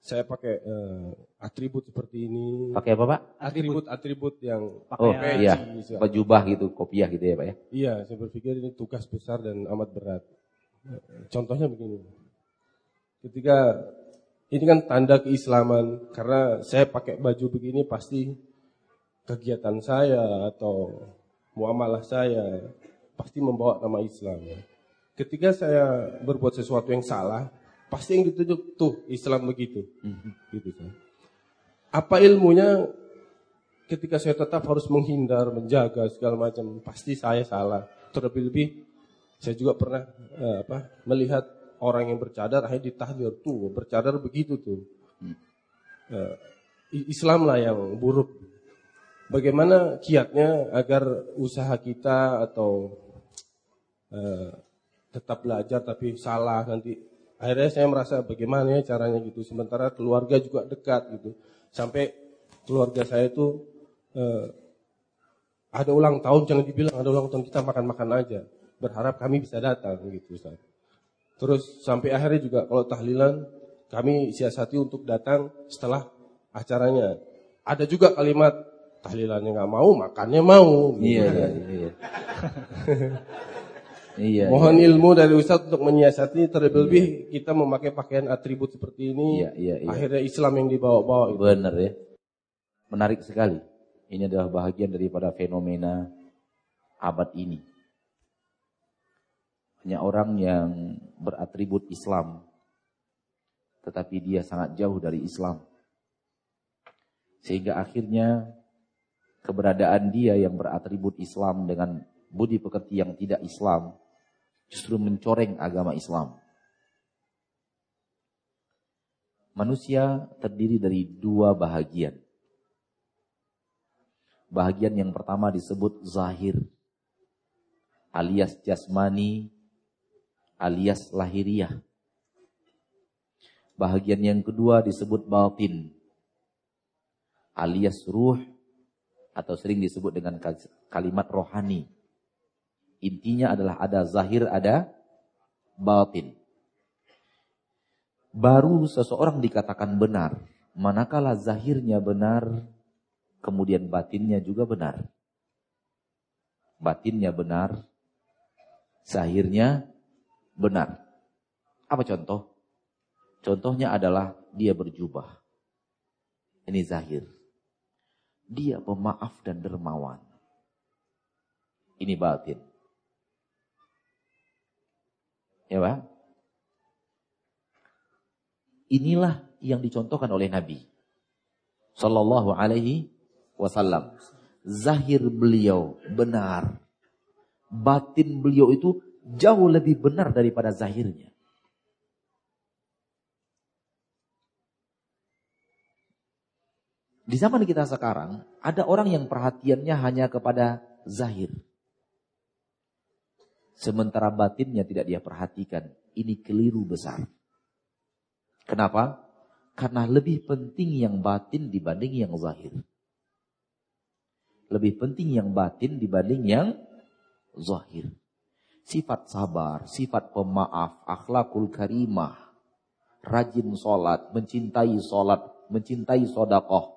saya pakai uh, atribut seperti ini. Pakai apa, Pak? Atribut-atribut yang Oh, iya. Bajubah gitu, kopiah gitu ya, Pak ya? Iya, saya berpikir ini tugas besar dan amat berat. Contohnya begini. Ketika ini kan tanda keislaman karena saya pakai baju begini pasti kegiatan saya atau muamalah saya pasti membawa nama Islam. Ketika saya berbuat sesuatu yang salah, pasti yang ditunjuk tuh Islam begitu. Mm-hmm. Gitu kan. Apa ilmunya ketika saya tetap harus menghindar, menjaga segala macam, pasti saya salah. Terlebih-lebih saya juga pernah eh, apa melihat orang yang bercadar akhirnya ditahdir tuh bercadar begitu tuh. Uh, Islam lah yang buruk. Bagaimana kiatnya agar usaha kita atau uh, tetap belajar tapi salah nanti akhirnya saya merasa bagaimana ya caranya gitu. Sementara keluarga juga dekat gitu. Sampai keluarga saya itu uh, ada ulang tahun jangan dibilang ada ulang tahun kita makan-makan aja. Berharap kami bisa datang gitu Ustaz. Terus sampai akhirnya juga kalau tahlilan kami siasati untuk datang setelah acaranya. Ada juga kalimat tahlilannya nggak mau, makannya mau. Gitu. Iya, iya, iya. iya. Mohon iya. ilmu dari Ustaz untuk menyiasati terlebih-lebih iya. kita memakai pakaian atribut seperti ini. Iya, iya, iya. Akhirnya Islam yang dibawa-bawa. Benar ya. Menarik sekali. Ini adalah bahagian daripada fenomena abad ini. Hanya orang yang beratribut Islam. Tetapi dia sangat jauh dari Islam. Sehingga akhirnya keberadaan dia yang beratribut Islam dengan budi pekerti yang tidak Islam justru mencoreng agama Islam. Manusia terdiri dari dua bahagian. Bahagian yang pertama disebut zahir alias jasmani alias lahiriah. Bahagian yang kedua disebut batin alias ruh atau sering disebut dengan kalimat rohani. Intinya adalah ada zahir, ada batin. Baru seseorang dikatakan benar, manakala zahirnya benar, kemudian batinnya juga benar. Batinnya benar, zahirnya benar. Apa contoh? Contohnya adalah dia berjubah. Ini zahir. Dia pemaaf dan dermawan. Ini batin. Ya Pak? Inilah yang dicontohkan oleh Nabi. Sallallahu alaihi wasallam. Zahir beliau benar. Batin beliau itu jauh lebih benar daripada zahirnya. Di zaman kita sekarang, ada orang yang perhatiannya hanya kepada zahir. Sementara batinnya tidak dia perhatikan. Ini keliru besar. Kenapa? Karena lebih penting yang batin dibanding yang zahir. Lebih penting yang batin dibanding yang zahir. Sifat sabar, sifat pemaaf, akhlakul karimah, rajin sholat, mencintai sholat, mencintai sodakoh,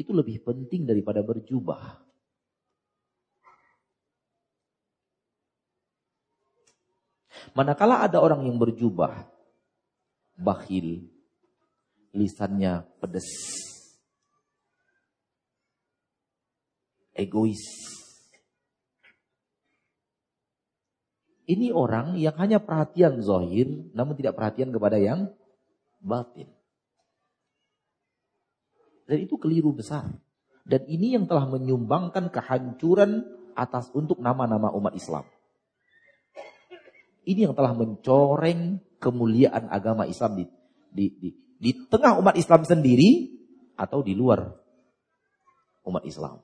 itu lebih penting daripada berjubah. Manakala ada orang yang berjubah, bakhil, lisannya pedas, egois. Ini orang yang hanya perhatian zohir, namun tidak perhatian kepada yang batin. Dan itu keliru besar. Dan ini yang telah menyumbangkan kehancuran atas untuk nama-nama umat Islam. Ini yang telah mencoreng kemuliaan agama Islam di, di, di, di tengah umat Islam sendiri atau di luar umat Islam.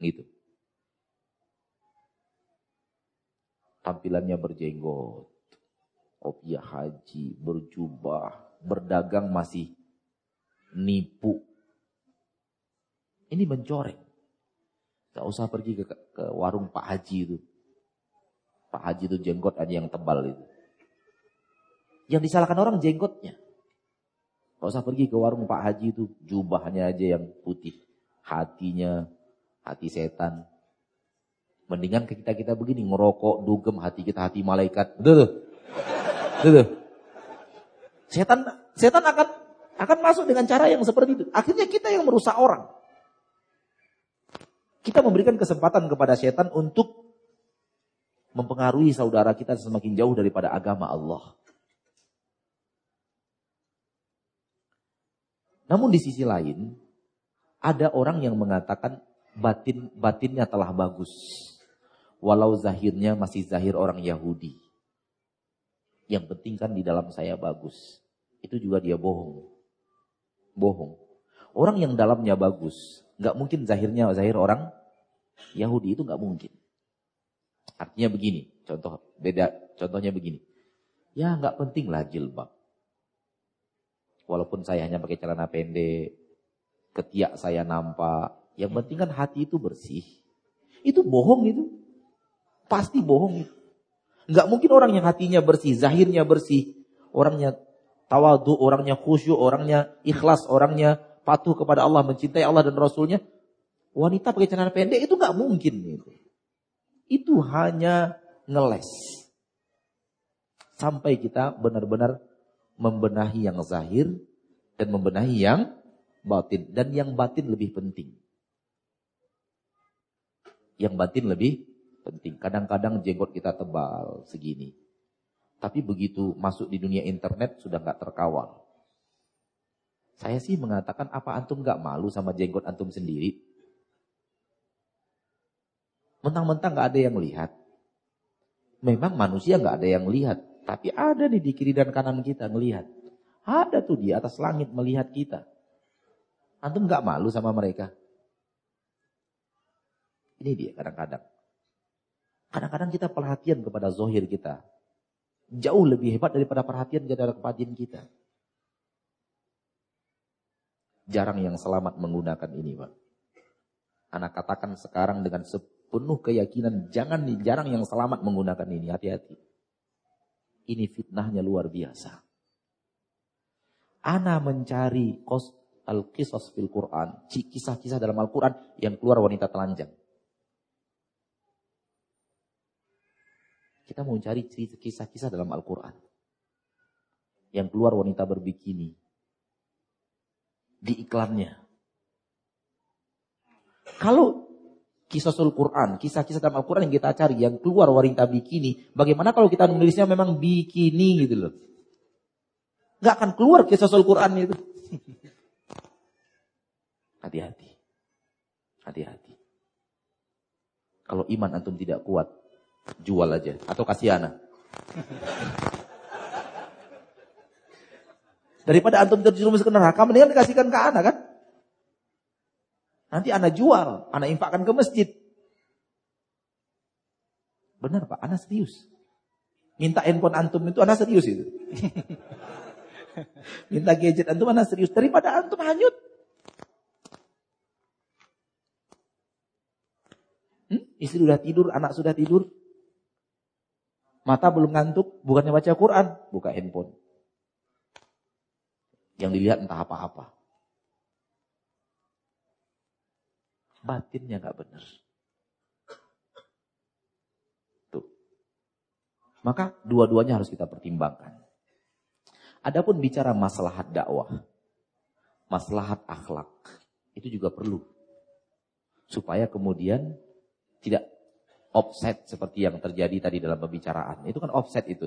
Gitu. Tampilannya berjenggot, opiah haji, berjubah, berdagang masih nipu. Ini mencoreng. Gak usah pergi ke, ke warung Pak Haji itu. Pak Haji itu jenggot aja yang tebal itu. Yang disalahkan orang jenggotnya. Gak usah pergi ke warung Pak Haji itu. Jubahnya aja yang putih. Hatinya hati setan. Mendingan kita kita begini ngerokok, dugem hati kita hati malaikat. Betul tuh. Betul tuh. Setan setan akan akan masuk dengan cara yang seperti itu. Akhirnya kita yang merusak orang. Kita memberikan kesempatan kepada setan untuk mempengaruhi saudara kita semakin jauh daripada agama Allah. Namun di sisi lain, ada orang yang mengatakan batin batinnya telah bagus. Walau zahirnya masih zahir orang Yahudi. Yang penting kan di dalam saya bagus. Itu juga dia bohong bohong. Orang yang dalamnya bagus, nggak mungkin zahirnya zahir orang Yahudi itu nggak mungkin. Artinya begini, contoh beda, contohnya begini. Ya nggak penting lah jilbab. Walaupun saya hanya pakai celana pendek, ketiak saya nampak, yang penting kan hati itu bersih. Itu bohong itu. Pasti bohong itu. Mungkin orang yang hatinya bersih, zahirnya bersih, orangnya tawadu, orangnya khusyuk, orangnya ikhlas, orangnya patuh kepada Allah, mencintai Allah dan Rasulnya, wanita pakai celana pendek itu nggak mungkin itu. Itu hanya ngeles. Sampai kita benar-benar membenahi yang zahir dan membenahi yang batin. Dan yang batin lebih penting. Yang batin lebih penting. Kadang-kadang jenggot kita tebal segini. Tapi begitu masuk di dunia internet sudah nggak terkawal. Saya sih mengatakan apa antum gak malu sama jenggot antum sendiri? Mentang-mentang gak ada yang lihat. Memang manusia gak ada yang lihat. Tapi ada nih di kiri dan kanan kita melihat. Ada tuh di atas langit melihat kita. Antum gak malu sama mereka? Ini dia kadang-kadang. Kadang-kadang kita perhatian kepada zohir kita. Jauh lebih hebat daripada perhatian kepada kebatin kita. Jarang yang selamat menggunakan ini, Pak. Anak katakan sekarang dengan sepenuh keyakinan, jangan jarang yang selamat menggunakan ini, hati-hati. Ini fitnahnya luar biasa. Ana mencari kos al-qisas fil Quran, kisah-kisah dalam Al-Quran yang keluar wanita telanjang. Kita mau cari kisah-kisah dalam Al-Quran. Yang keluar wanita berbikini di iklannya. Kalau kisah sul Quran, kisah-kisah dalam Al-Quran yang kita cari, yang keluar wanita bikini, bagaimana kalau kita menulisnya memang bikini gitu loh. Gak akan keluar kisah sul Quran itu. Hati-hati. Hati-hati. Kalau iman antum tidak kuat, jual aja. Atau kasih anak. Daripada antum terjerumus ke neraka, mendingan dikasihkan ke anak kan? Nanti anak jual, anak infakkan ke masjid. Benar Pak, anak serius. Minta handphone antum itu anak serius itu. Minta gadget antum anak serius. Daripada antum hanyut. Hmm? Istri sudah tidur, anak sudah tidur. Mata belum ngantuk, bukannya baca Quran, buka handphone. Yang dilihat entah apa-apa. Batinnya nggak benar. Tuh. Maka dua-duanya harus kita pertimbangkan. Adapun bicara maslahat dakwah, maslahat akhlak, itu juga perlu. Supaya kemudian tidak offset seperti yang terjadi tadi dalam pembicaraan. Itu kan offset itu.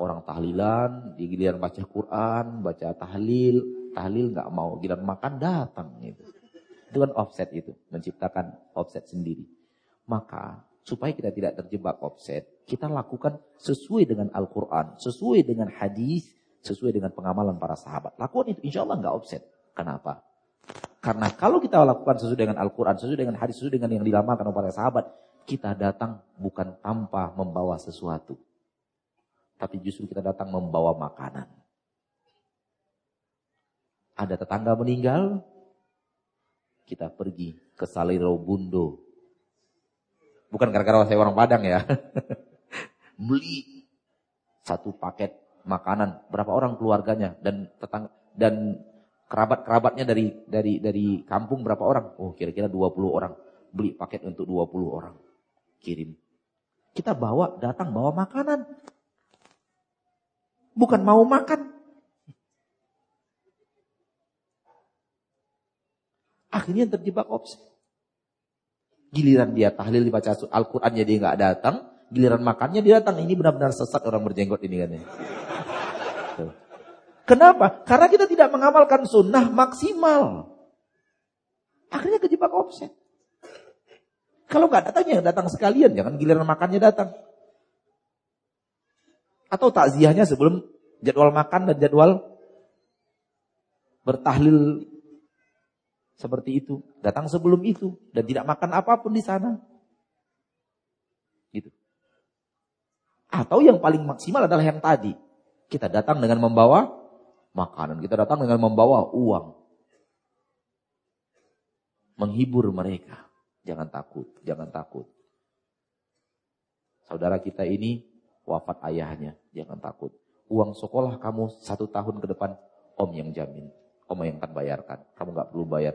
Orang tahlilan, giliran baca Quran, baca tahlil, tahlil nggak mau, giliran makan datang gitu. Itu kan offset itu, menciptakan offset sendiri. Maka supaya kita tidak terjebak offset, kita lakukan sesuai dengan Al-Quran, sesuai dengan hadis, sesuai dengan pengamalan para sahabat. Lakukan itu, insya Allah nggak offset. Kenapa? Karena kalau kita lakukan sesuai dengan Al-Quran, sesuai dengan hadis, sesuai dengan yang dilamalkan oleh para sahabat, kita datang bukan tanpa membawa sesuatu tapi justru kita datang membawa makanan. Ada tetangga meninggal, kita pergi ke Saliro Bundo. Bukan gara-gara saya orang Padang ya. Beli satu paket makanan, berapa orang keluarganya dan tetangga dan kerabat-kerabatnya dari dari dari kampung berapa orang? Oh, kira-kira 20 orang. Beli paket untuk 20 orang. Kirim. Kita bawa, datang bawa makanan. Bukan mau makan. Akhirnya terjebak opsi. Giliran dia tahlil dibaca Al-Qurannya dia nggak datang. Giliran makannya dia datang. Ini benar-benar sesat orang berjenggot ini kan. Kenapa? Karena kita tidak mengamalkan sunnah maksimal. Akhirnya kejebak offset. Kalau nggak datang ya datang sekalian, jangan giliran makannya datang. Atau takziahnya sebelum jadwal makan dan jadwal bertahlil seperti itu. Datang sebelum itu dan tidak makan apa pun di sana. Gitu. Atau yang paling maksimal adalah yang tadi. Kita datang dengan membawa makanan. Kita datang dengan membawa uang. Menghibur mereka. Jangan takut, jangan takut. Saudara kita ini wafat ayahnya. Jangan takut. Uang sekolah kamu satu tahun ke depan, om yang jamin. Om yang akan bayarkan. Kamu nggak perlu bayar.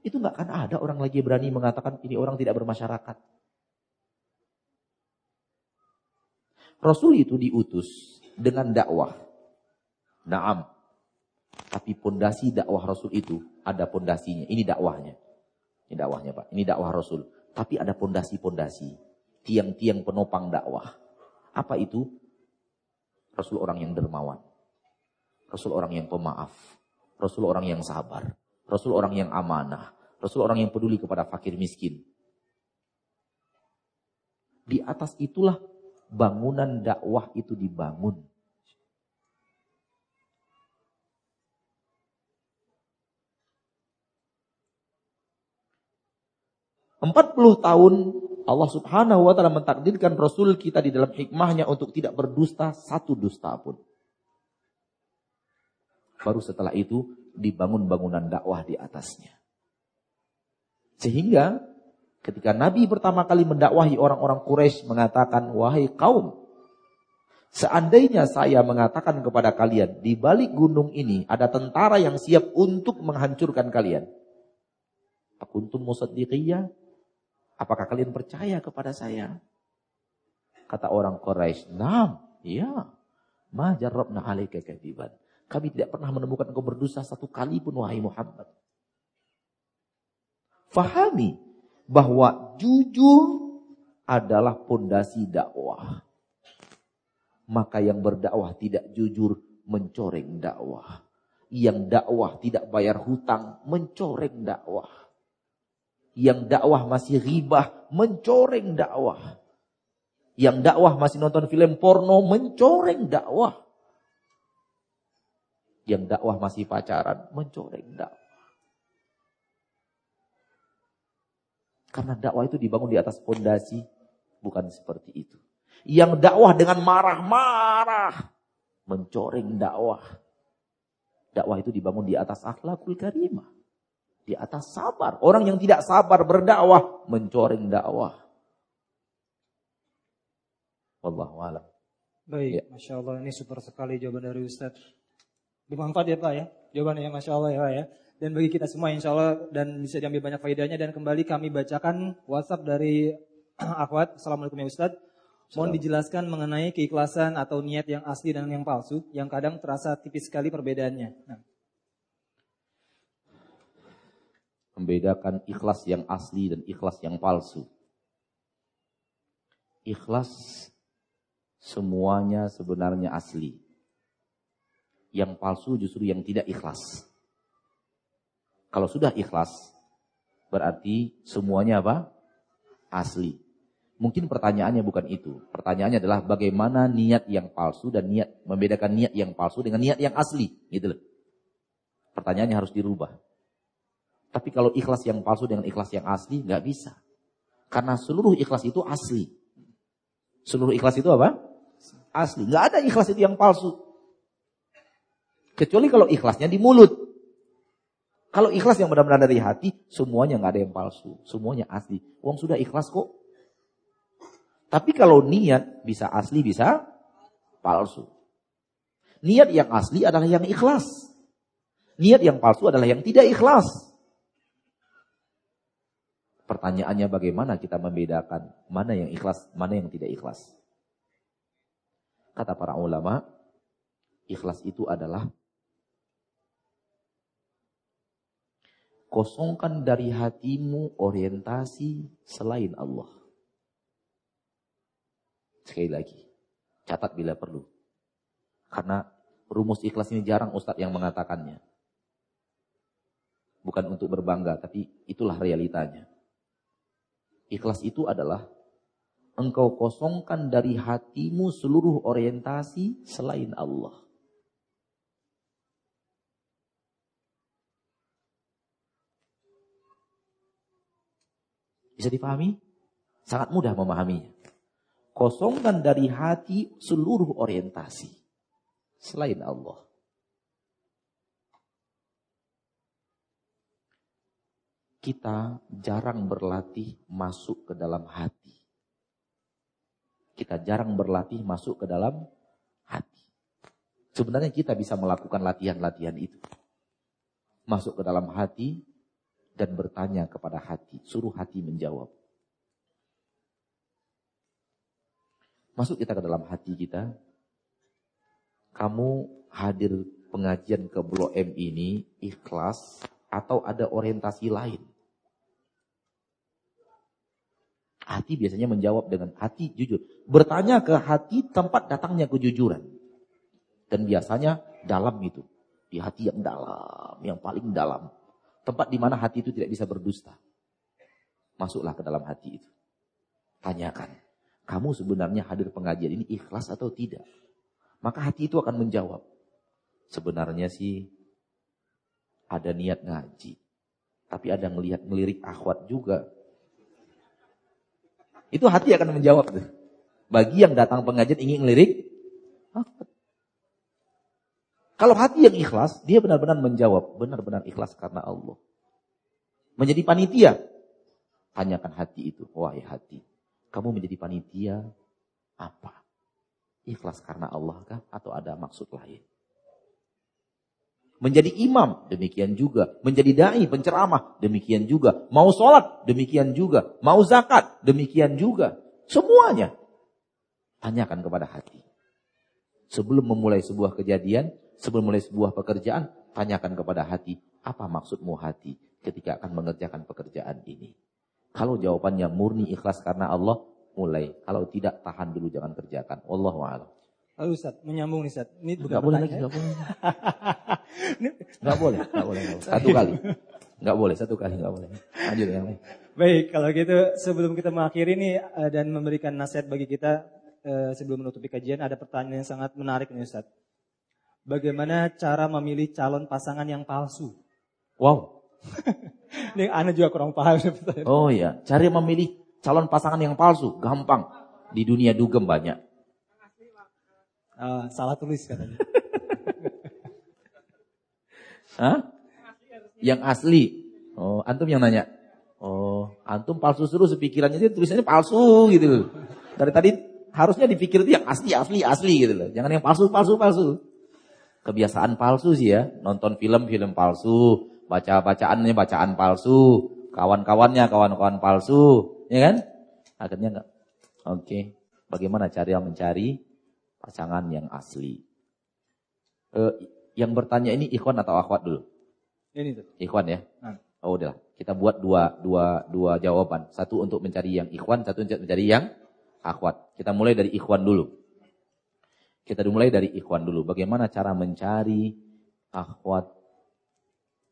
Itu nggak akan ada orang lagi berani mengatakan ini orang tidak bermasyarakat. Rasul itu diutus dengan dakwah. Naam. Tapi pondasi dakwah Rasul itu ada pondasinya. Ini dakwahnya. Ini dakwahnya Pak. Ini dakwah Rasul. Tapi ada pondasi-pondasi. Tiang-tiang penopang dakwah. Apa itu? Rasul orang yang dermawan. Rasul orang yang pemaaf. Rasul orang yang sabar. Rasul orang yang amanah. Rasul orang yang peduli kepada fakir miskin. Di atas itulah bangunan dakwah itu dibangun. Empat puluh tahun Allah subhanahu wa ta'ala mentakdirkan Rasul kita di dalam hikmahnya untuk tidak berdusta satu dusta pun. Baru setelah itu dibangun bangunan dakwah di atasnya. Sehingga ketika Nabi pertama kali mendakwahi orang-orang Quraisy mengatakan, "Wahai kaum, seandainya saya mengatakan kepada kalian di balik gunung ini ada tentara yang siap untuk menghancurkan kalian. Akuntum musaddiqiyah? Apakah kalian percaya kepada saya?" Kata orang Quraisy, "Nam, iya. Ma jarrabna 'alaika kadiban." Kami tidak pernah menemukan engkau berdosa satu kali pun wahai Muhammad. Fahami bahwa jujur adalah pondasi dakwah. Maka yang berdakwah tidak jujur mencoreng dakwah. Yang dakwah tidak bayar hutang mencoreng dakwah. Yang dakwah masih ribah mencoreng dakwah. Yang dakwah masih nonton film porno mencoreng dakwah yang dakwah masih pacaran mencoreng dakwah. Karena dakwah itu dibangun di atas pondasi bukan seperti itu. Yang dakwah dengan marah-marah mencoreng dakwah. Dakwah itu dibangun di atas akhlakul karimah. Di atas sabar. Orang yang tidak sabar berdakwah mencoreng dakwah. Wallahu a'lam. Baik, ya. Masya Allah ini super sekali jawaban dari Ustadz. Bermanfaat ya Pak ya. Jawabannya ya Masya Allah ya Pak ya. Dan bagi kita semua insya Allah dan bisa diambil banyak faedahnya. Dan kembali kami bacakan WhatsApp dari Akhwat. Assalamualaikum ya Ustaz. Mohon dijelaskan mengenai keikhlasan atau niat yang asli dan yang palsu. Yang kadang terasa tipis sekali perbedaannya. Nah. Membedakan ikhlas yang asli dan ikhlas yang palsu. Ikhlas semuanya sebenarnya asli yang palsu justru yang tidak ikhlas. Kalau sudah ikhlas, berarti semuanya apa? Asli. Mungkin pertanyaannya bukan itu. Pertanyaannya adalah bagaimana niat yang palsu dan niat membedakan niat yang palsu dengan niat yang asli, gitu loh. Pertanyaannya harus dirubah. Tapi kalau ikhlas yang palsu dengan ikhlas yang asli nggak bisa. Karena seluruh ikhlas itu asli. Seluruh ikhlas itu apa? Asli. Nggak ada ikhlas itu yang palsu. Kecuali kalau ikhlasnya di mulut. Kalau ikhlas yang benar-benar dari hati, semuanya nggak ada yang palsu. Semuanya asli. Uang sudah ikhlas kok. Tapi kalau niat bisa asli, bisa palsu. Niat yang asli adalah yang ikhlas. Niat yang palsu adalah yang tidak ikhlas. Pertanyaannya bagaimana kita membedakan mana yang ikhlas, mana yang tidak ikhlas. Kata para ulama, ikhlas itu adalah Kosongkan dari hatimu orientasi selain Allah. Sekali lagi, catat bila perlu. Karena rumus ikhlas ini jarang Ustadz yang mengatakannya. Bukan untuk berbangga, tapi itulah realitanya. Ikhlas itu adalah engkau kosongkan dari hatimu seluruh orientasi selain Allah. Bisa dipahami? Sangat mudah memahaminya. Kosongkan dari hati seluruh orientasi. Selain Allah. Kita jarang berlatih masuk ke dalam hati. Kita jarang berlatih masuk ke dalam hati. Sebenarnya kita bisa melakukan latihan-latihan itu. Masuk ke dalam hati, dan bertanya kepada hati. Suruh hati menjawab. Masuk kita ke dalam hati kita. Kamu hadir pengajian ke Blok M ini ikhlas atau ada orientasi lain? Hati biasanya menjawab dengan hati jujur. Bertanya ke hati tempat datangnya kejujuran. Dan biasanya dalam itu. Di hati yang dalam, yang paling dalam. Tempat di mana hati itu tidak bisa berdusta. Masuklah ke dalam hati itu. Tanyakan, kamu sebenarnya hadir pengajian ini ikhlas atau tidak? Maka hati itu akan menjawab. Sebenarnya sih ada niat ngaji. Tapi ada ngelihat ngelirik akhwat juga. Itu hati akan menjawab tuh. Bagi yang datang pengajian ingin ngelirik. Kalau hati yang ikhlas, dia benar-benar menjawab, benar-benar ikhlas karena Allah. Menjadi panitia, tanyakan hati itu, wahai hati, kamu menjadi panitia apa? Ikhlas karena Allah kah atau ada maksud lain? Menjadi imam, demikian juga. Menjadi da'i, penceramah, demikian juga. Mau sholat, demikian juga. Mau zakat, demikian juga. Semuanya. Tanyakan kepada hati. Sebelum memulai sebuah kejadian, Sebelum mulai sebuah pekerjaan, tanyakan kepada hati, apa maksudmu hati ketika akan mengerjakan pekerjaan ini? Kalau jawabannya murni ikhlas karena Allah, mulai. Kalau tidak, tahan dulu jangan kerjakan. Wallahu a'lam. Lalu Ustaz, menyambung nih Ustaz. Ini bukan gak boleh lagi, gak boleh. gak boleh, gak boleh. Satu kali. Gak boleh, satu kali gak boleh. Lanjut lain. Baik, kalau gitu sebelum kita mengakhiri nih eh, dan memberikan nasihat bagi kita eh, sebelum menutupi kajian ada pertanyaan yang sangat menarik nih Ustaz bagaimana cara memilih calon pasangan yang palsu. Wow. Ini aneh juga kurang paham. Oh iya, cari memilih calon pasangan yang palsu, gampang. Di dunia dugem banyak. Uh, salah tulis katanya. Hah? Yang asli. Oh, antum yang nanya. Oh, antum palsu terus pikirannya dia tulisannya palsu gitu Dari tadi harusnya dipikir itu yang asli, asli, asli gitu loh. Jangan yang palsu, palsu, palsu kebiasaan palsu sih ya. Nonton film, film palsu. Baca bacaannya bacaan palsu. Kawan-kawannya, kawan-kawan palsu. Ya kan? Akhirnya enggak. Oke. Bagaimana cara mencari pasangan yang asli? Eh, yang bertanya ini ikhwan atau akhwat dulu? Ini tuh. Ikhwan ya? Nah. Oh udah. Kita buat dua, dua, dua jawaban. Satu untuk mencari yang ikhwan, satu untuk mencari yang akhwat. Kita mulai dari ikhwan dulu. Kita dimulai dari ikhwan dulu. Bagaimana cara mencari akhwat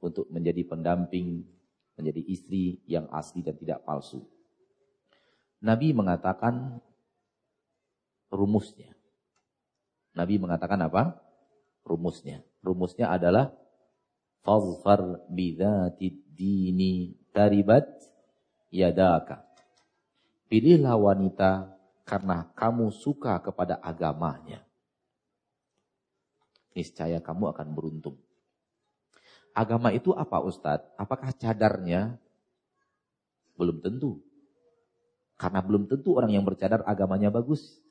untuk menjadi pendamping, menjadi istri yang asli dan tidak palsu. Nabi mengatakan rumusnya. Nabi mengatakan apa? Rumusnya. Rumusnya adalah fazfar bidzatid dini taribat yadaka. Pilihlah wanita karena kamu suka kepada agamanya niscaya kamu akan beruntung. Agama itu apa Ustadz? Apakah cadarnya? Belum tentu. Karena belum tentu orang yang bercadar agamanya bagus.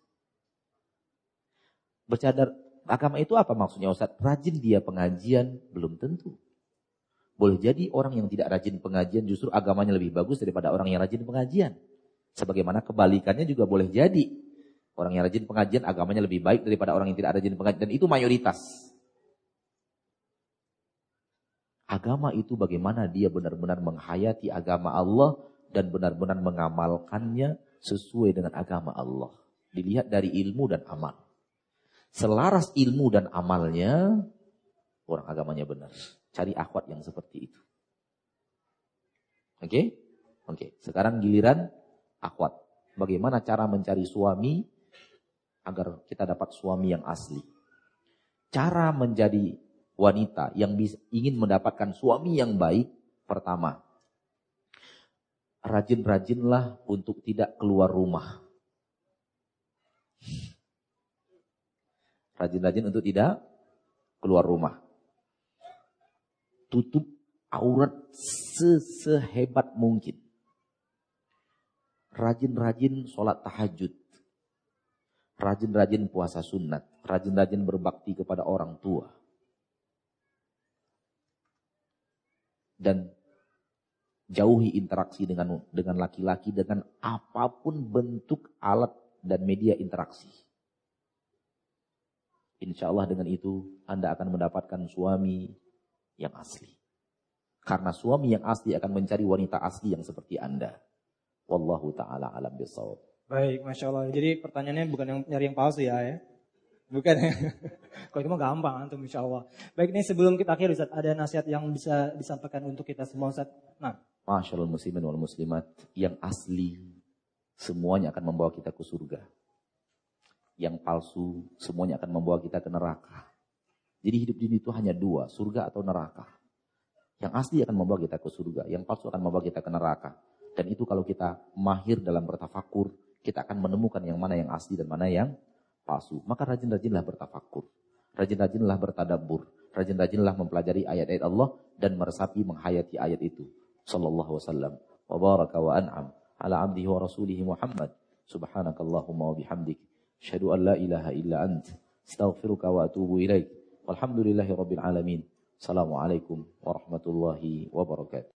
Bercadar agama itu apa maksudnya Ustadz? Rajin dia pengajian? Belum tentu. Boleh jadi orang yang tidak rajin pengajian justru agamanya lebih bagus daripada orang yang rajin pengajian. Sebagaimana kebalikannya juga boleh jadi. Orang yang rajin pengajian agamanya lebih baik daripada orang yang tidak rajin pengajian. Dan itu mayoritas. Agama itu bagaimana dia benar-benar menghayati agama Allah dan benar-benar mengamalkannya sesuai dengan agama Allah. Dilihat dari ilmu dan amal. Selaras ilmu dan amalnya, orang agamanya benar. Cari akhwat yang seperti itu. Oke? Okay? Oke, okay. sekarang giliran akhwat. Bagaimana cara mencari suami agar kita dapat suami yang asli. Cara menjadi wanita yang ingin mendapatkan suami yang baik, pertama, rajin-rajinlah untuk tidak keluar rumah. Rajin-rajin untuk tidak keluar rumah. Tutup aurat sesehebat mungkin. Rajin-rajin sholat tahajud Rajin-rajin puasa sunat. Rajin-rajin berbakti kepada orang tua. Dan jauhi interaksi dengan dengan laki-laki dengan apa pun bentuk alat dan media interaksi. Insya Allah dengan itu Anda akan mendapatkan suami yang asli. Karena suami yang asli akan mencari wanita asli yang seperti Anda. Wallahu ta'ala alam bisawab. Baik, Masya Allah. Jadi pertanyaannya bukan yang nyari yang palsu ya ya. Bukan ya. Kalau itu mah gampang antum insya Allah. Baik ini sebelum kita akhir Ustaz, ada nasihat yang bisa disampaikan untuk kita semua Ustaz. Nah. Masyaallah muslimin wal muslimat yang asli semuanya akan membawa kita ke surga. Yang palsu semuanya akan membawa kita ke neraka. Jadi hidup ini itu hanya dua, surga atau neraka. Yang asli akan membawa kita ke surga, yang palsu akan membawa kita ke neraka. Dan itu kalau kita mahir dalam bertafakur, kita akan menemukan yang mana yang asli dan mana yang palsu. Maka rajin-rajinlah bertafakur. Rajin-rajinlah bertadabur. Rajin-rajinlah mempelajari ayat-ayat Allah dan meresapi menghayati ayat itu. Sallallahu wasallam. Wa baraka wa an'am ala abdihi wa rasulihi Muhammad. Subhanakallahumma wa bihamdik. Asyhadu an la ilaha illa ant. Astaghfiruka wa atubu ilaik. Walhamdulillahi rabbil alamin. Assalamualaikum warahmatullahi wabarakatuh.